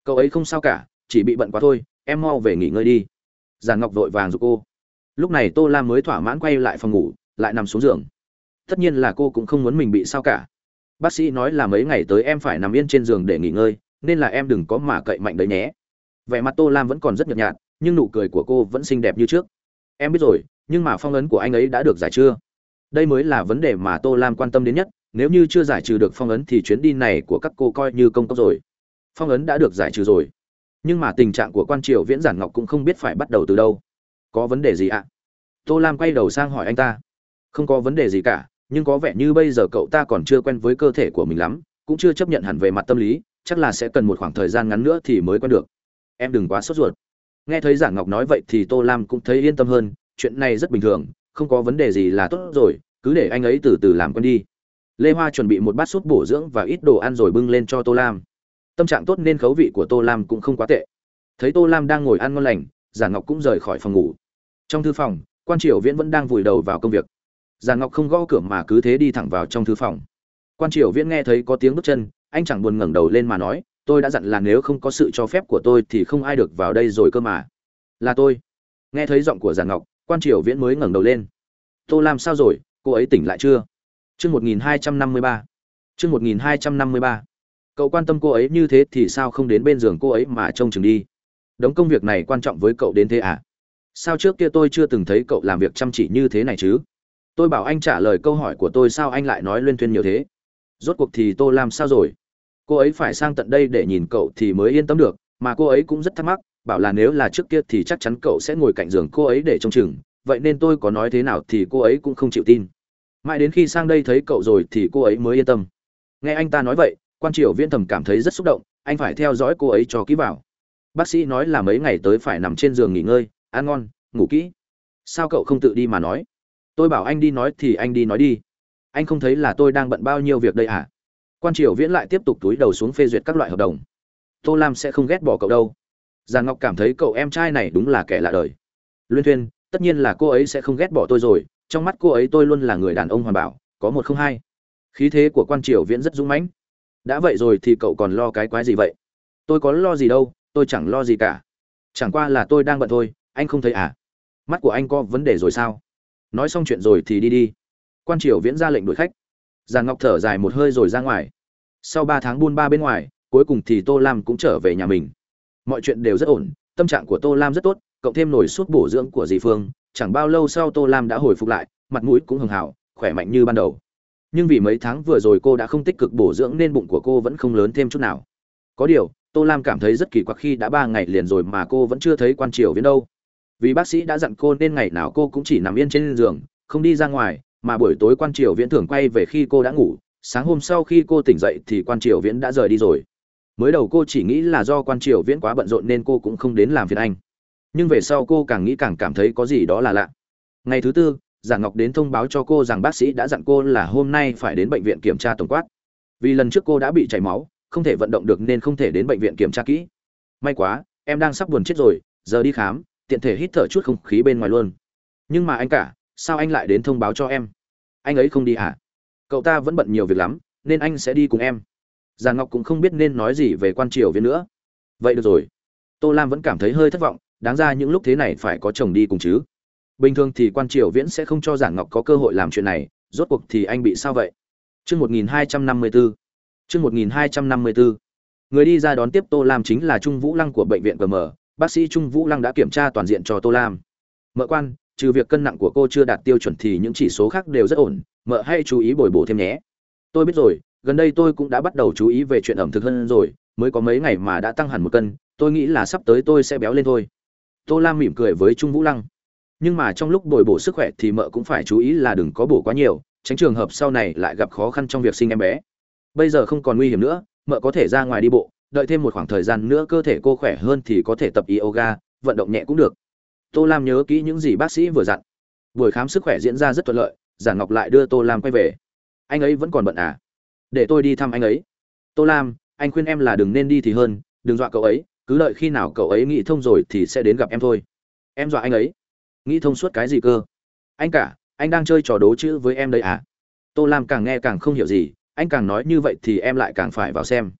Cậu ấy không sao cả, chỉ bị bận quá thôi, em mau về nghỉ ngơi đi. Giàn ngọc vội vàng giục cô. Lúc này tô lam mới thỏa mãn quay lại phòng ngủ, lại nằm xuống giường. Tất nhiên là cô cũng không muốn mình bị sao cả. Bác sĩ nói là mấy ngày tới em phải nằm yên trên giường để nghỉ ngơi, nên là em đừng có mà cậy mạnh đấy nhé. Vẻ mặt tô lam vẫn còn rất nhợt nhạt nhưng nụ cười của cô vẫn xinh đẹp như trước. Em biết rồi, nhưng mà phong ấn của anh ấy đã được giải chưa? Đây mới là vấn đề mà tô lam quan tâm đến nhất, nếu như chưa giải trừ được phong ấn thì chuyến đi này của các cô coi như công cốc rồi. Phong ấn đã được giải trừ rồi. Nhưng mà tình trạng của quan triều viễn giản ngọc cũng không biết phải bắt đầu từ đâu. Có vấn đề gì ạ? Tô lam quay đầu sang hỏi anh ta. Không có vấn đề gì cả, nhưng có vẻ như bây giờ cậu ta còn chưa quen với cơ thể của mình lắm, cũng chưa chấp nhận hẳn về mặt tâm lý, chắc là sẽ cần một khoảng thời gian ngắn nữa thì mới quen được. Em đừng quá sốt ruột nghe thấy giản ngọc nói vậy thì tô lam cũng thấy yên tâm hơn, chuyện này rất bình thường, không có vấn đề gì là tốt rồi, cứ để anh ấy từ từ làm con đi. Lê hoa chuẩn bị một bát súp bổ dưỡng và ít đồ ăn rồi bưng lên cho tô lam. Tâm trạng tốt nên khấu vị của tô lam cũng không quá tệ. Thấy tô lam đang ngồi ăn ngon lành giản ngọc cũng rời khỏi phòng ngủ. Trong thư phòng, quan triều viễn vẫn đang vùi đầu vào công việc. Giản ngọc không gõ cửa mà cứ thế đi thẳng vào trong thư phòng. Quan triều viễn nghe thấy có tiếng bước chân, anh chẳng buồn ngẩng đầu lên mà nói tôi đã dặn là nếu không có sự cho phép của tôi thì không ai được vào đây rồi cơ mà. Là tôi. Nghe thấy giọng của giản ngọc, quan triều viễn mới ngẩng đầu lên. Tô lam sao rồi, cô ấy tỉnh lại chưa? Chương một nghìn hai trăm năm mươi ba. Chương một nghìn hai trăm năm mươi ba. Cậu quan tâm cô ấy như thế thì sao không đến bên giường cô ấy mà trông chừng đi? Đống công việc này quan trọng với cậu đến thế à? Sao trước kia tôi chưa từng thấy cậu làm việc chăm chỉ như thế này chứ? Tôi bảo anh trả lời câu hỏi của tôi sao anh lại nói luyên thuyên nhiều thế? Rốt cuộc thì tô làm sao rồi? Cô ấy phải sang tận đây để nhìn cậu thì mới yên tâm được, mà cô ấy cũng rất thắc mắc, bảo là nếu là trước kia thì chắc chắn cậu sẽ ngồi cạnh giường cô ấy để trông chừng, vậy nên tôi có nói thế nào thì cô ấy cũng không chịu tin. Mãi đến khi sang đây thấy cậu rồi thì cô ấy mới yên tâm. Nghe anh ta nói vậy, quan triều viễn thầm cảm thấy rất xúc động, anh phải theo dõi cô ấy cho kỹ vào. Bác sĩ nói là mấy ngày tới phải nằm trên giường nghỉ ngơi, ăn ngon, ngủ kỹ. Sao cậu không tự đi mà nói? Tôi bảo anh đi nói thì anh đi nói đi. Anh không thấy là tôi đang bận bao nhiêu việc đây à? Quan triều viễn lại tiếp tục túi đầu xuống phê duyệt các loại hợp đồng. Tô lam sẽ không ghét bỏ cậu đâu. Giàn ngọc cảm thấy cậu em trai này đúng là kẻ lạ đời. Luyên thuyên, tất nhiên là cô ấy sẽ không ghét bỏ tôi rồi, trong mắt cô ấy tôi luôn là người đàn ông hoàn bảo, có một không hai. Khí thế của quan triều viễn rất dũng mãnh. Đã vậy rồi thì cậu còn lo cái quái gì vậy? Tôi có lo gì đâu, tôi chẳng lo gì cả. Chẳng qua là tôi đang bận thôi, anh không thấy à? Mắt của anh có vấn đề rồi sao? Nói xong chuyện rồi thì đi đi. Quan triều viễn ra lệnh đuổi khách giàn ngọc thở dài một hơi rồi ra ngoài. Sau ba tháng buôn ba bên ngoài, cuối cùng thì tô lam cũng trở về nhà mình. Mọi chuyện đều rất ổn, tâm trạng của tô lam rất tốt, cộng thêm nổi suốt bổ dưỡng của dì phương, chẳng bao lâu sau tô lam đã hồi phục lại, mặt mũi cũng hưng hảo khỏe mạnh như ban đầu. Nhưng vì mấy tháng vừa rồi cô đã không tích cực bổ dưỡng nên bụng của cô vẫn không lớn thêm chút nào. Có điều, tô lam cảm thấy rất kỳ quặc khi đã ba ngày liền rồi mà cô vẫn chưa thấy quan triều viễn đâu. Vì bác sĩ đã dặn cô nên ngày nào cô cũng chỉ nằm yên trên giường, không đi ra ngoài mà buổi tối quan triều viễn thường quay về khi cô đã ngủ, sáng hôm sau khi cô tỉnh dậy thì quan triều viễn đã rời đi rồi. Mới đầu cô chỉ nghĩ là do quan triều viễn quá bận rộn nên cô cũng không đến làm phiền anh. Nhưng về sau cô càng nghĩ càng cảm thấy có gì đó là lạ. Ngày thứ tư giảng ngọc đến thông báo cho cô rằng bác sĩ đã dặn cô là hôm nay phải đến bệnh viện kiểm tra tổng quát. Vì lần trước cô đã bị chảy máu, không thể vận động được nên không thể đến bệnh viện kiểm tra kỹ. May quá, em đang sắp buồn chết rồi, giờ đi khám, tiện thể hít thở chút không khí bên ngoài luôn. Nhưng mà anh cả, sao anh lại đến thông báo cho em? Anh ấy không đi à? cậu ta vẫn bận nhiều việc lắm, nên anh sẽ đi cùng em. Già ngọc cũng không biết nên nói gì về quan triều viên nữa. Vậy được rồi. Tô lam vẫn cảm thấy hơi thất vọng, đáng ra những lúc thế này phải có chồng đi cùng chứ. Bình thường thì quan triều viễn sẽ không cho giản ngọc có cơ hội làm chuyện này, rốt cuộc thì anh bị sao vậy? Chương một nghìn hai trăm năm mươi bốn chương một nghìn hai trăm năm mươi bốn người đi ra đón tiếp tô lam chính là trung vũ lăng của bệnh viện gm bác sĩ trung vũ lăng đã kiểm tra toàn diện cho tô lam. Mợ quan trừ việc cân nặng của cô chưa đạt tiêu chuẩn thì những chỉ số khác đều rất ổn, mợ hãy chú ý bồi bổ thêm nhé. Tôi biết rồi, gần đây tôi cũng đã bắt đầu chú ý về chuyện ẩm thực hơn rồi, mới có mấy ngày mà đã tăng hẳn một cân, tôi nghĩ là sắp tới tôi sẽ béo lên thôi. Tô lam mỉm cười với trung vũ lăng. Nhưng mà trong lúc bồi bổ sức khỏe thì mợ cũng phải chú ý là đừng có bổ quá nhiều, tránh trường hợp sau này lại gặp khó khăn trong việc sinh em bé. Bây giờ không còn nguy hiểm nữa, mợ có thể ra ngoài đi bộ, đợi thêm một khoảng thời gian nữa cơ thể cô khỏe hơn thì có thể tập yoga, vận động nhẹ cũng được tô lam nhớ kỹ những gì bác sĩ vừa dặn. Buổi khám sức khỏe diễn ra rất thuận lợi giản ngọc lại đưa tô lam quay về. Anh ấy vẫn còn bận à? Để tôi đi thăm anh ấy. Tô lam, anh khuyên em là đừng nên đi thì hơn, đừng dọa cậu ấy, cứ đợi khi nào cậu ấy nghĩ thông rồi thì sẽ đến gặp em thôi. Em dọa anh ấy? Nghĩ thông suốt cái gì cơ? Anh cả, anh đang chơi trò đố chữ với em đấy à? Tô lam càng nghe càng không hiểu gì, anh càng nói như vậy thì em lại càng phải vào xem.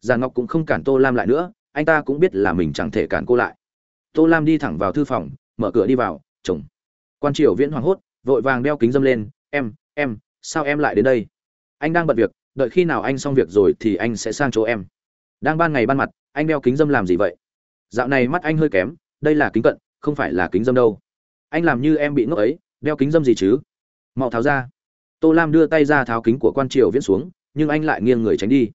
Giàn ngọc cũng không cản tô lam lại nữa, anh ta cũng biết là mình chẳng thể cản cô lại tô lam đi thẳng vào thư phòng, mở cửa đi vào, chồng. Quan triều viễn hoảng hốt, vội vàng đeo kính dâm lên, em em, sao em lại đến đây? Anh đang bận việc, đợi khi nào anh xong việc rồi thì anh sẽ sang chỗ em. Đang ban ngày ban mặt, anh đeo kính dâm làm gì vậy? Dạo này mắt anh hơi kém, đây là kính cận, không phải là kính dâm đâu. Anh làm như em bị ngốc ấy, đeo kính dâm gì chứ? Mau tháo ra. Tô lam đưa tay ra tháo kính của quan triều viễn xuống, nhưng anh lại nghiêng người tránh đi.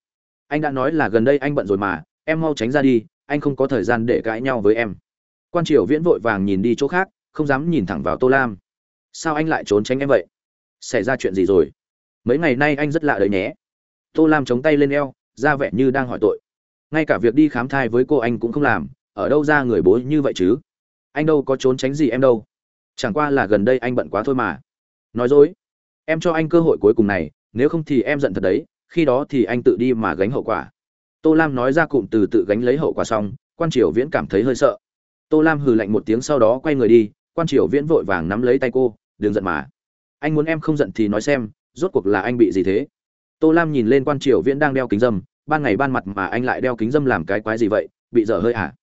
Anh đã nói là gần đây anh bận rồi mà, em mau tránh ra đi, anh không có thời gian để cãi nhau với em quan triều viễn vội vàng nhìn đi chỗ khác, không dám nhìn thẳng vào tô lam. Sao anh lại trốn tránh em vậy? Xảy ra chuyện gì rồi? Mấy ngày nay anh rất lạ đấy nhé. Tô lam chống tay lên eo, ra vẻ như đang hỏi tội. Ngay cả việc đi khám thai với cô anh cũng không làm, ở đâu ra người bố như vậy chứ? Anh đâu có trốn tránh gì em đâu. Chẳng qua là gần đây anh bận quá thôi mà. Nói dối. Em cho anh cơ hội cuối cùng này, nếu không thì em giận thật đấy, khi đó thì anh tự đi mà gánh hậu quả. Tô lam nói ra cụm từ tự gánh lấy hậu quả xong, quan triều viễn cảm thấy hơi sợ tô lam hừ lạnh một tiếng sau đó quay người đi, quan triều viễn vội vàng nắm lấy tay cô, đừng giận mà. Anh muốn em không giận thì nói xem, rốt cuộc là anh bị gì thế? Tô lam nhìn lên quan triều viễn đang đeo kính dâm, ban ngày ban mặt mà anh lại đeo kính dâm làm cái quái gì vậy, bị dở hơi à?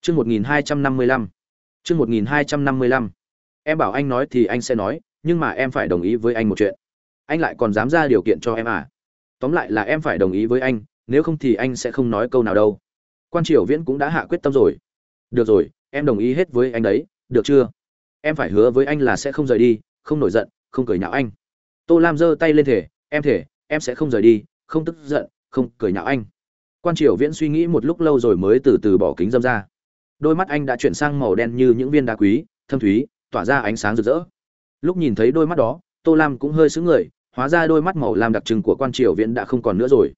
Chương một nghìn hai trăm năm mươi lăm. Chương một nghìn hai trăm năm mươi lăm. Em bảo anh nói thì anh sẽ nói, nhưng mà em phải đồng ý với anh một chuyện. Anh lại còn dám ra điều kiện cho em à? Tóm lại là em phải đồng ý với anh, nếu không thì anh sẽ không nói câu nào đâu. Quan triều viễn cũng đã hạ quyết tâm rồi. Được rồi em đồng ý hết với anh đấy, được chưa? Em phải hứa với anh là sẽ không rời đi, không nổi giận, không cười nhạo anh. Tô lam giơ tay lên thể em thể em sẽ không rời đi, không tức giận, không cười nhạo anh. Quan triều viễn suy nghĩ một lúc lâu rồi mới từ từ bỏ kính dâm ra. Đôi mắt anh đã chuyển sang màu đen như những viên đá quý, thâm thúy, tỏa ra ánh sáng rực rỡ. Lúc nhìn thấy đôi mắt đó, tô lam cũng hơi sững người, hóa ra đôi mắt màu lam đặc trưng của quan triều viễn đã không còn nữa rồi.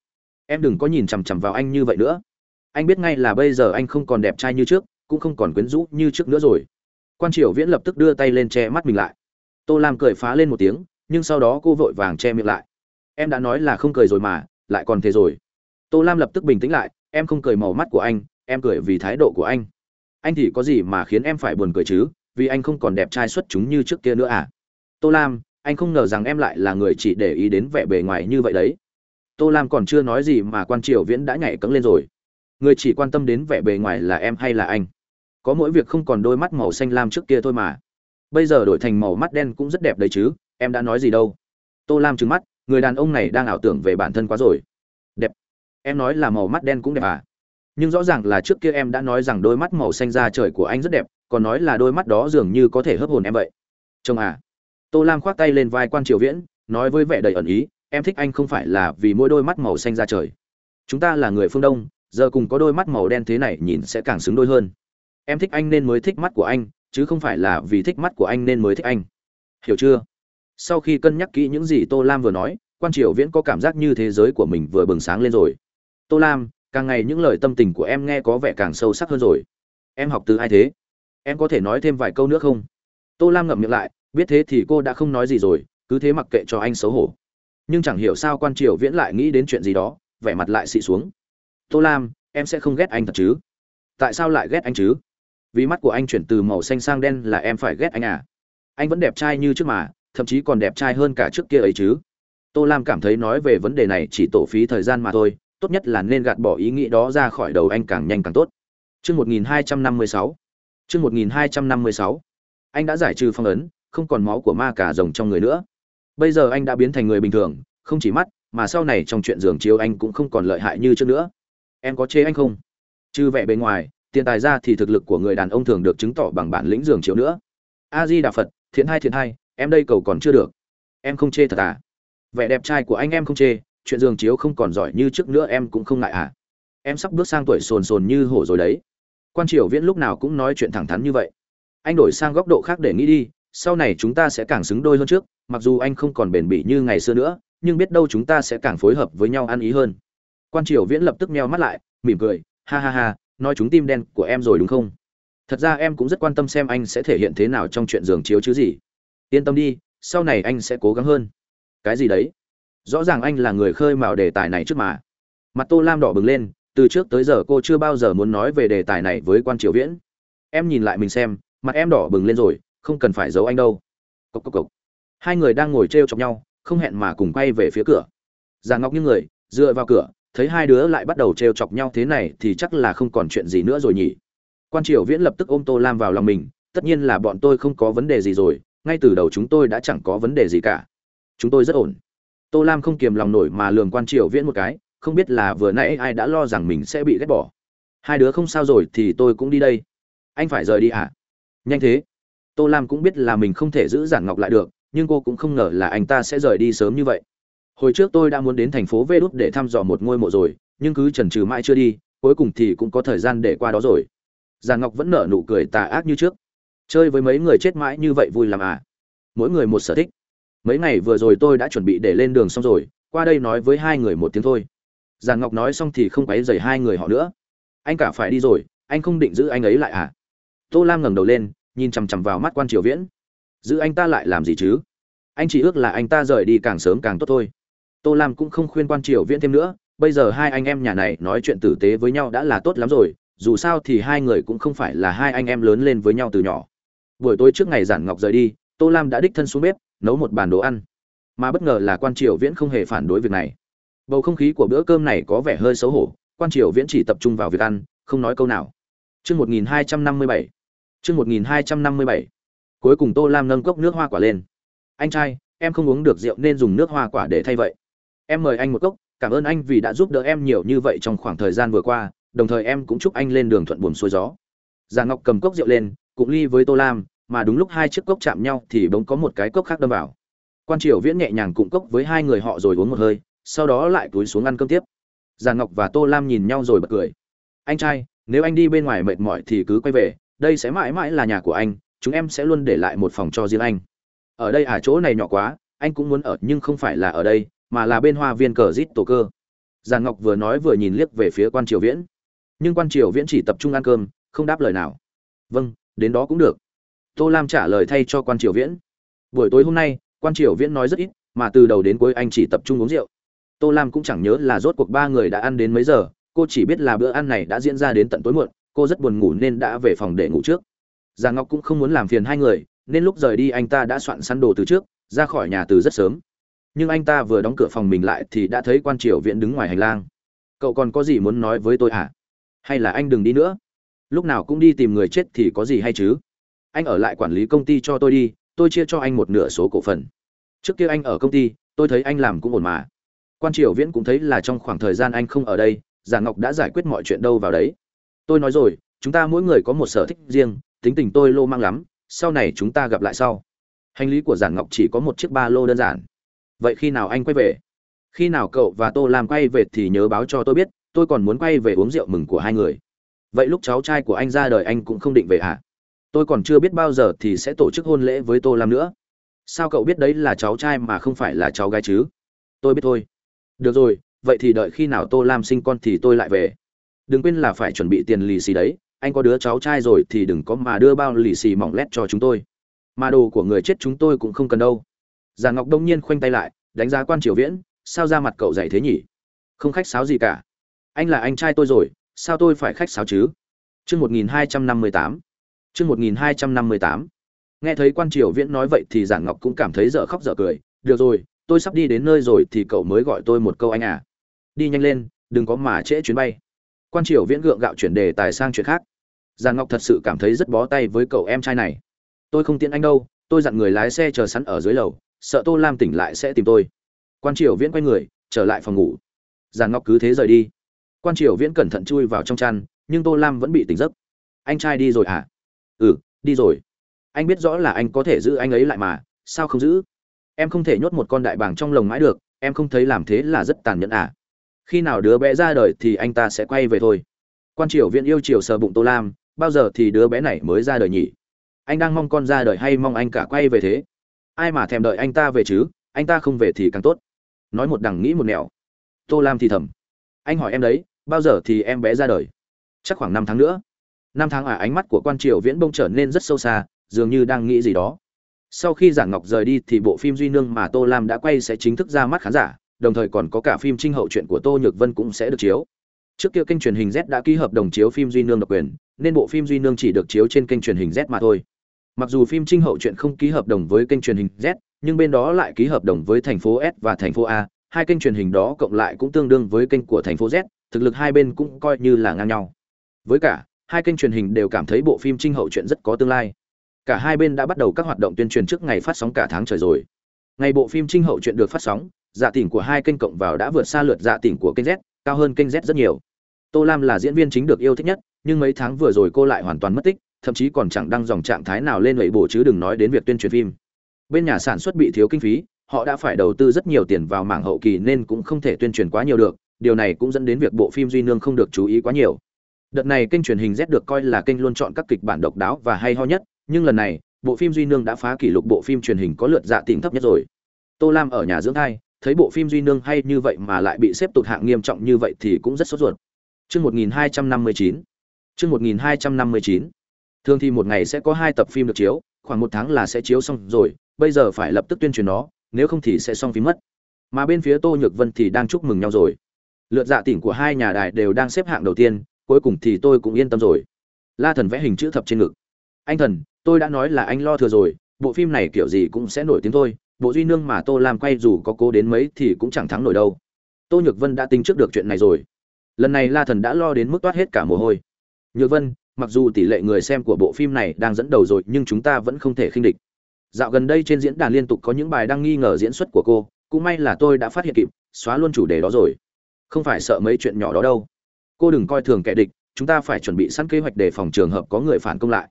Em đừng có nhìn chằm chằm vào anh như vậy nữa. Anh biết ngay là bây giờ anh không còn đẹp trai như trước cũng không còn quyến rũ như trước nữa rồi. Quan triều viễn lập tức đưa tay lên che mắt mình lại. Tô lam cười phá lên một tiếng, nhưng sau đó cô vội vàng che miệng lại. Em đã nói là không cười rồi mà, lại còn thế rồi. Tô lam lập tức bình tĩnh lại, em không cười màu mắt của anh, em cười vì thái độ của anh. Anh thì có gì mà khiến em phải buồn cười chứ, vì anh không còn đẹp trai xuất chúng như trước kia nữa à? Tô lam, anh không ngờ rằng em lại là người chỉ để ý đến vẻ bề ngoài như vậy đấy. Tô lam còn chưa nói gì mà quan triều viễn đã nhảy cẫng lên rồi. Người chỉ quan tâm đến vẻ bề ngoài là em hay là anh? Có mỗi việc không còn đôi mắt màu xanh lam trước kia thôi mà. Bây giờ đổi thành màu mắt đen cũng rất đẹp đấy chứ, em đã nói gì đâu. Tô lam trừng mắt, người đàn ông này đang ảo tưởng về bản thân quá rồi. Đẹp. Em nói là màu mắt đen cũng đẹp à? Nhưng rõ ràng là trước kia em đã nói rằng đôi mắt màu xanh da trời của anh rất đẹp, còn nói là đôi mắt đó dường như có thể hấp hồn em vậy. Chồng à? Tô lam khoác tay lên vai quan triều viễn, nói với vẻ đầy ẩn ý, em thích anh không phải là vì mỗi đôi mắt màu xanh da trời. Chúng ta là người phương đông, giờ cùng có đôi mắt màu đen thế này nhìn sẽ càng xứng đôi hơn em thích anh nên mới thích mắt của anh, chứ không phải là vì thích mắt của anh nên mới thích anh. Hiểu chưa? Sau khi cân nhắc kỹ những gì tô lam vừa nói, quan triều viễn có cảm giác như thế giới của mình vừa bừng sáng lên rồi. Tô lam, càng ngày những lời tâm tình của em nghe có vẻ càng sâu sắc hơn rồi. Em học từ ai thế? Em có thể nói thêm vài câu nữa không? Tô lam ngậm miệng lại, biết thế thì cô đã không nói gì rồi, cứ thế mặc kệ cho anh xấu hổ. Nhưng chẳng hiểu sao quan triều viễn lại nghĩ đến chuyện gì đó, vẻ mặt lại xị xuống. Tô lam, em sẽ không ghét anh thật chứ? Tại sao lại ghét anh chứ? Vì mắt của anh chuyển từ màu xanh sang đen là em phải ghét anh à. Anh vẫn đẹp trai như trước mà, thậm chí còn đẹp trai hơn cả trước kia ấy chứ. Tô lam cảm thấy nói về vấn đề này chỉ tổ phí thời gian mà thôi, tốt nhất là nên gạt bỏ ý nghĩ đó ra khỏi đầu anh càng nhanh càng tốt. Trước 1256. Trước 1256. anh đã giải trừ phong ấn, không còn máu của ma cả rồng trong người nữa. Bây giờ anh đã biến thành người bình thường, không chỉ mắt, mà sau này trong chuyện giường chiếu anh cũng không còn lợi hại như trước nữa. Em có chê anh không? Trừ vẻ bề ngoài tiền tài ra thì thực lực của người đàn ông thường được chứng tỏ bằng bản lĩnh giường chiếu nữa. A di đà phật, thiện hai thiện hai, em đây cầu còn chưa được. Em không chê thật à? Vẻ đẹp trai của anh em không chê, chuyện giường chiếu không còn giỏi như trước nữa em cũng không ngại à? Em sắp bước sang tuổi sồn sồn như hổ rồi đấy. Quan triều viễn lúc nào cũng nói chuyện thẳng thắn như vậy. Anh đổi sang góc độ khác để nghĩ đi, sau này chúng ta sẽ càng xứng đôi hơn trước, mặc dù anh không còn bền bỉ như ngày xưa nữa, nhưng biết đâu chúng ta sẽ càng phối hợp với nhau ăn ý hơn. Quan triều viễn lập tức meo mắt lại, mỉm cười, ha ha ha nói chúng tim đen của em rồi đúng không? Thật ra em cũng rất quan tâm xem anh sẽ thể hiện thế nào trong chuyện giường chiếu chứ gì. Yên tâm đi, sau này anh sẽ cố gắng hơn. Cái gì đấy? Rõ ràng anh là người khơi mào đề tài này trước mà. Mặt tô lam đỏ bừng lên, từ trước tới giờ cô chưa bao giờ muốn nói về đề tài này với quan triều viễn. Em nhìn lại mình xem, mặt em đỏ bừng lên rồi, không cần phải giấu anh đâu. Cốc cốc cốc. hai người đang ngồi t r e o chọc nhau, không hẹn mà cùng quay về phía cửa. Già ngọc như người, dựa vào cửa thấy hai đứa lại bắt đầu trêu chọc nhau thế này thì chắc là không còn chuyện gì nữa rồi nhỉ. Quan triều viễn lập tức ôm tô lam vào lòng mình, tất nhiên là bọn tôi không có vấn đề gì rồi, ngay từ đầu chúng tôi đã chẳng có vấn đề gì cả. Chúng tôi rất ổn. Tô lam không kiềm lòng nổi mà lường quan triều viễn một cái, không biết là vừa nãy ai đã lo rằng mình sẽ bị ghét bỏ. Hai đứa không sao rồi thì tôi cũng đi đây. Anh phải rời đi à nhanh thế. Tô lam cũng biết là mình không thể giữ giản ngọc lại được, nhưng cô cũng không ngờ là anh ta sẽ rời đi sớm như vậy hồi trước tôi đã muốn đến thành phố vê đút để thăm dò một ngôi mộ rồi, nhưng cứ chần chừ mãi chưa đi, cuối cùng thì cũng có thời gian để qua đó rồi. Giản ngọc vẫn nở nụ cười tà ác như trước. Chơi với mấy người chết mãi như vậy vui làm à? Mỗi người một sở thích. Mấy ngày vừa rồi tôi đã chuẩn bị để lên đường xong rồi, qua đây nói với hai người một tiếng thôi. Giàn ngọc nói xong thì không quấy dày hai người họ nữa. Anh cả phải đi rồi, anh không định giữ anh ấy lại à? Tô lam ngẩng đầu lên, nhìn chằm chằm vào mắt quan triều viễn. Giữ anh ta lại làm gì chứ? Anh chỉ ước là anh ta rời đi càng sớm càng tốt thôi tô lam cũng không khuyên quan triều viễn thêm nữa bây giờ hai anh em nhà này nói chuyện tử tế với nhau đã là tốt lắm rồi dù sao thì hai người cũng không phải là hai anh em lớn lên với nhau từ nhỏ buổi tối trước ngày giản ngọc rời đi tô lam đã đích thân xuống bếp nấu một bàn đồ ăn mà bất ngờ là quan triều viễn không hề phản đối việc này bầu không khí của bữa cơm này có vẻ hơi xấu hổ quan triều viễn chỉ tập trung vào việc ăn không nói câu nào Chương 1257. Chương 1257. Cuối cùng Tô Lam nâng cốc nước hoa quả lên. Anh trai, em không uống được rượu nên dùng nước hoa quả để thay vậy. Em mời anh một cốc, cảm ơn anh vì đã giúp đỡ em nhiều như vậy trong khoảng thời gian vừa qua, đồng thời em cũng chúc anh lên đường thuận buồm xuôi gió. Già Ngọc cầm cốc rượu lên, cũng ly với Tô Lam, mà đúng lúc hai chiếc cốc chạm nhau thì bỗng có một cái cốc khác đâm vào. Quan Triều Viễn nhẹ nhàng cụng cốc với hai người họ rồi uống một hơi, sau đó lại túi xuống ăn cơm tiếp. Già Ngọc và Tô Lam nhìn nhau rồi bật cười. Anh trai, nếu anh đi bên ngoài mệt mỏi thì cứ quay về đây sẽ mãi mãi là nhà của anh chúng em sẽ luôn để lại một phòng cho riêng anh ở đây à chỗ này nhỏ quá anh cũng muốn ở nhưng không phải là ở đây mà là bên hoa viên cờ rít tổ cơ. Giàn ngọc vừa nói vừa nhìn liếc về phía quan triều viễn. Nhưng quan triều viễn chỉ tập trung ăn cơm, không đáp lời nào. Vâng đến đó cũng được. Tô lam trả lời thay cho quan triều viễn. Buổi tối hôm nay, quan triều viễn nói rất ít, mà từ đầu đến cuối anh chỉ tập trung uống rượu. Tô lam cũng chẳng nhớ là rốt cuộc ba người đã ăn đến mấy giờ, cô chỉ biết là bữa ăn này đã diễn ra đến tận tối muộn, cô rất buồn ngủ nên đã về phòng để ngủ trước. Già ngọc cũng không muốn làm phiền hai người, nên lúc rời đi anh ta đã soạn sẵn đồ từ trước, ra khỏi nhà từ rất sớm nhưng anh ta vừa đóng cửa phòng mình lại thì đã thấy quan triều viện đứng ngoài hành lang. Cậu còn có gì muốn nói với tôi hả? Hay là anh đừng đi nữa? Lúc nào cũng đi tìm người chết thì có gì hay chứ? Anh ở lại quản lý công ty cho tôi đi, tôi chia cho anh một nửa số cổ phần. Trước kia anh ở công ty, tôi thấy anh làm cũng ổn mà. Quan triều viễn cũng thấy là trong khoảng thời gian anh không ở đây giả ngọc đã giải quyết mọi chuyện đâu vào đấy. Tôi nói rồi, chúng ta mỗi người có một sở thích riêng, tính tình tôi lô mang lắm, sau này chúng ta gặp lại sau. Hành lý của giản ngọc chỉ có một chiếc ba lô đơn giản vậy khi nào anh quay về? Khi nào cậu và tô làm quay về thì nhớ báo cho tôi biết, tôi còn muốn quay về uống rượu mừng của hai người. Vậy lúc cháu trai của anh ra đời anh cũng không định về hả? Tôi còn chưa biết bao giờ thì sẽ tổ chức hôn lễ với tô lam nữa. Sao cậu biết đấy là cháu trai mà không phải là cháu gái chứ? Tôi biết thôi. Được rồi, vậy thì đợi khi nào tô lam sinh con thì tôi lại về. Đừng quên là phải chuẩn bị tiền lì xì đấy. Anh có đứa cháu trai rồi thì đừng có mà đưa bao lì xì mỏng lét cho chúng tôi. Mà đồ của người chết chúng tôi cũng không cần đâu già ngọc đông nhiên khoanh tay lại, đánh giá quan triều viễn, sao ra mặt cậu dạy thế nhỉ? Không khách sáo gì cả. Anh là anh trai tôi rồi, sao tôi phải khách sáo chứ? Chương một nghìn hai trăm năm mươi tám. Chương một nghìn hai trăm năm mươi tám. Nghe thấy quan triều viễn nói vậy thì giản ngọc cũng cảm thấy dở khóc dở cười. Được rồi, tôi sắp đi đến nơi rồi thì cậu mới gọi tôi một câu anh à. Đi nhanh lên, đừng có mà trễ chuyến bay. Quan triều viễn gượng gạo chuyển đề tài sang chuyện khác. Giàn ngọc thật sự cảm thấy rất bó tay với cậu em trai này. Tôi không tiện anh đâu, tôi dặn người lái xe chờ sẵn ở dưới lầu sợ tô lam tỉnh lại sẽ tìm tôi. Quan triều viễn quay người, trở lại phòng ngủ. Giàn ngọc cứ thế rời đi. Quan triều viễn cẩn thận chui vào trong chăn, nhưng tô lam vẫn bị tỉnh giấc. Anh trai đi rồi à ừ đi rồi. Anh biết rõ là anh có thể giữ anh ấy lại mà, sao không giữ? Em không thể nhốt một con đại bàng trong lồng mãi được, em không thấy làm thế là rất tàn nhẫn à? Khi nào đứa bé ra đời thì anh ta sẽ quay về thôi. Quan triều viễn yêu chiều sờ bụng tô lam, bao giờ thì đứa bé này mới ra đời nhỉ? Anh đang mong con ra đời hay mong anh cả quay về thế? Ai mà thèm đợi anh ta về chứ, anh ta không về thì càng tốt. Nói một đằng nghĩ một nẻo. Tô lam thì thầm. Anh hỏi em đấy, bao giờ thì em bé ra đời? Chắc khoảng năm tháng nữa. Năm tháng à ánh mắt của quan triều viễn bông trở nên rất sâu xa, dường như đang nghĩ gì đó. Sau khi giản ngọc rời đi thì bộ phim duy nương mà tô lam đã quay sẽ chính thức ra mắt khán giả, đồng thời còn có cả phim trinh hậu chuyện của tô nhược vân cũng sẽ được chiếu. Trước kia kênh truyền hình z đã ký hợp đồng chiếu phim duy nương độc quyền, nên bộ phim duy nương chỉ được chiếu trên kênh truyền hình z mà thôi mặc dù phim trinh hậu chuyện không ký hợp đồng với kênh truyền hình z, nhưng bên đó lại ký hợp đồng với thành phố s và thành phố a. Hai kênh truyền hình đó cộng lại cũng tương đương với kênh của thành phố z, thực lực hai bên cũng coi như là ngang nhau. Với cả, hai kênh truyền hình đều cảm thấy bộ phim trinh hậu chuyện rất có tương lai. Cả hai bên đã bắt đầu các hoạt động tuyên truyền trước ngày phát sóng cả tháng trời rồi. Ngày bộ phim trinh hậu chuyện được phát sóng dạ tỉnh của hai kênh cộng vào đã vượt xa lượt dạ tỉnh của kênh z, cao hơn kênh z rất nhiều. Tô lam là diễn viên chính được yêu thích nhất, nhưng mấy tháng vừa rồi cô lại hoàn toàn mất tích thậm chí còn chẳng đăng dòng trạng thái nào lên lẩy bổ chứ đừng nói đến việc tuyên truyền phim. Bên nhà sản xuất bị thiếu kinh phí, họ đã phải đầu tư rất nhiều tiền vào mảng hậu kỳ nên cũng không thể tuyên truyền quá nhiều được, điều này cũng dẫn đến việc bộ phim duy nương không được chú ý quá nhiều. Đợt này kênh truyền hình z được coi là kênh luôn chọn các kịch bản độc đáo và hay ho nhất, nhưng lần này, bộ phim duy nương đã phá kỷ lục bộ phim truyền hình có lượt dạ tìm thấp nhất rồi. Tô lam ở nhà dưỡng thai, thấy bộ phim duy nương hay như vậy mà lại bị xếp tụt hạng nghiêm trọng như vậy thì cũng rất sốt ruột. Chương 1259 chương 1259 thường thì một ngày sẽ có hai tập phim được chiếu, khoảng một tháng là sẽ chiếu xong rồi, bây giờ phải lập tức tuyên truyền nó, nếu không thì sẽ xong phim mất. Mà bên phía tô nhược vân thì đang chúc mừng nhau rồi. Lượt dạ tỉnh của hai nhà đài đều đang xếp hạng đầu tiên, cuối cùng thì tôi cũng yên tâm rồi. La thần vẽ hình chữ thập trên ngực. Anh thần, tôi đã nói là anh lo thừa rồi, bộ phim này kiểu gì cũng sẽ nổi tiếng thôi, bộ duy nương mà tô làm quay dù có cố đến mấy thì cũng chẳng thắng nổi đâu. Tô nhược vân đã tính trước được chuyện này rồi. Lần này la thần đã lo đến mức toát hết cả mồ hôi. Nhược vân mặc dù tỷ lệ người xem của bộ phim này đang dẫn đầu rồi nhưng chúng ta vẫn không thể khinh địch. Dạo gần đây trên diễn đàn liên tục có những bài đang nghi ngờ diễn xuất của cô, cũng may là tôi đã phát hiện kịp, xóa luôn chủ đề đó rồi. Không phải sợ mấy chuyện nhỏ đó đâu. Cô đừng coi thường kẻ địch, chúng ta phải chuẩn bị sẵn kế hoạch để phòng trường hợp có người phản công lại.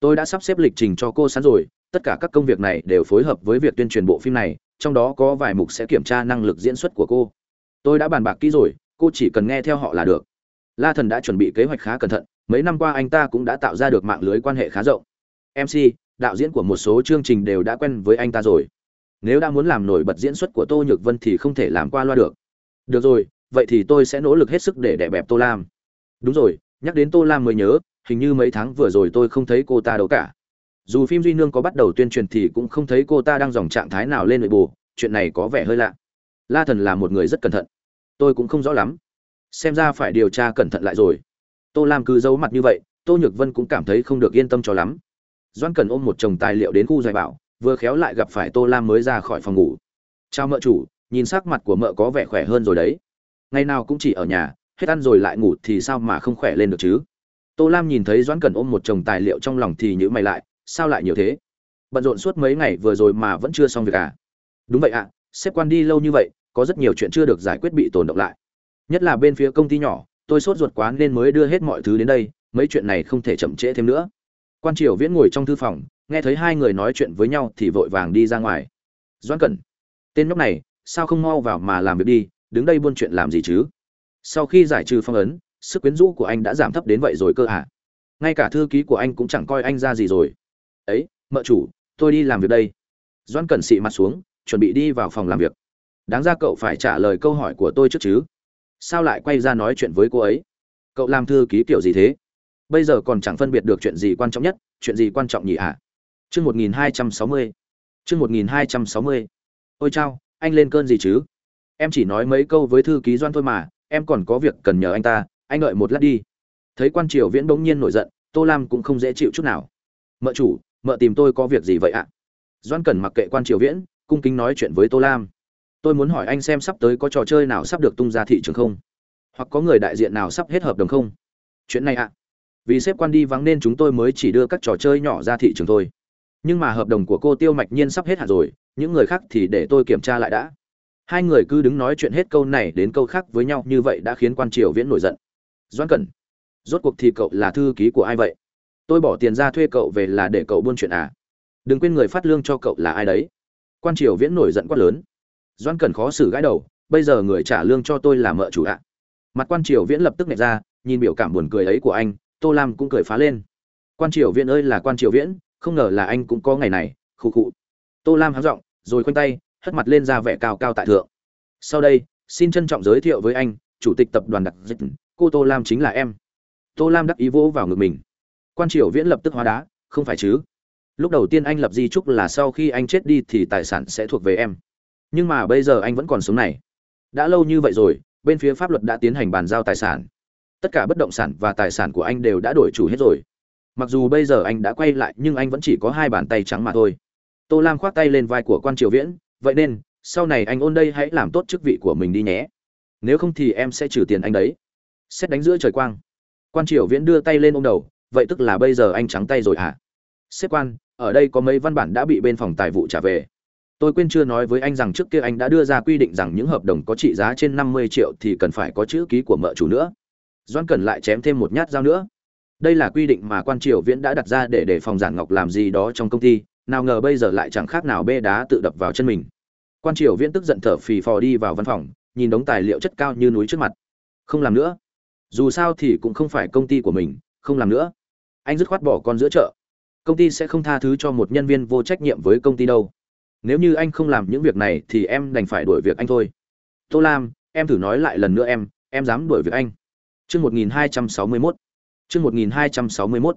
Tôi đã sắp xếp lịch trình cho cô sẵn rồi, tất cả các công việc này đều phối hợp với việc tuyên truyền bộ phim này, trong đó có vài mục sẽ kiểm tra năng lực diễn xuất của cô. Tôi đã bàn bạc kỹ rồi, cô chỉ cần nghe theo họ là được. La thần đã chuẩn bị kế hoạch khá cẩn thận mấy năm qua anh ta cũng đã tạo ra được mạng lưới quan hệ khá rộng. Mc đạo diễn của một số chương trình đều đã quen với anh ta rồi. Nếu đã muốn làm nổi bật diễn xuất của tô nhược vân thì không thể làm qua loa được. Được rồi, vậy thì tôi sẽ nỗ lực hết sức để đẻ bẹp tô lam. Đúng rồi, nhắc đến tô lam mới nhớ, hình như mấy tháng vừa rồi tôi không thấy cô ta đâu cả. Dù phim duy nương có bắt đầu tuyên truyền thì cũng không thấy cô ta đang dòng trạng thái nào lên nội bù chuyện này có vẻ hơi lạ. La thần là một người rất cẩn thận. Tôi cũng không rõ lắm. Xem ra phải điều tra cẩn thận lại rồi tô lam cứ giấu mặt như vậy tô nhược vân cũng cảm thấy không được yên tâm cho lắm. Doan cần ôm một chồng tài liệu đến khu giải bảo vừa khéo lại gặp phải tô lam mới ra khỏi phòng ngủ. Chào mợ chủ nhìn sắc mặt của mợ có vẻ khỏe hơn rồi đấy. Ngày nào cũng chỉ ở nhà hết ăn rồi lại ngủ thì sao mà không khỏe lên được chứ? Tô lam nhìn thấy doãn cần ôm một chồng tài liệu trong lòng thì nhữ mày lại sao lại nhiều thế? Bận rộn suốt mấy ngày vừa rồi mà vẫn chưa xong việc à? Đúng vậy ạ à, sếp quan đi lâu như vậy có rất nhiều chuyện chưa được giải quyết bị tồn động lại. Nhất là bên phía công ty nhỏ tôi sốt ruột quá nên mới đưa hết mọi thứ đến đây, mấy chuyện này không thể chậm trễ thêm nữa. Quan triều viễn ngồi trong thư phòng, nghe thấy hai người nói chuyện với nhau thì vội vàng đi ra ngoài. Doãn cẩn, tên nhóc này, sao không mau vào mà làm việc đi, đứng đây buôn chuyện làm gì chứ? Sau khi giải trừ phong ấn, sức quyến rũ của anh đã giảm thấp đến vậy rồi cơ à? Ngay cả thư ký của anh cũng chẳng coi anh ra gì rồi. Ấy, mợ chủ, tôi đi làm việc đây. Doãn cẩn xị mặt xuống, chuẩn bị đi vào phòng làm việc. Đáng ra cậu phải trả lời câu hỏi của tôi trước chứ sao lại quay ra nói chuyện với cô ấy? Cậu làm thư ký kiểu gì thế? Bây giờ còn chẳng phân biệt được chuyện gì quan trọng nhất, chuyện gì quan trọng nhỉ ạ? À? chương một nghìn hai trăm sáu mươi. Chương một nghìn hai trăm sáu mươi. Ôi chao, anh lên cơn gì chứ? Em chỉ nói mấy câu với thư ký doan thôi mà, em còn có việc cần nhờ anh ta, anh đợi một lát đi. Thấy quan triều viễn bỗng nhiên nổi giận, tô lam cũng không dễ chịu chút nào. Mợ chủ, mợ tìm tôi có việc gì vậy ạ? Doan cần mặc kệ quan triều viễn, cung kính nói chuyện với tô lam tôi muốn hỏi anh xem sắp tới có trò chơi nào sắp được tung ra thị trường không? Hoặc có người đại diện nào sắp hết hợp đồng không? Chuyện này ạ. Vì sếp quan đi vắng nên chúng tôi mới chỉ đưa các trò chơi nhỏ ra thị trường thôi. Nhưng mà hợp đồng của cô tiêu mạch nhiên sắp hết hạn rồi, những người khác thì để tôi kiểm tra lại đã. Hai người cứ đứng nói chuyện hết câu này đến câu khác với nhau, như vậy đã khiến quan triều viễn nổi giận. Doãn cẩn, rốt cuộc thì cậu là thư ký của ai vậy? Tôi bỏ tiền ra thuê cậu về là để cậu buôn chuyện à? Đừng quên người phát lương cho cậu là ai đấy. Quan triều viễn nổi giận quát lớn. Doan cần khó xử gãi đầu, bây giờ người trả lương cho tôi là mợ chủ ạ. Mặt quan triều viễn lập tức nhẹ ra, nhìn biểu cảm buồn cười ấy của anh, tô lam cũng cười phá lên. Quan triều viễn ơi là quan triều viễn, không ngờ là anh cũng có ngày này, khụ khụ. Tô lam háng r rồi khoanh tay, hất mặt lên ra vẻ cao cao tại thượng. Sau đây, xin trân trọng giới thiệu với anh, chủ tịch tập đoàn đặc dịch, cô tô lam chính là em. Tô lam đắc ý vỗ vào ngực mình. Quan triều viễn lập tức hóa đá, không phải chứ. Lúc đầu tiên anh lập di trúc là sau khi anh chết đi thì tài sản sẽ thuộc về em nhưng mà bây giờ anh vẫn còn sống này. Đã lâu như vậy rồi, bên phía pháp luật đã tiến hành bàn giao tài sản. Tất cả bất động sản và tài sản của anh đều đã đổi chủ hết rồi. Mặc dù bây giờ anh đã quay lại, nhưng anh vẫn chỉ có hai bàn tay trắng mà thôi. Tô lam khoác tay lên vai của quan triều viễn, vậy nên, sau này anh ôn đây hãy làm tốt chức vị của mình đi nhé. Nếu không thì em sẽ trừ tiền anh đấy. Xét đánh giữa trời quang. Quan triều viễn đưa tay lên ôm đầu, vậy tức là bây giờ anh trắng tay rồi hả? À? xếp quan, ở đây có mấy văn bản đã bị bên phòng tài vụ trả về tôi quên chưa nói với anh rằng trước kia anh đã đưa ra quy định rằng những hợp đồng có trị giá trên năm mươi triệu thì cần phải có chữ ký của mợ chủ nữa. Doan cần lại chém thêm một nhát dao nữa. Đây là quy định mà quan triều viễn đã đặt ra để để phòng giản ngọc làm gì đó trong công ty, nào ngờ bây giờ lại chẳng khác nào bê đá tự đập vào chân mình. Quan triều viễn tức giận thở phì phò đi vào văn phòng, nhìn đống tài liệu chất cao như núi trước mặt. Không làm nữa. Dù sao thì cũng không phải công ty của mình, không làm nữa. Anh dứt khoát bỏ con giữa chợ. Công ty sẽ không tha thứ cho một nhân viên vô trách nhiệm với công ty đâu nếu như anh không làm những việc này thì em đành phải đuổi việc anh thôi. Tô lam, em thử nói lại lần nữa em em dám đuổi việc anh. Chương một nghìn hai trăm sáu mươi mốt. Chương một nghìn hai trăm sáu mươi mốt.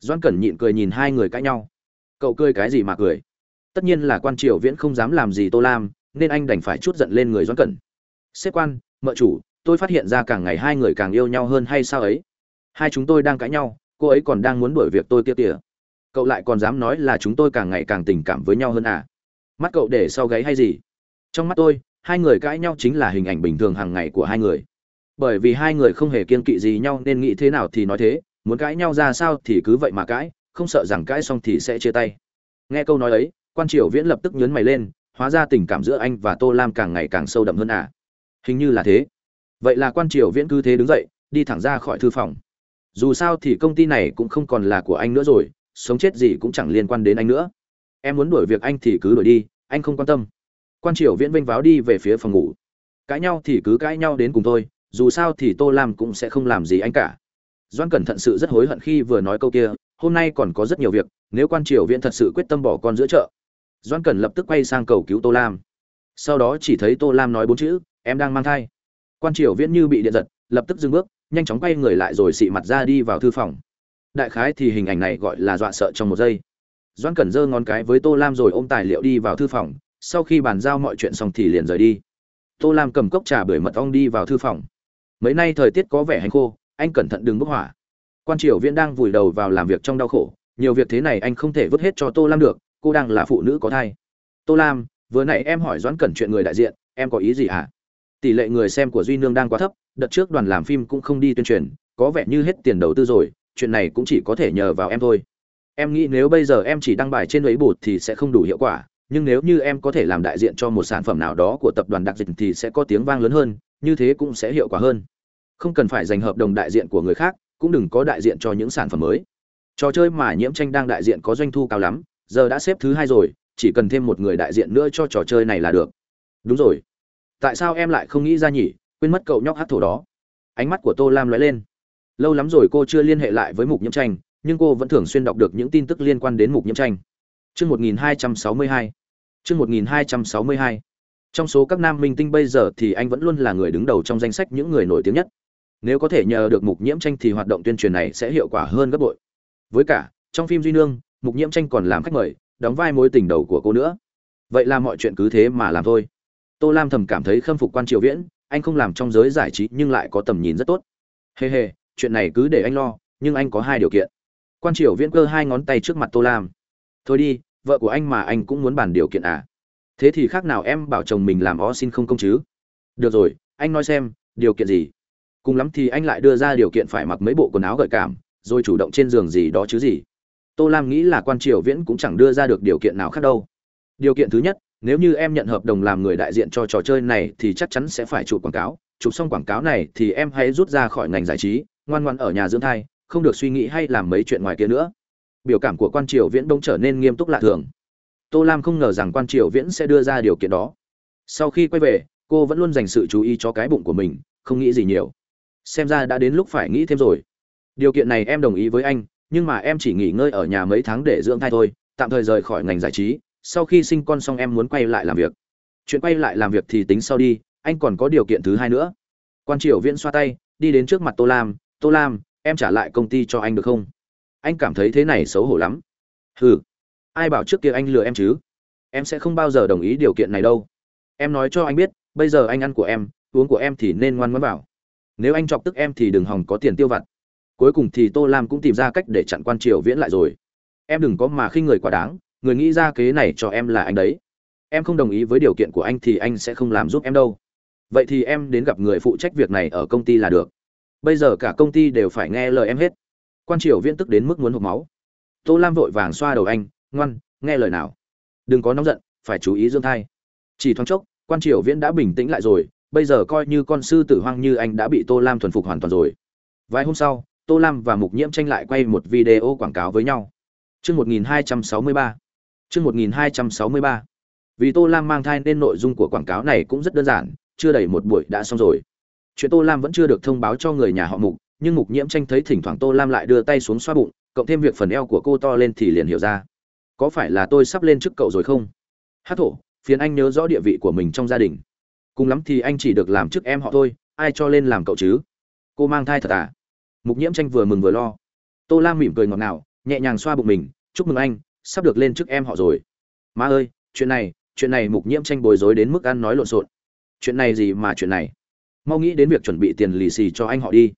Doãn cẩn nhịn cười nhìn hai người cãi nhau. Cậu cười cái gì mà cười? Tất nhiên là quan triều viễn không dám làm gì tô lam, nên anh đành phải chút giận lên người doãn cẩn. Xếp quan, mợ chủ, tôi phát hiện ra càng ngày hai người càng yêu nhau hơn hay sao ấy? Hai chúng tôi đang cãi nhau, cô ấy còn đang muốn đuổi việc tôi kia kìa. Cậu lại còn dám nói là chúng tôi càng ngày càng tình cảm với nhau hơn à? Mắt cậu để sau gáy hay gì? Trong mắt tôi, hai người cãi nhau chính là hình ảnh bình thường hàng ngày của hai người. Bởi vì hai người không hề kiên kỵ gì nhau nên nghĩ thế nào thì nói thế, muốn cãi nhau ra sao thì cứ vậy mà cãi, không sợ rằng cãi xong thì sẽ chia tay. Nghe câu nói ấy, quan triều viễn lập tức nhớn mày lên, hóa ra tình cảm giữa anh và tô lam càng ngày càng sâu đậm hơn à? Hình như là thế. Vậy là quan triều viễn cứ thế đứng dậy, đi thẳng ra khỏi thư phòng. Dù sao thì công ty này cũng không còn là của anh nữa rồi, sống chết gì cũng chẳng liên quan đến anh nữa em muốn đuổi việc anh thì cứ đuổi đi, anh không quan tâm. Quan triều viễn vênh váo đi về phía phòng ngủ. Cãi nhau thì cứ cãi nhau đến cùng thôi, dù sao thì tô lam cũng sẽ không làm gì anh cả. Doan cẩn thận sự rất hối hận khi vừa nói câu kia, hôm nay còn có rất nhiều việc, nếu quan triều viễn thật sự quyết tâm bỏ con giữa chợ. Doan cẩn lập tức quay sang cầu cứu tô lam. Sau đó chỉ thấy tô lam nói bốn chữ, em đang mang thai. Quan triều viễn như bị điện giật, lập tức dừng bước, nhanh chóng quay người lại rồi xị mặt ra đi vào thư phòng. Đại khái thì hình ảnh này gọi là dọa sợ trong một giây doan cẩn giơ ngón cái với tô lam rồi ôm tài liệu đi vào thư phòng, sau khi bàn giao mọi chuyện xong thì liền rời đi. Tô lam cầm cốc trà bưởi mật ong đi vào thư phòng. Mấy nay thời tiết có vẻ hành khô, anh cẩn thận đừng bốc hỏa. Quan triều viễn đang vùi đầu vào làm việc trong đau khổ, nhiều việc thế này anh không thể vứt hết cho tô lam được, cô đang là phụ nữ có thai. Tô lam, vừa nãy em hỏi doãn cẩn chuyện người đại diện, em có ý gì hả tỷ lệ người xem của duy nương đang quá thấp, đợt trước đoàn làm phim cũng không đi tuyên truyền, có vẻ như hết tiền đầu tư rồi, chuyện này cũng chỉ có thể nhờ vào em thôi em nghĩ nếu bây giờ em chỉ đăng bài trên ấy bột thì sẽ không đủ hiệu quả, nhưng nếu như em có thể làm đại diện cho một sản phẩm nào đó của tập đoàn đặc dịch thì sẽ có tiếng vang lớn hơn, như thế cũng sẽ hiệu quả hơn. Không cần phải dành hợp đồng đại diện của người khác, cũng đừng có đại diện cho những sản phẩm mới. Trò chơi mà nhiễm tranh đang đại diện có doanh thu cao lắm, giờ đã xếp thứ hai rồi, chỉ cần thêm một người đại diện nữa cho trò chơi này là được. Đúng rồi. Tại sao em lại không nghĩ ra nhỉ? Quên mất cậu nhóc hát thổ đó. Ánh mắt của tô lam lóe lên. Lâu lắm rồi cô chưa liên hệ lại với mục nhiễm tranh nhưng cô vẫn thường xuyên đọc được những tin tức liên quan đến mục nhiễm tranh Chương 1262. Chương 1262. Trong số các nam minh tinh bây giờ thì anh vẫn luôn là người đứng đầu trong danh sách những người nổi tiếng nhất. Nếu có thể nhờ được mục nhiễm tranh thì hoạt động tuyên truyền này sẽ hiệu quả hơn gấp bội. Với cả, trong phim Duy Nương, mục nhiễm tranh còn làm khách mời, đóng vai mối tình đầu của cô nữa. Vậy là mọi chuyện cứ thế mà làm thôi. Tô Lam thầm cảm thấy khâm phục quan Triều Viễn, anh không làm trong giới giải trí nhưng lại có tầm nhìn rất tốt. Hề hề, chuyện này cứ để anh lo, nhưng anh có hai điều kiện. Quan Triều Viễn cơ hai ngón tay trước mặt Tô Lam. Thôi đi, vợ của anh mà anh cũng muốn bàn điều kiện à? thế thì khác nào em bảo chồng mình làm ó xin không công chứ? Được rồi anh nói xem điều kiện gì? Cùng lắm thì anh lại đưa ra điều kiện phải mặc mấy bộ quần áo gợi cảm rồi chủ động trên giường gì đó chứ gì. Tô lam nghĩ là quan triều viễn cũng chẳng đưa ra được điều kiện nào khác đâu. Điều kiện thứ nhất nếu như em nhận hợp đồng làm người đại diện cho trò chơi này thì chắc chắn sẽ phải chụp quảng cáo. Chụp xong quảng cáo này thì em hãy rút ra khỏi ngành giải trí ngoan ngoan ở nhà dưỡng thai không được suy nghĩ hay làm mấy chuyện ngoài kia nữa. Biểu cảm của quan triều viễn đông trở nên nghiêm túc lạ thường. Tô lam không ngờ rằng quan triều viễn sẽ đưa ra điều kiện đó. Sau khi quay về, cô vẫn luôn dành sự chú ý cho cái bụng của mình, không nghĩ gì nhiều. Xem ra đã đến lúc phải nghĩ thêm rồi. Điều kiện này em đồng ý với anh, nhưng mà em chỉ nghỉ ngơi ở nhà mấy tháng để dưỡng thai thôi, tạm thời rời khỏi ngành giải trí. Sau khi sinh con xong em muốn quay lại làm việc. Chuyện quay lại làm việc thì tính sau đi, anh còn có điều kiện thứ hai nữa. Quan triều viễn xoa tay, đi đến trước mặt tô lam. Tô lam em trả lại công ty cho anh được không? Anh cảm thấy thế này xấu hổ lắm. Hừ, ai bảo trước kia anh lừa em chứ? Em sẽ không bao giờ đồng ý điều kiện này đâu. Em nói cho anh biết, bây giờ anh ăn của em, uống của em thì nên ngoan ngoãn bảo nếu anh chọc tức em thì đừng hòng có tiền tiêu vặt. Cuối cùng thì tô lam cũng tìm ra cách để chặn quan triều viễn lại rồi. Em đừng có mà khi người quá đáng, người nghĩ ra kế này cho em là anh đấy. Em không đồng ý với điều kiện của anh thì anh sẽ không làm giúp em đâu. Vậy thì em đến gặp người phụ trách việc này ở công ty là được bây giờ cả công ty đều phải nghe lời em hết quan triều viễn tức đến mức muốn hộp máu tô lam vội vàng xoa đầu anh ngoan nghe lời nào đừng có nóng giận phải chú ý dưỡng thai chỉ thoáng chốc quan triều viễn đã bình tĩnh lại rồi bây giờ coi như con sư tử hoang như anh đã bị tô lam thuần phục hoàn toàn rồi vài hôm sau tô lam và mục nhiễm tranh lại quay một video quảng cáo với nhau Chương 1263. Chương 1263. Vì Tô Lam mang thai nên nội dung của quảng cáo này cũng rất đơn giản, chưa đầy một buổi đã xong rồi. Chuyện Tô Lam vẫn chưa được thông báo cho người nhà họ Mục, nhưng Mục Nhiễm tranh thấy thỉnh thoảng Tô Lam lại đưa tay xuống xoa bụng, cộng thêm việc phần eo của cô to lên thì liền hiểu ra. Có phải là tôi sắp lên chức cậu rồi không? Hát thổ, phiền anh nhớ rõ địa vị của mình trong gia đình. Cùng lắm thì anh chỉ được làm chức em họ thôi, ai cho lên làm cậu chứ? Cô mang thai thật à? Mục Nhiễm tranh vừa mừng vừa lo. Tô Lam mỉm cười ngọt ngào, nhẹ nhàng xoa bụng mình chúc mừng anh sắp được lên chức em họ rồi má ơi chuyện này chuyện này mục nhiễm tranh bối rối đến mức ăn nói lộn xộn chuyện này gì mà chuyện này mau nghĩ đến việc chuẩn bị tiền lì xì cho anh họ đi.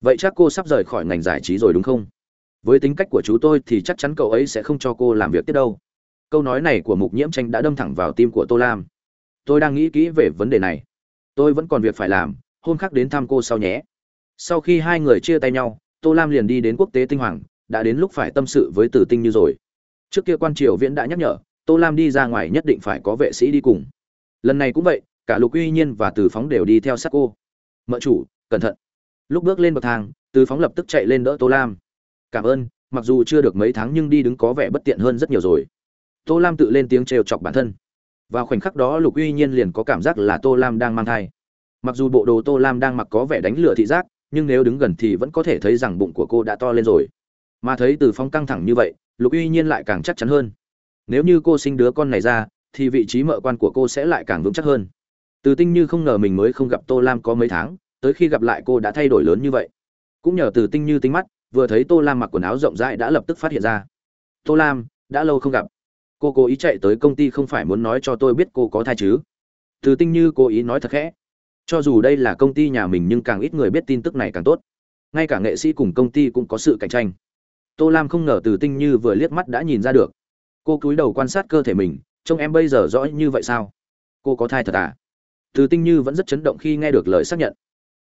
Vậy chắc cô sắp rời khỏi ngành giải trí rồi đúng không? Với tính cách của chú tôi thì chắc chắn cậu ấy sẽ không cho cô làm việc tiếp đâu. Câu nói này của mục nhiễm tranh đã đâm thẳng vào tim của tô lam. Tôi đang nghĩ kỹ về vấn đề này. Tôi vẫn còn việc phải làm hôm khác đến thăm cô sau nhé. Sau khi hai người chia tay nhau tô lam liền đi đến quốc tế tinh hoàng đã đến lúc phải tâm sự với Tử Tinh Như rồi. Trước kia quan triều viễn đã nhắc nhở, Tô Lam đi ra ngoài nhất định phải có vệ sĩ đi cùng. Lần này cũng vậy, cả Lục Uy Nhiên và Từ Phóng đều đi theo sát cô. "Mợ chủ, cẩn thận." Lúc bước lên bậc thang, Từ Phóng lập tức chạy lên đỡ Tô Lam. "Cảm ơn, mặc dù chưa được mấy tháng nhưng đi đứng có vẻ bất tiện hơn rất nhiều rồi." Tô Lam tự lên tiếng trêu chọc bản thân. Vào khoảnh khắc đó Lục Uy Nhiên liền có cảm giác là Tô Lam đang mang thai. Mặc dù bộ đồ Tô Lam đang mặc có vẻ đánh lửa thị giác, nhưng nếu đứng gần thì vẫn có thể thấy rằng bụng của cô đã to lên rồi mà thấy từ phong căng thẳng như vậy lục uy nhiên lại càng chắc chắn hơn nếu như cô sinh đứa con này ra thì vị trí mợ quan của cô sẽ lại càng vững chắc hơn từ tinh như không ngờ mình mới không gặp tô lam có mấy tháng, tới khi gặp lại cô đã thay đổi lớn như vậy. Cũng nhờ từ tinh như tính mắt, vừa thấy tô lam mặc quần áo rộng rãi đã lập tức phát hiện ra. Tô lam, đã lâu không gặp. Cô cố ý chạy tới công ty không phải muốn nói cho tôi biết cô có thai chứ? Từ tinh như cố ý nói thật khẽ. Cho dù đây là công ty nhà mình nhưng càng ít người biết tin tức này càng tốt. Ngay cả nghệ sĩ cùng công ty cũng có sự cạnh tranh. Tô lam không ngờ từ tinh như vừa liếc mắt đã nhìn ra được. Cô cúi đầu quan sát cơ thể mình, trông em bây giờ rõ như vậy sao? Cô có thai thật à? Từ tinh như vẫn rất chấn động khi nghe được lời xác nhận.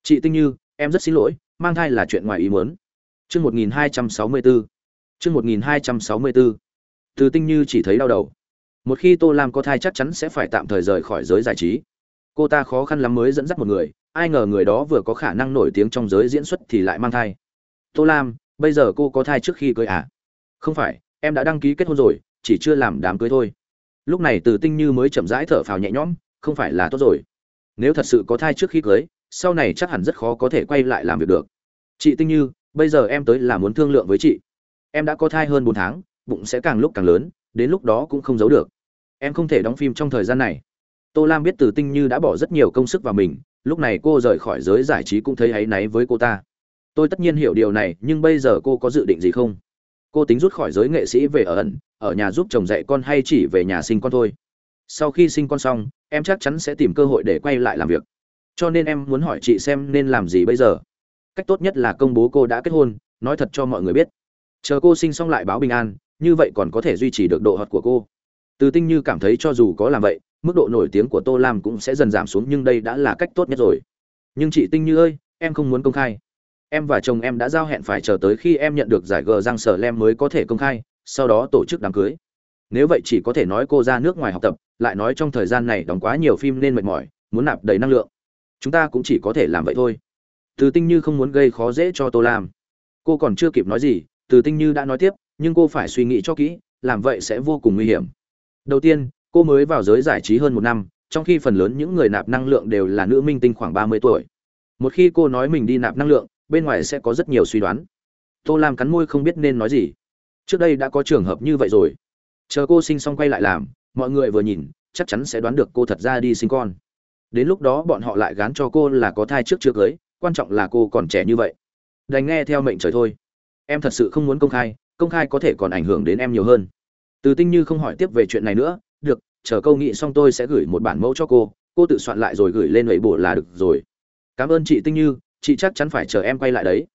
Chị tinh như, em rất xin lỗi, mang thai là chuyện ngoài ý muốn. Chương một nghìn hai trăm sáu mươi bốn chương một nghìn hai trăm sáu mươi bốn từ tinh như chỉ thấy đau đầu. Một khi tô lam có thai chắc chắn sẽ phải tạm thời rời khỏi giới giải trí. Cô ta khó khăn lắm mới dẫn dắt một người, ai ngờ người đó vừa có khả năng nổi tiếng trong giới diễn xuất thì lại mang thai. Tô lam, bây giờ cô có thai trước khi cưới à? Không phải, em đã đăng ký kết hôn rồi, chỉ chưa làm đám cưới thôi. Lúc này từ tinh như mới chậm rãi thở phào nhẹ nhõm, không phải là tốt rồi nếu thật sự có thai trước khi cưới, sau này chắc hẳn rất khó có thể quay lại làm việc được. Chị tinh như, bây giờ em tới là muốn thương lượng với chị. Em đã có thai hơn bốn tháng, bụng sẽ càng lúc càng lớn, đến lúc đó cũng không giấu được. Em không thể đóng phim trong thời gian này. Tô lam biết từ tinh như đã bỏ rất nhiều công sức vào mình, lúc này cô rời khỏi giới giải trí cũng thấy áy náy với cô ta. Tôi tất nhiên hiểu điều này, nhưng bây giờ cô có dự định gì không? Cô tính rút khỏi giới nghệ sĩ về ở ẩn, ở nhà giúp chồng dạy con hay chỉ về nhà sinh con thôi? Sau khi sinh con xong, em chắc chắn sẽ tìm cơ hội để quay lại làm việc. Cho nên em muốn hỏi chị xem nên làm gì bây giờ. Cách tốt nhất là công bố cô đã kết hôn, nói thật cho mọi người biết. Chờ cô sinh xong lại báo bình an, như vậy còn có thể duy trì được độ hot của cô. Từ tinh như cảm thấy cho dù có làm vậy, mức độ nổi tiếng của tô lam cũng sẽ dần giảm xuống, nhưng đây đã là cách tốt nhất rồi. Nhưng chị tinh như ơi, em không muốn công khai. Em và chồng em đã giao hẹn phải chờ tới khi em nhận được giải gờ răng sở lem mới có thể công khai, sau đó tổ chức đám cưới nếu vậy chỉ có thể nói cô ra nước ngoài học tập, lại nói trong thời gian này đóng quá nhiều phim nên mệt mỏi, muốn nạp đầy năng lượng. Chúng ta cũng chỉ có thể làm vậy thôi. Từ tinh như không muốn gây khó dễ cho tô lam. Cô còn chưa kịp nói gì, từ tinh như đã nói tiếp, nhưng cô phải suy nghĩ cho kỹ, làm vậy sẽ vô cùng nguy hiểm. Đầu tiên, cô mới vào giới giải trí hơn một năm, trong khi phần lớn những người nạp năng lượng đều là nữ minh tinh khoảng ba mươi tuổi. Một khi cô nói mình đi nạp năng lượng, bên ngoài sẽ có rất nhiều suy đoán. Tô lam cắn môi không biết nên nói gì. Trước đây đã có trường hợp như vậy rồi chờ cô sinh xong quay lại làm, mọi người vừa nhìn, chắc chắn sẽ đoán được cô thật ra đi sinh con. Đến lúc đó bọn họ lại gán cho cô là có thai trước chưa cưới, quan trọng là cô còn trẻ như vậy. Đành nghe theo mệnh trời thôi. Em thật sự không muốn công khai công khai có thể còn ảnh hưởng đến em nhiều hơn. Từ tinh như không hỏi tiếp về chuyện này nữa, được, chờ câu nghị xong tôi sẽ gửi một bản mẫu cho cô cô tự soạn lại rồi gửi lên lệ bổ là được rồi. Cảm ơn chị tinh như, chị chắc chắn phải chờ em quay lại đấy.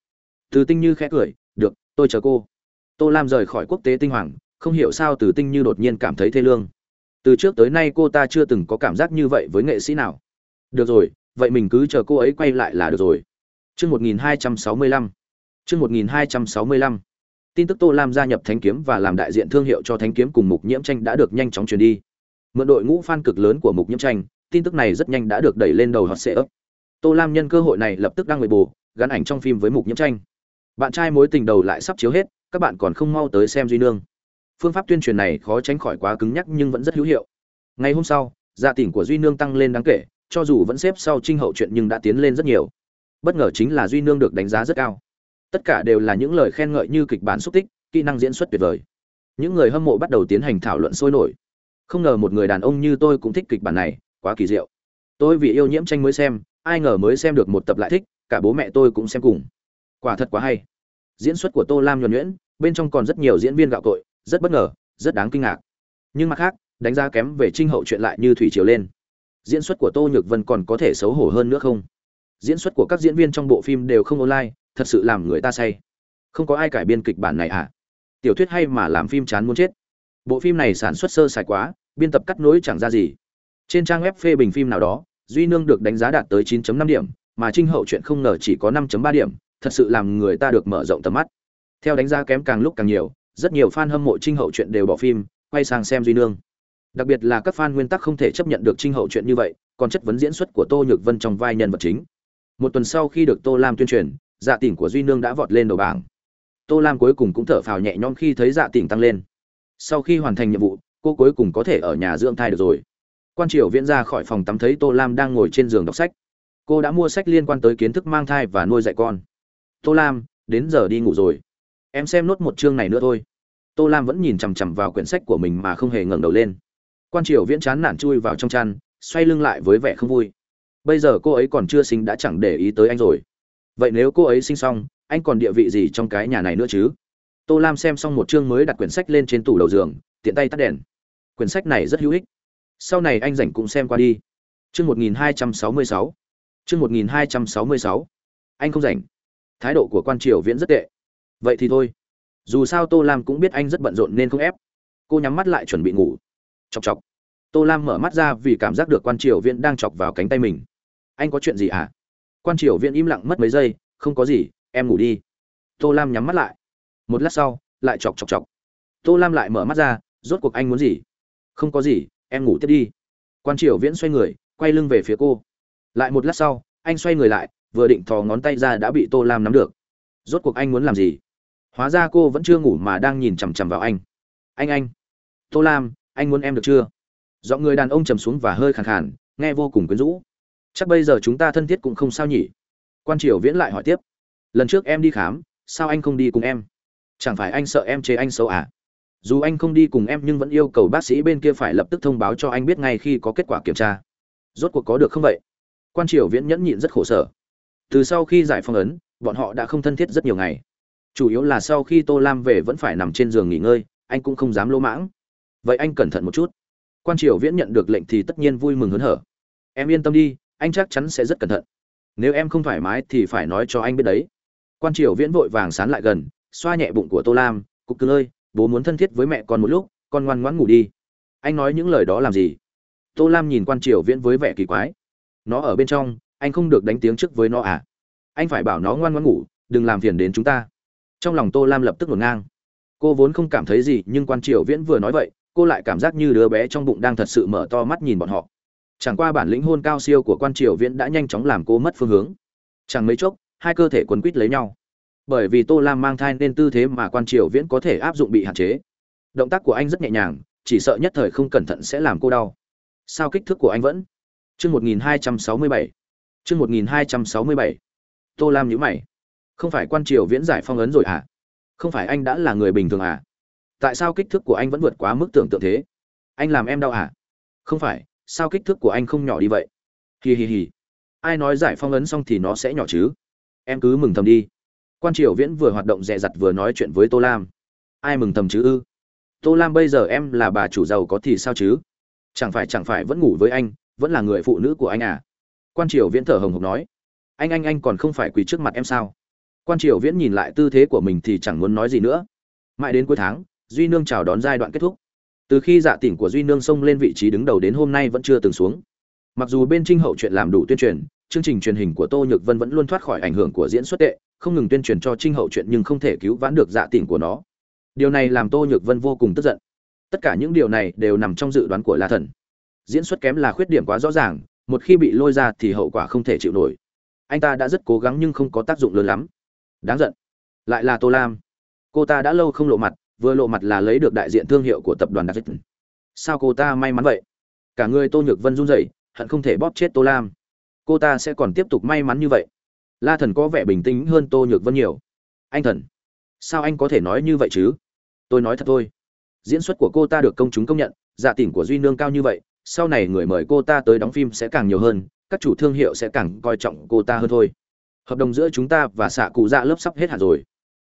Từ tinh như khẽ cười, được, tôi chờ cô. Tô lam rời khỏi quốc tế tinh hoàng không hiểu sao từ tinh như đột nhiên cảm thấy thê lương từ trước tới nay cô ta chưa từng có cảm giác như vậy với nghệ sĩ nào được rồi vậy mình cứ chờ cô ấy quay lại là được rồi Chương 1265. Chương 1265. Tin tức Tô Lam gia nhập Thánh Kiếm và làm đại diện thương hiệu cho Thánh Kiếm cùng Mục Nhiễm Tranh đã được nhanh chóng truyền đi. Mượn đội ngũ fan cực lớn của Mục Nhiễm Tranh, tin tức này rất nhanh đã được đẩy lên đầu hot search. Tô Lam nhân cơ hội này lập tức đăng bù, gắn ảnh trong phim với Mục Nhiễm Tranh. Bạn trai mối tình đầu lại sắp chiếu hết, các bạn còn không mau tới xem Duy Nương. Phương pháp tuyên truyền này khó tránh khỏi quá cứng nhắc nhưng vẫn rất hữu hiệu. Ngày hôm sau, gia tỉnh của Duy Nương tăng lên đáng kể, cho dù vẫn xếp sau Trinh hậu chuyện nhưng đã tiến lên rất nhiều. Bất ngờ chính là duy nương được đánh giá rất cao. Tất cả đều là những lời khen ngợi như kịch bản xúc tích kỹ năng diễn xuất tuyệt vời. Những người hâm mộ bắt đầu tiến hành thảo luận sôi nổi. Không ngờ một người đàn ông như tôi cũng thích kịch bản này quá kỳ diệu. Tôi vì yêu nhiễm tranh mới xem ai ngờ mới xem được một tập lại thích cả bố mẹ tôi cũng xem cùng. Quả thật quá hay. Diễn xuất của tô lam nhuần nhuyễn bên trong còn rất nhiều diễn viên gạo cội rất bất ngờ, rất đáng kinh ngạc. Nhưng mặt khác, đánh giá kém về trinh hậu chuyện lại như thủy triều lên. Diễn xuất của tô nhược vân còn có thể xấu hổ hơn nữa không? Diễn xuất của các diễn viên trong bộ phim đều không online, thật sự làm người ta say. Không có ai cải biên kịch bản này à? Tiểu thuyết hay mà làm phim chán muốn chết. Bộ phim này sản xuất sơ sài quá, biên tập cắt nối chẳng ra gì. Trên trang web phê bình phim nào đó, duy nương được đánh giá đạt tới 9.5 điểm, mà trinh hậu chuyện không ngờ chỉ có 5.3 điểm, thật sự làm người ta được mở rộng tầm mắt. Theo đánh giá kém càng lúc càng nhiều rất nhiều fan hâm mộ trinh hậu chuyện đều bỏ phim, quay sang xem duy nương. Đặc biệt là các fan nguyên tắc không thể chấp nhận được trinh hậu chuyện như vậy, còn chất vấn diễn xuất của tô nhược vân trong vai nhân vật chính. Một tuần sau khi được tô lam tuyên truyền dạ tỉnh của duy nương đã vọt lên đầu bảng. Tô lam cuối cùng cũng thở phào nhẹ nhõm khi thấy dạ tỉnh tăng lên. Sau khi hoàn thành nhiệm vụ, cô cuối cùng có thể ở nhà dưỡng thai được rồi. Quan triều viễn ra khỏi phòng tắm thấy tô lam đang ngồi trên giường đọc sách. Cô đã mua sách liên quan tới kiến thức mang thai và nuôi dạy con. Tô lam, đến giờ đi ngủ rồi em xem nốt một chương này nữa thôi. Tô lam vẫn nhìn chằm chằm vào quyển sách của mình mà không hề ngẩng đầu lên. Quan triều viễn chán nản chui vào trong chăn, xoay lưng lại với vẻ không vui. Bây giờ cô ấy còn chưa sinh đã chẳng để ý tới anh rồi. Vậy nếu cô ấy sinh xong, anh còn địa vị gì trong cái nhà này nữa chứ? Tô lam xem xong một chương mới đặt quyển sách lên trên tủ đầu giường, tiện tay tắt đèn. Quyển sách này rất hữu ích. Sau này anh rảnh cũng xem qua đi. Chương một nghìn hai trăm sáu mươi sáu. Chương một nghìn hai trăm sáu mươi sáu. Anh không rảnh. Thái độ của quan triều viễn rất tệ vậy thì thôi. Dù sao tô lam cũng biết anh rất bận rộn nên không ép. Cô nhắm mắt lại chuẩn bị ngủ. Chọc chọc. Tô lam mở mắt ra vì cảm giác được quan triều viễn đang chọc vào cánh tay mình. Anh có chuyện gì à? Quan triều viễn im lặng mất mấy giây, không có gì, em ngủ đi. Tô lam nhắm mắt lại. Một lát sau, lại chọc chọc chọc. Tô lam lại mở mắt ra, rốt cuộc anh muốn gì? Không có gì, em ngủ tiếp đi. Quan triều viễn xoay người, quay lưng về phía cô. Lại một lát sau, anh xoay người lại, vừa định thò ngón tay ra đã bị tô lam nắm được. Rốt cuộc anh muốn làm gì? Hóa ra cô vẫn chưa ngủ mà đang nhìn chằm chằm vào anh. Anh anh, tô lam, anh muốn em được chưa? Giọng người đàn ông trầm xuống và hơi khàn khàn, nghe vô cùng quyến rũ. Chắc bây giờ chúng ta thân thiết cũng không sao nhỉ? Quan triều viễn lại hỏi tiếp. Lần trước em đi khám, sao anh không đi cùng em? Chẳng phải anh sợ em chế anh xấu à? Dù anh không đi cùng em nhưng vẫn yêu cầu bác sĩ bên kia phải lập tức thông báo cho anh biết ngay khi có kết quả kiểm tra. Rốt cuộc có được không vậy? Quan triều viễn nhẫn nhịn rất khổ sở. Từ sau khi giải phong ấn, bọn họ đã không thân thiết rất nhiều ngày chủ yếu là sau khi tô lam về vẫn phải nằm trên giường nghỉ ngơi, anh cũng không dám lỗ mãng. Vậy anh cẩn thận một chút. Quan triều viễn nhận được lệnh thì tất nhiên vui mừng hớn hở. Em yên tâm đi, anh chắc chắn sẽ rất cẩn thận. Nếu em không thoải mái thì phải nói cho anh biết đấy. Quan triều viễn vội vàng sán lại gần, xoa nhẹ bụng của tô lam, cục cưng ơi, bố muốn thân thiết với mẹ con một lúc, con ngoan ngoãn ngủ đi. Anh nói những lời đó làm gì? Tô lam nhìn quan triều viễn với vẻ kỳ quái. Nó ở bên trong, anh không được đánh tiếng trước với nó à? Anh phải bảo nó ngoan ngoãn ngủ, đừng làm phiền đến chúng ta trong lòng tô lam lập tức ngổn ngang. Cô vốn không cảm thấy gì, nhưng quan triều viễn vừa nói vậy, cô lại cảm giác như đứa bé trong bụng đang thật sự mở to mắt nhìn bọn họ. Chẳng qua bản lĩnh hôn cao siêu của quan triều viễn đã nhanh chóng làm cô mất phương hướng. Chẳng mấy chốc, hai cơ thể quấn quít lấy nhau. Bởi vì tô lam mang thai nên tư thế mà quan triều viễn có thể áp dụng bị hạn chế. Động tác của anh rất nhẹ nhàng, chỉ sợ nhất thời không cẩn thận sẽ làm cô đau. Sao kích thước của anh vẫn? Chương một nghìn hai trăm sáu mươi bảy. Chương một nghìn hai trăm sáu mươi bảy. Tô lam nhữ mày không phải quan triều viễn giải phong ấn rồi à? Không phải anh đã là người bình thường à? Tại sao kích thước của anh vẫn vượt quá mức tưởng tượng thế? Anh làm em đau à? Không phải, sao kích thước của anh không nhỏ đi vậy? Hì hì hì ai nói giải phong ấn xong thì nó sẽ nhỏ chứ? Em cứ mừng thầm đi. Quan triều viễn vừa hoạt động dè dặt vừa nói chuyện với tô lam. Ai mừng thầm chứ ư? Tô lam bây giờ em là bà chủ giàu có thì sao chứ? Chẳng phải chẳng phải vẫn ngủ với anh, vẫn là người phụ nữ của anh à? Quan triều viễn thở hồng hộc nói. Anh anh anh còn không phải quỳ trước mặt em sao? Quan triều viễn nhìn lại tư thế của mình thì chẳng muốn nói gì nữa. Mãi đến cuối tháng, duy nương chào đón giai đoạn kết thúc. Từ khi dạ tỉnh của duy nương xông lên vị trí đứng đầu đến hôm nay vẫn chưa từng xuống. Mặc dù bên trinh hậu chuyện làm đủ tuyên truyền, chương trình truyền hình của tô nhược vân vẫn luôn thoát khỏi ảnh hưởng của diễn xuất tệ, không ngừng tuyên truyền cho trinh hậu chuyện nhưng không thể cứu vãn được dạ tỉnh của nó. Điều này làm tô nhược vân vô cùng tức giận. Tất cả những điều này đều nằm trong dự đoán của la thần. Diễn xuất kém là khuyết điểm quá rõ ràng, một khi bị lôi ra thì hậu quả không thể chịu nổi. Anh ta đã rất cố gắng nhưng không có tác dụng lớn lắm đáng giận. Lại là tô lam. Cô ta đã lâu không lộ mặt, vừa lộ mặt là lấy được đại diện thương hiệu của tập đoàn đặc sao cô ta may mắn vậy? Cả người tô nhược vân run rẩy, hận không thể bóp chết tô lam. Cô ta sẽ còn tiếp tục may mắn như vậy? La thần có vẻ bình tĩnh hơn tô nhược vân nhiều. Anh thần, sao anh có thể nói như vậy chứ? Tôi nói thật thôi. Diễn xuất của cô ta được công chúng công nhận dạ tỉnh của duy nương cao như vậy, sau này người mời cô ta tới đóng phim sẽ càng nhiều hơn, các chủ thương hiệu sẽ càng coi trọng cô ta hơn thôi hợp đồng giữa chúng ta và xạ cụ dạ lớp sắp hết hạn rồi.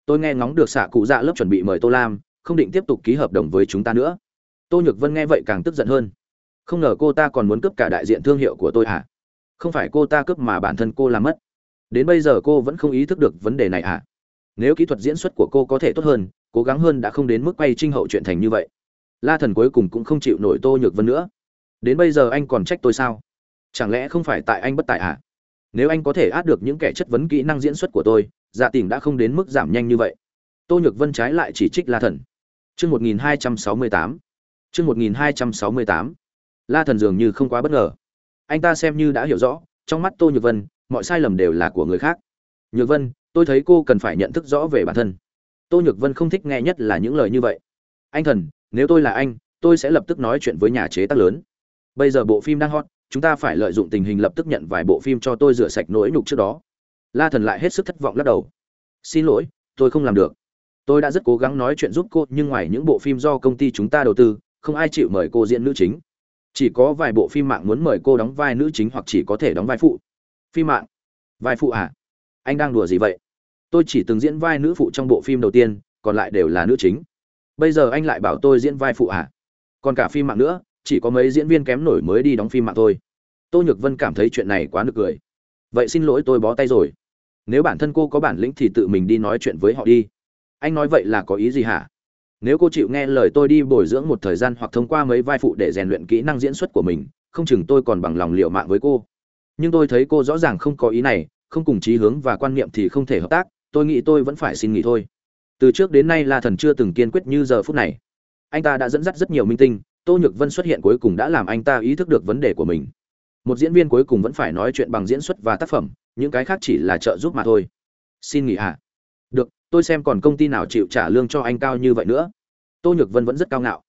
Tôi nghe ngóng được xạ cụ dạ lớp chuẩn bị mời tô lam, không định tiếp tục ký hợp đồng với chúng ta nữa. Tô nhược vân nghe vậy càng tức giận hơn. Không ngờ cô ta còn muốn cướp cả đại diện thương hiệu của tôi à? Không phải cô ta cướp mà bản thân cô làm mất. Đến bây giờ cô vẫn không ý thức được vấn đề này à? Nếu kỹ thuật diễn xuất của cô có thể tốt hơn, cố gắng hơn đã không đến mức quay trinh hậu chuyện thành như vậy. La thần cuối cùng cũng không chịu nổi tô nhược vân nữa. Đến bây giờ anh còn trách tôi sao? Chẳng lẽ không phải tại anh bất tài à? Nếu anh có thể át được những kẻ chất vấn kỹ năng diễn xuất của tôi dạ tình đã không đến mức giảm nhanh như vậy. Tô nhược vân trái lại chỉ trích la thần. Chương một nghìn hai trăm sáu mươi tám. Chương một nghìn hai trăm sáu mươi tám. La thần dường như không quá bất ngờ. Anh ta xem như đã hiểu rõ, trong mắt tô nhược vân, mọi sai lầm đều là của người khác. Nhược vân, tôi thấy cô cần phải nhận thức rõ về bản thân. Tô nhược vân không thích nghe nhất là những lời như vậy. Anh thần, nếu tôi là anh, tôi sẽ lập tức nói chuyện với nhà chế tác lớn. Bây giờ bộ phim đang hot chúng ta phải lợi dụng tình hình lập tức nhận vài bộ phim cho tôi rửa sạch nỗi nhục trước đó. La thần lại hết sức thất vọng lắc đầu. Xin lỗi, tôi không làm được. Tôi đã rất cố gắng nói chuyện giúp cô, nhưng ngoài những bộ phim do công ty chúng ta đầu tư, không ai chịu mời cô diễn nữ chính. Chỉ có vài bộ phim mạng muốn mời cô đóng vai nữ chính hoặc chỉ có thể đóng vai phụ. Phim mạng? Vai phụ à? Anh đang đùa gì vậy? Tôi chỉ từng diễn vai nữ phụ trong bộ phim đầu tiên, còn lại đều là nữ chính. Bây giờ anh lại bảo tôi diễn vai phụ à? Còn cả phim mạng nữa? Chỉ có mấy diễn viên kém nổi mới đi đóng phim mạng thôi. Tô nhược vân cảm thấy chuyện này quá nực cười. Vậy xin lỗi tôi bó tay rồi. Nếu bản thân cô có bản lĩnh thì tự mình đi nói chuyện với họ đi. Anh nói vậy là có ý gì hả? Nếu cô chịu nghe lời tôi đi bồi dưỡng một thời gian hoặc thông qua mấy vai phụ để rèn luyện kỹ năng diễn xuất của mình, không chừng tôi còn bằng lòng liệu mạng với cô. Nhưng tôi thấy cô rõ ràng không có ý này, không cùng chí hướng và quan niệm thì không thể hợp tác, tôi nghĩ tôi vẫn phải xin nghỉ thôi. Từ trước đến nay la thần chưa từng kiên quyết như giờ phút này. Anh ta đã dẫn dắt rất nhiều minh tinh tô nhược vân xuất hiện cuối cùng đã làm anh ta ý thức được vấn đề của mình. Một diễn viên cuối cùng vẫn phải nói chuyện bằng diễn xuất và tác phẩm, những cái khác chỉ là trợ giúp mà thôi. Xin nghỉ ạ. Được, tôi xem còn công ty nào chịu trả lương cho anh cao như vậy nữa. Tô nhược vân vẫn rất cao ngạo.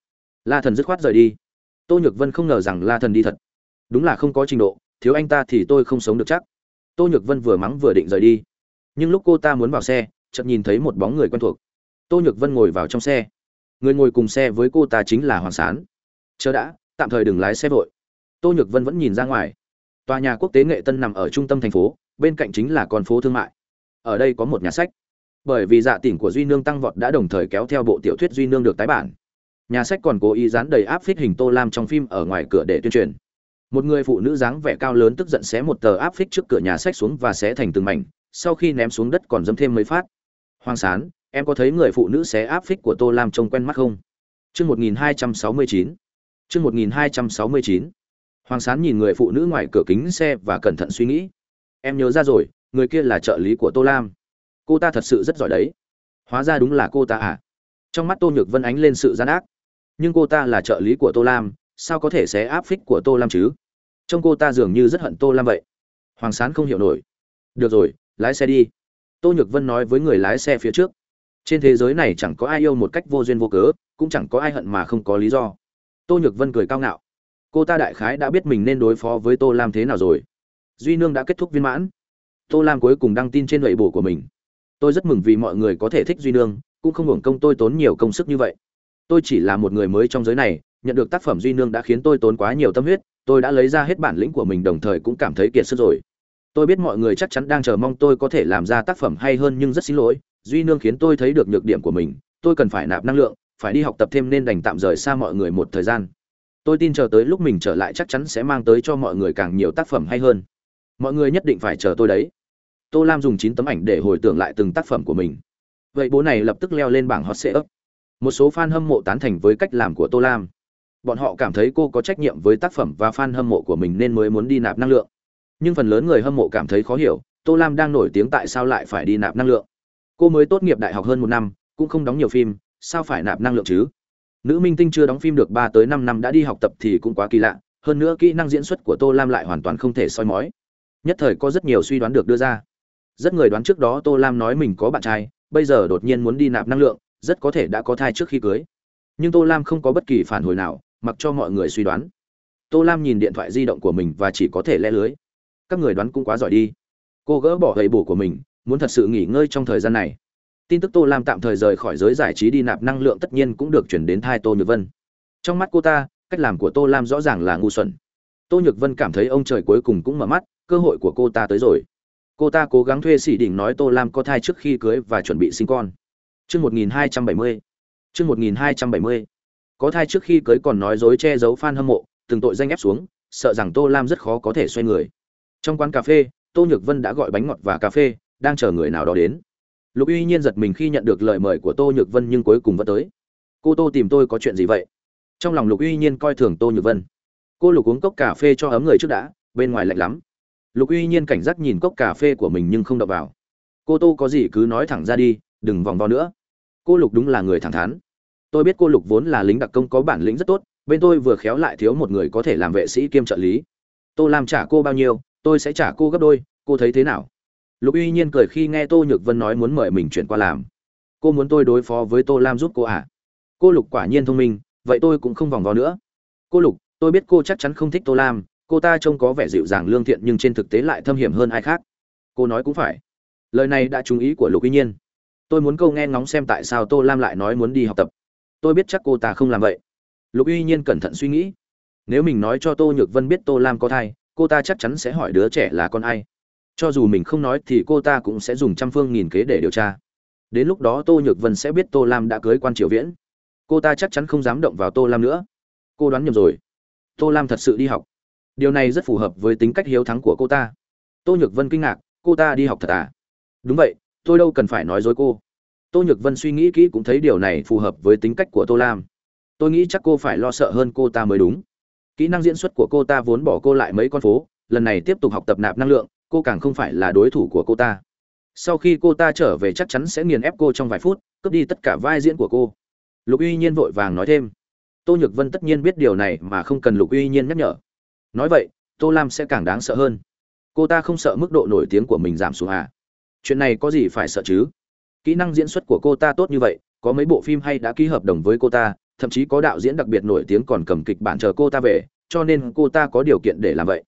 La thần dứt khoát rời đi. Tô nhược vân không ngờ rằng la thần đi thật. Đúng là không có trình độ, thiếu anh ta thì tôi không sống được chắc. Tô nhược vân vừa mắng vừa định rời đi. Nhưng lúc cô ta muốn vào xe, chợt nhìn thấy một bóng người quen thuộc. Tô nhược vân ngồi vào trong xe. Người ngồi cùng xe với cô ta chính là hoàng sán chờ đã, tạm thời đừng lái xe vội. Tô nhược vân vẫn nhìn ra ngoài. Tòa nhà quốc tế nghệ tân nằm ở trung tâm thành phố, bên cạnh chính là con phố thương mại. Ở đây có một nhà sách. Bởi vì dạ tỉnh của duy nương tăng vọt đã đồng thời kéo theo bộ tiểu thuyết duy nương được tái bản. Nhà sách còn cố ý dán đầy áp phích hình tô lam trong phim ở ngoài cửa để tuyên truyền. Một người phụ nữ dáng vẻ cao lớn tức giận xé một tờ áp phích trước cửa nhà sách xuống và xé thành từng mảnh, sau khi ném xuống đất còn dâm thêm mấy phát. Hoang sán, em có thấy người phụ nữ xé áp phích của tô lam trông quen mắt không? Chương một nghìn hai trăm sáu mươi chín chương một nghìn hai trăm sáu mươi chín. Hoàng sán nhìn người phụ nữ ngoài cửa kính xe và cẩn thận suy nghĩ. Em nhớ ra rồi, người kia là trợ lý của tô lam. Cô ta thật sự rất giỏi đấy. Hóa ra đúng là cô ta à? Trong mắt tô nhược vân ánh lên sự gian ác. Nhưng cô ta là trợ lý của tô lam, sao có thể xé áp phích của tô lam chứ? Trông cô ta dường như rất hận tô lam vậy. Hoàng sán không hiểu nổi. Được rồi, lái xe đi. Tô nhược vân nói với người lái xe phía trước. Trên thế giới này chẳng có ai yêu một cách vô duyên vô cớ, cũng chẳng có ai hận mà không có lý do tô nhược vân cười cao ngạo. Cô ta đại khái đã biết mình nên đối phó với tô lam thế nào rồi. Duy nương đã kết thúc viên mãn. Tô lam cuối cùng đăng tin trên lệ bổ của mình. Tôi rất mừng vì mọi người có thể thích duy nương, cũng không hưởng công tôi tốn nhiều công sức như vậy. Tôi chỉ là một người mới trong giới này, nhận được tác phẩm duy nương đã khiến tôi tốn quá nhiều tâm huyết, tôi đã lấy ra hết bản lĩnh của mình đồng thời cũng cảm thấy kiệt sức rồi. Tôi biết mọi người chắc chắn đang chờ mong tôi có thể làm ra tác phẩm hay hơn nhưng rất xin lỗi, duy nương khiến tôi thấy được nhược điểm của mình, tôi cần phải nạp năng lượng phải đi học tập thêm nên đành tạm rời xa mọi người một thời gian. Tôi tin chờ tới lúc mình trở lại chắc chắn sẽ mang tới cho mọi người càng nhiều tác phẩm hay hơn. Mọi người nhất định phải chờ tôi đấy. Tô lam dùng chín tấm ảnh để hồi tưởng lại từng tác phẩm của mình. Vậy bố này lập tức leo lên bảng hot ấp một số fan hâm mộ tán thành với cách làm của tô lam. Bọn họ cảm thấy cô có trách nhiệm với tác phẩm và fan hâm mộ của mình nên mới muốn đi nạp năng lượng. Nhưng phần lớn người hâm mộ cảm thấy khó hiểu, tô lam đang nổi tiếng tại sao lại phải đi nạp năng lượng. Cô mới tốt nghiệp đại học hơn một năm, cũng không đóng nhiều phim sao phải nạp năng lượng chứ? Nữ minh tinh chưa đóng phim được ba tới năm năm đã đi học tập thì cũng quá kỳ lạ, hơn nữa kỹ năng diễn xuất của tô lam lại hoàn toàn không thể soi mói. Nhất thời có rất nhiều suy đoán được đưa ra. Rất người đoán trước đó tô lam nói mình có bạn trai, bây giờ đột nhiên muốn đi nạp năng lượng, rất có thể đã có thai trước khi cưới. Nhưng tô lam không có bất kỳ phản hồi nào, mặc cho mọi người suy đoán. Tô lam nhìn điện thoại di động của mình và chỉ có thể le lưới. Các người đoán cũng quá giỏi đi. Cô gỡ bỏ gậy bổ của mình, muốn thật sự nghỉ ngơi trong thời gian này tin tức tô lam tạm thời rời khỏi giới giải trí đi nạp năng lượng tất nhiên cũng được chuyển đến thai tô nhược vân. Trong mắt cô ta, cách làm của tô lam rõ ràng là ngu xuẩn. Tô nhược vân cảm thấy ông trời cuối cùng cũng mở mắt, cơ hội của cô ta tới rồi. Cô ta cố gắng thuê sĩ đỉnh nói tô lam có thai trước khi cưới và chuẩn bị sinh con. Chương một nghìn hai trăm bảy mươi. Chương một nghìn hai trăm bảy mươi. Có thai trước khi cưới còn nói dối che giấu f a n hâm mộ, từng tội danh ép xuống, sợ rằng tô lam rất khó có thể xoay người. Trong quán cà phê, tô nhược vân đã gọi bánh ngọt và cà phê, đang chờ người nào đó đến lục uy nhiên giật mình khi nhận được lời mời của tô nhược vân nhưng cuối cùng vẫn tới. Cô tô tìm tôi có chuyện gì vậy? Trong lòng lục uy nhiên coi thường tô nhược vân. Cô lục uống cốc cà phê cho ấm người trước đã, bên ngoài lạnh lắm. Lục uy nhiên cảnh giác nhìn cốc cà phê của mình nhưng không đập vào. Cô tô có gì cứ nói thẳng ra đi, đừng vòng vo nữa. Cô lục đúng là người thẳng thắn. Tôi biết cô lục vốn là lính đặc công có bản lĩnh rất tốt, bên tôi vừa khéo lại thiếu một người có thể làm vệ sĩ kiêm trợ lý. Tôi làm trả cô bao nhiêu, tôi sẽ trả cô gấp đôi, cô thấy thế nào? Lục uy nhiên cười khi nghe tô nhược vân nói muốn mời mình chuyển qua làm. Cô muốn tôi đối phó với tô lam giúp cô à? Cô lục quả nhiên thông minh, vậy tôi cũng không vòng vo nữa. Cô lục, tôi biết cô chắc chắn không thích tô lam, cô ta trông có vẻ dịu dàng lương thiện nhưng trên thực tế lại thâm hiểm hơn ai khác. Cô nói cũng phải. Lời này đã trúng ý của lục uy nhiên. Tôi muốn câu nghe ngóng xem tại sao tô lam lại nói muốn đi học tập. Tôi biết chắc cô ta không làm vậy. Lục uy nhiên cẩn thận suy nghĩ. Nếu mình nói cho tô nhược vân biết tô lam có thai, cô ta chắc chắn sẽ hỏi đứa trẻ là con ai cho dù mình không nói thì cô ta cũng sẽ dùng trăm phương nghìn kế để điều tra. Đến lúc đó tô nhược vân sẽ biết tô lam đã cưới quan triều viễn. Cô ta chắc chắn không dám động vào tô lam nữa. Cô đoán nhầm rồi. Tô lam thật sự đi học. Điều này rất phù hợp với tính cách hiếu thắng của cô ta. Tô nhược vân kinh ngạc, cô ta đi học thật à? Đúng vậy, tôi đâu cần phải nói dối cô. Tô nhược vân suy nghĩ kỹ cũng thấy điều này phù hợp với tính cách của tô lam. Tôi nghĩ chắc cô phải lo sợ hơn cô ta mới đúng. Kỹ năng diễn xuất của cô ta vốn bỏ cô lại mấy con phố, lần này tiếp tục học tập nạp năng lượng cô càng không phải là đối thủ của cô ta. Sau khi cô ta trở về chắc chắn sẽ nghiền ép cô trong vài phút, cướp đi tất cả vai diễn của cô. Lục uy nhiên vội vàng nói thêm. Tô nhược vân tất nhiên biết điều này mà không cần lục uy nhiên nhắc nhở. Nói vậy, tô lam sẽ càng đáng sợ hơn. Cô ta không sợ mức độ nổi tiếng của mình giảm xuống à? Chuyện này có gì phải sợ chứ? Kỹ năng diễn xuất của cô ta tốt như vậy, có mấy bộ phim hay đã ký hợp đồng với cô ta, thậm chí có đạo diễn đặc biệt nổi tiếng còn cầm kịch bản chờ cô ta về, cho nên cô ta có điều kiện để làm vậy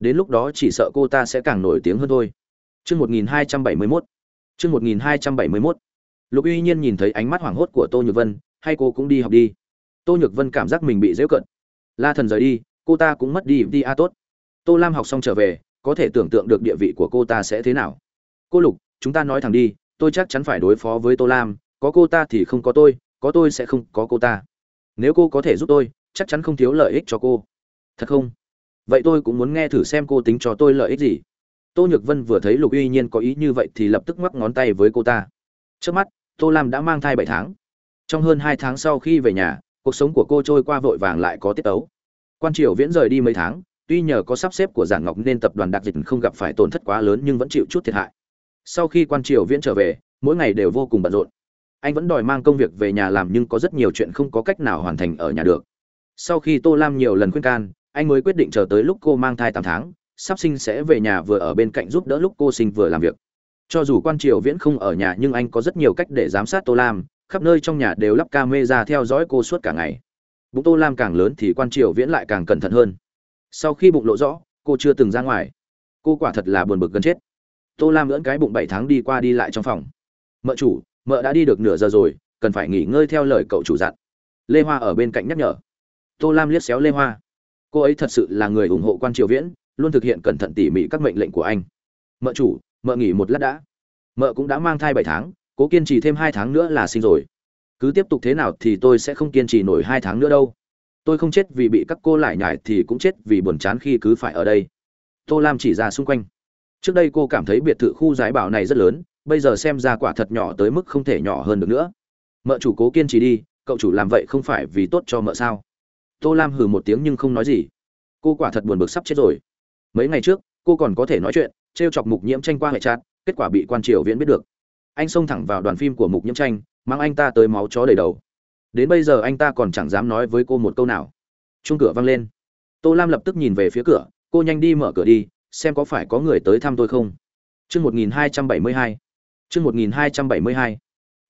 đến lúc đó chỉ sợ cô ta sẽ càng nổi tiếng hơn thôi. Chương một nghìn hai trăm bảy mươi mốt. Chương một nghìn hai trăm bảy mươi mốt. Lục uy nhiên nhìn thấy ánh mắt hoảng hốt của tô nhược vân, hay cô cũng đi học đi. Tô nhược vân cảm giác mình bị giễu cận. La thần rời đi, cô ta cũng mất đi đi a tốt. Tô lam học xong trở về, có thể tưởng tượng được địa vị của cô ta sẽ thế nào. Cô lục, chúng ta nói thẳng đi, tôi chắc chắn phải đối phó với tô lam, có cô ta thì không có tôi có tôi sẽ không có cô ta. Nếu cô có thể giúp tôi, chắc chắn không thiếu lợi ích cho cô. Thật không? Vậy tôi cũng muốn nghe thử xem cô tính cho tôi lợi ích gì. Tô nhược vân vừa thấy lục uy nhiên có ý như vậy thì lập tức ngoắc ngón tay với cô ta. Trước mắt, tô lam đã mang thai bảy tháng. Trong hơn hai tháng sau khi về nhà, cuộc sống của cô trôi qua vội vàng lại có tiết tấu. Quan triều viễn rời đi mấy tháng, tuy nhờ có sắp xếp của giản ngọc nên tập đoàn đặc dịch không gặp phải tổn thất quá lớn nhưng vẫn chịu chút thiệt hại. Sau khi quan triều viễn trở về, mỗi ngày đều vô cùng bận rộn. Anh vẫn đòi mang công việc về nhà làm nhưng có rất nhiều chuyện không có cách nào hoàn thành ở nhà được. Sau khi tô lam nhiều lần khuyên can anh mới quyết định chờ tới lúc cô mang thai tám tháng, sắp sinh sẽ về nhà vừa ở bên cạnh giúp đỡ lúc cô sinh vừa làm việc. Cho dù quan triều viễn không ở nhà nhưng anh có rất nhiều cách để giám sát tô lam, khắp nơi trong nhà đều lắp camera theo dõi cô suốt cả ngày. Bụng tô lam càng lớn thì quan triều viễn lại càng cẩn thận hơn. Sau khi bụng lộ rõ, cô chưa từng ra ngoài. Cô quả thật là buồn bực gần chết. Tô lam lưỡn cái bụng bảy tháng đi qua đi lại trong phòng. Mợ chủ, mợ đã đi được nửa giờ rồi, cần phải nghỉ ngơi theo lời cậu chủ dặn. Lê hoa ở bên cạnh nhắc nhở. Tô lam liếc xéo lê hoa cô ấy thật sự là người ủng hộ quan triều viễn, luôn thực hiện cẩn thận tỉ mỉ các mệnh lệnh của anh. Mợ chủ, mợ nghỉ một lát đã. Mợ cũng đã mang thai bảy tháng, cố kiên trì thêm hai tháng nữa là sinh rồi. Cứ tiếp tục thế nào thì tôi sẽ không kiên trì nổi hai tháng nữa đâu. Tôi không chết vì bị các cô lại nhải thì cũng chết vì buồn chán khi cứ phải ở đây. Tô lam chỉ ra xung quanh. Trước đây cô cảm thấy biệt thự khu giái bảo này rất lớn, bây giờ xem ra quả thật nhỏ tới mức không thể nhỏ hơn được nữa. Mợ chủ cố kiên trì đi, cậu chủ làm vậy không phải vì tốt cho mợ sao? Tô lam hừ một tiếng nhưng không nói gì. Cô quả thật buồn bực sắp chết rồi. Mấy ngày trước, cô còn có thể nói chuyện t r e o chọc mục nhiễm tranh qua hệ trát kết quả bị quan triều viễn biết được. Anh xông thẳng vào đoàn phim của mục nhiễm tranh, mang anh ta tới máu chó đầy đầu. Đến bây giờ anh ta còn chẳng dám nói với cô một câu nào. Chung cửa văng lên. Tô lam lập tức nhìn về phía cửa, cô nhanh đi mở cửa đi, xem có phải có người tới thăm tôi không? Chương một nghìn hai trăm bảy mươi hai. Chương một nghìn hai trăm bảy mươi hai.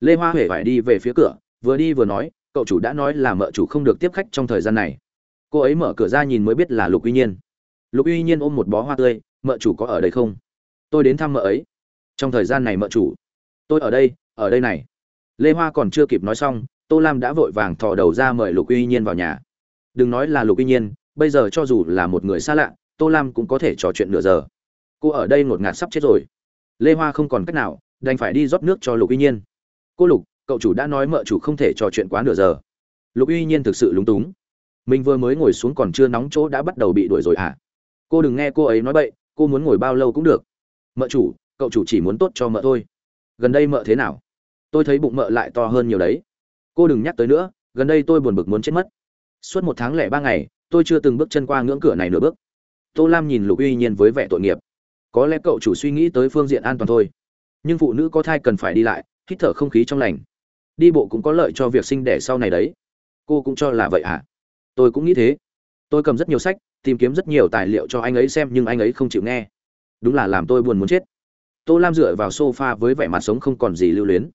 Lê hoa huệ phải đi về phía cửa, vừa đi vừa nói cậu chủ đã nói là mợ chủ không được tiếp khách trong thời gian này. Cô ấy mở cửa ra nhìn mới biết là lục uy nhiên. Lục uy nhiên ôm một bó hoa tươi, mợ chủ có ở đây không? Tôi đến thăm mợ ấy. Trong thời gian này mợ chủ? Tôi ở đây ở đây này. Lê hoa còn chưa kịp nói xong, tô lam đã vội vàng thò đầu ra mời lục uy nhiên vào nhà. Đừng nói là lục uy nhiên, bây giờ cho dù là một người xa lạ, tô lam cũng có thể trò chuyện nửa giờ. Cô ở đây ngột ngạt sắp chết rồi. Lê hoa không còn cách nào, đành phải đi rót nước cho lục uy nhiên. Cô lục cậu chủ đã nói mợ chủ không thể trò chuyện quá nửa giờ. Lục uy nhiên thực sự lúng túng. Mình vừa mới ngồi xuống còn chưa nóng chỗ đã bắt đầu bị đuổi rồi à cô đừng nghe cô ấy nói bậy, cô muốn ngồi bao lâu cũng được. Mợ chủ, cậu chủ chỉ muốn tốt cho mợ thôi. Gần đây mợ thế nào? Tôi thấy bụng mợ lại to hơn nhiều đấy. Cô đừng nhắc tới nữa, gần đây tôi buồn bực muốn chết mất. Suốt một tháng lẻ ba ngày, tôi chưa từng bước chân qua ngưỡng cửa này nửa bước. Tô lam nhìn lục uy nhiên với vẻ tội nghiệp. Có lẽ cậu chủ suy nghĩ tới phương diện an toàn thôi. Nhưng phụ nữ có thai cần phải đi lại, hít thở không khí trong lành đi bộ cũng có lợi cho việc sinh đẻ sau này đấy. Cô cũng cho là vậy à tôi cũng nghĩ thế. Tôi cầm rất nhiều sách, tìm kiếm rất nhiều tài liệu cho anh ấy xem nhưng anh ấy không chịu nghe. Đúng là làm tôi buồn muốn chết. Tô lam dựa vào s o f a với vẻ mặt sống không còn gì lưu luyến.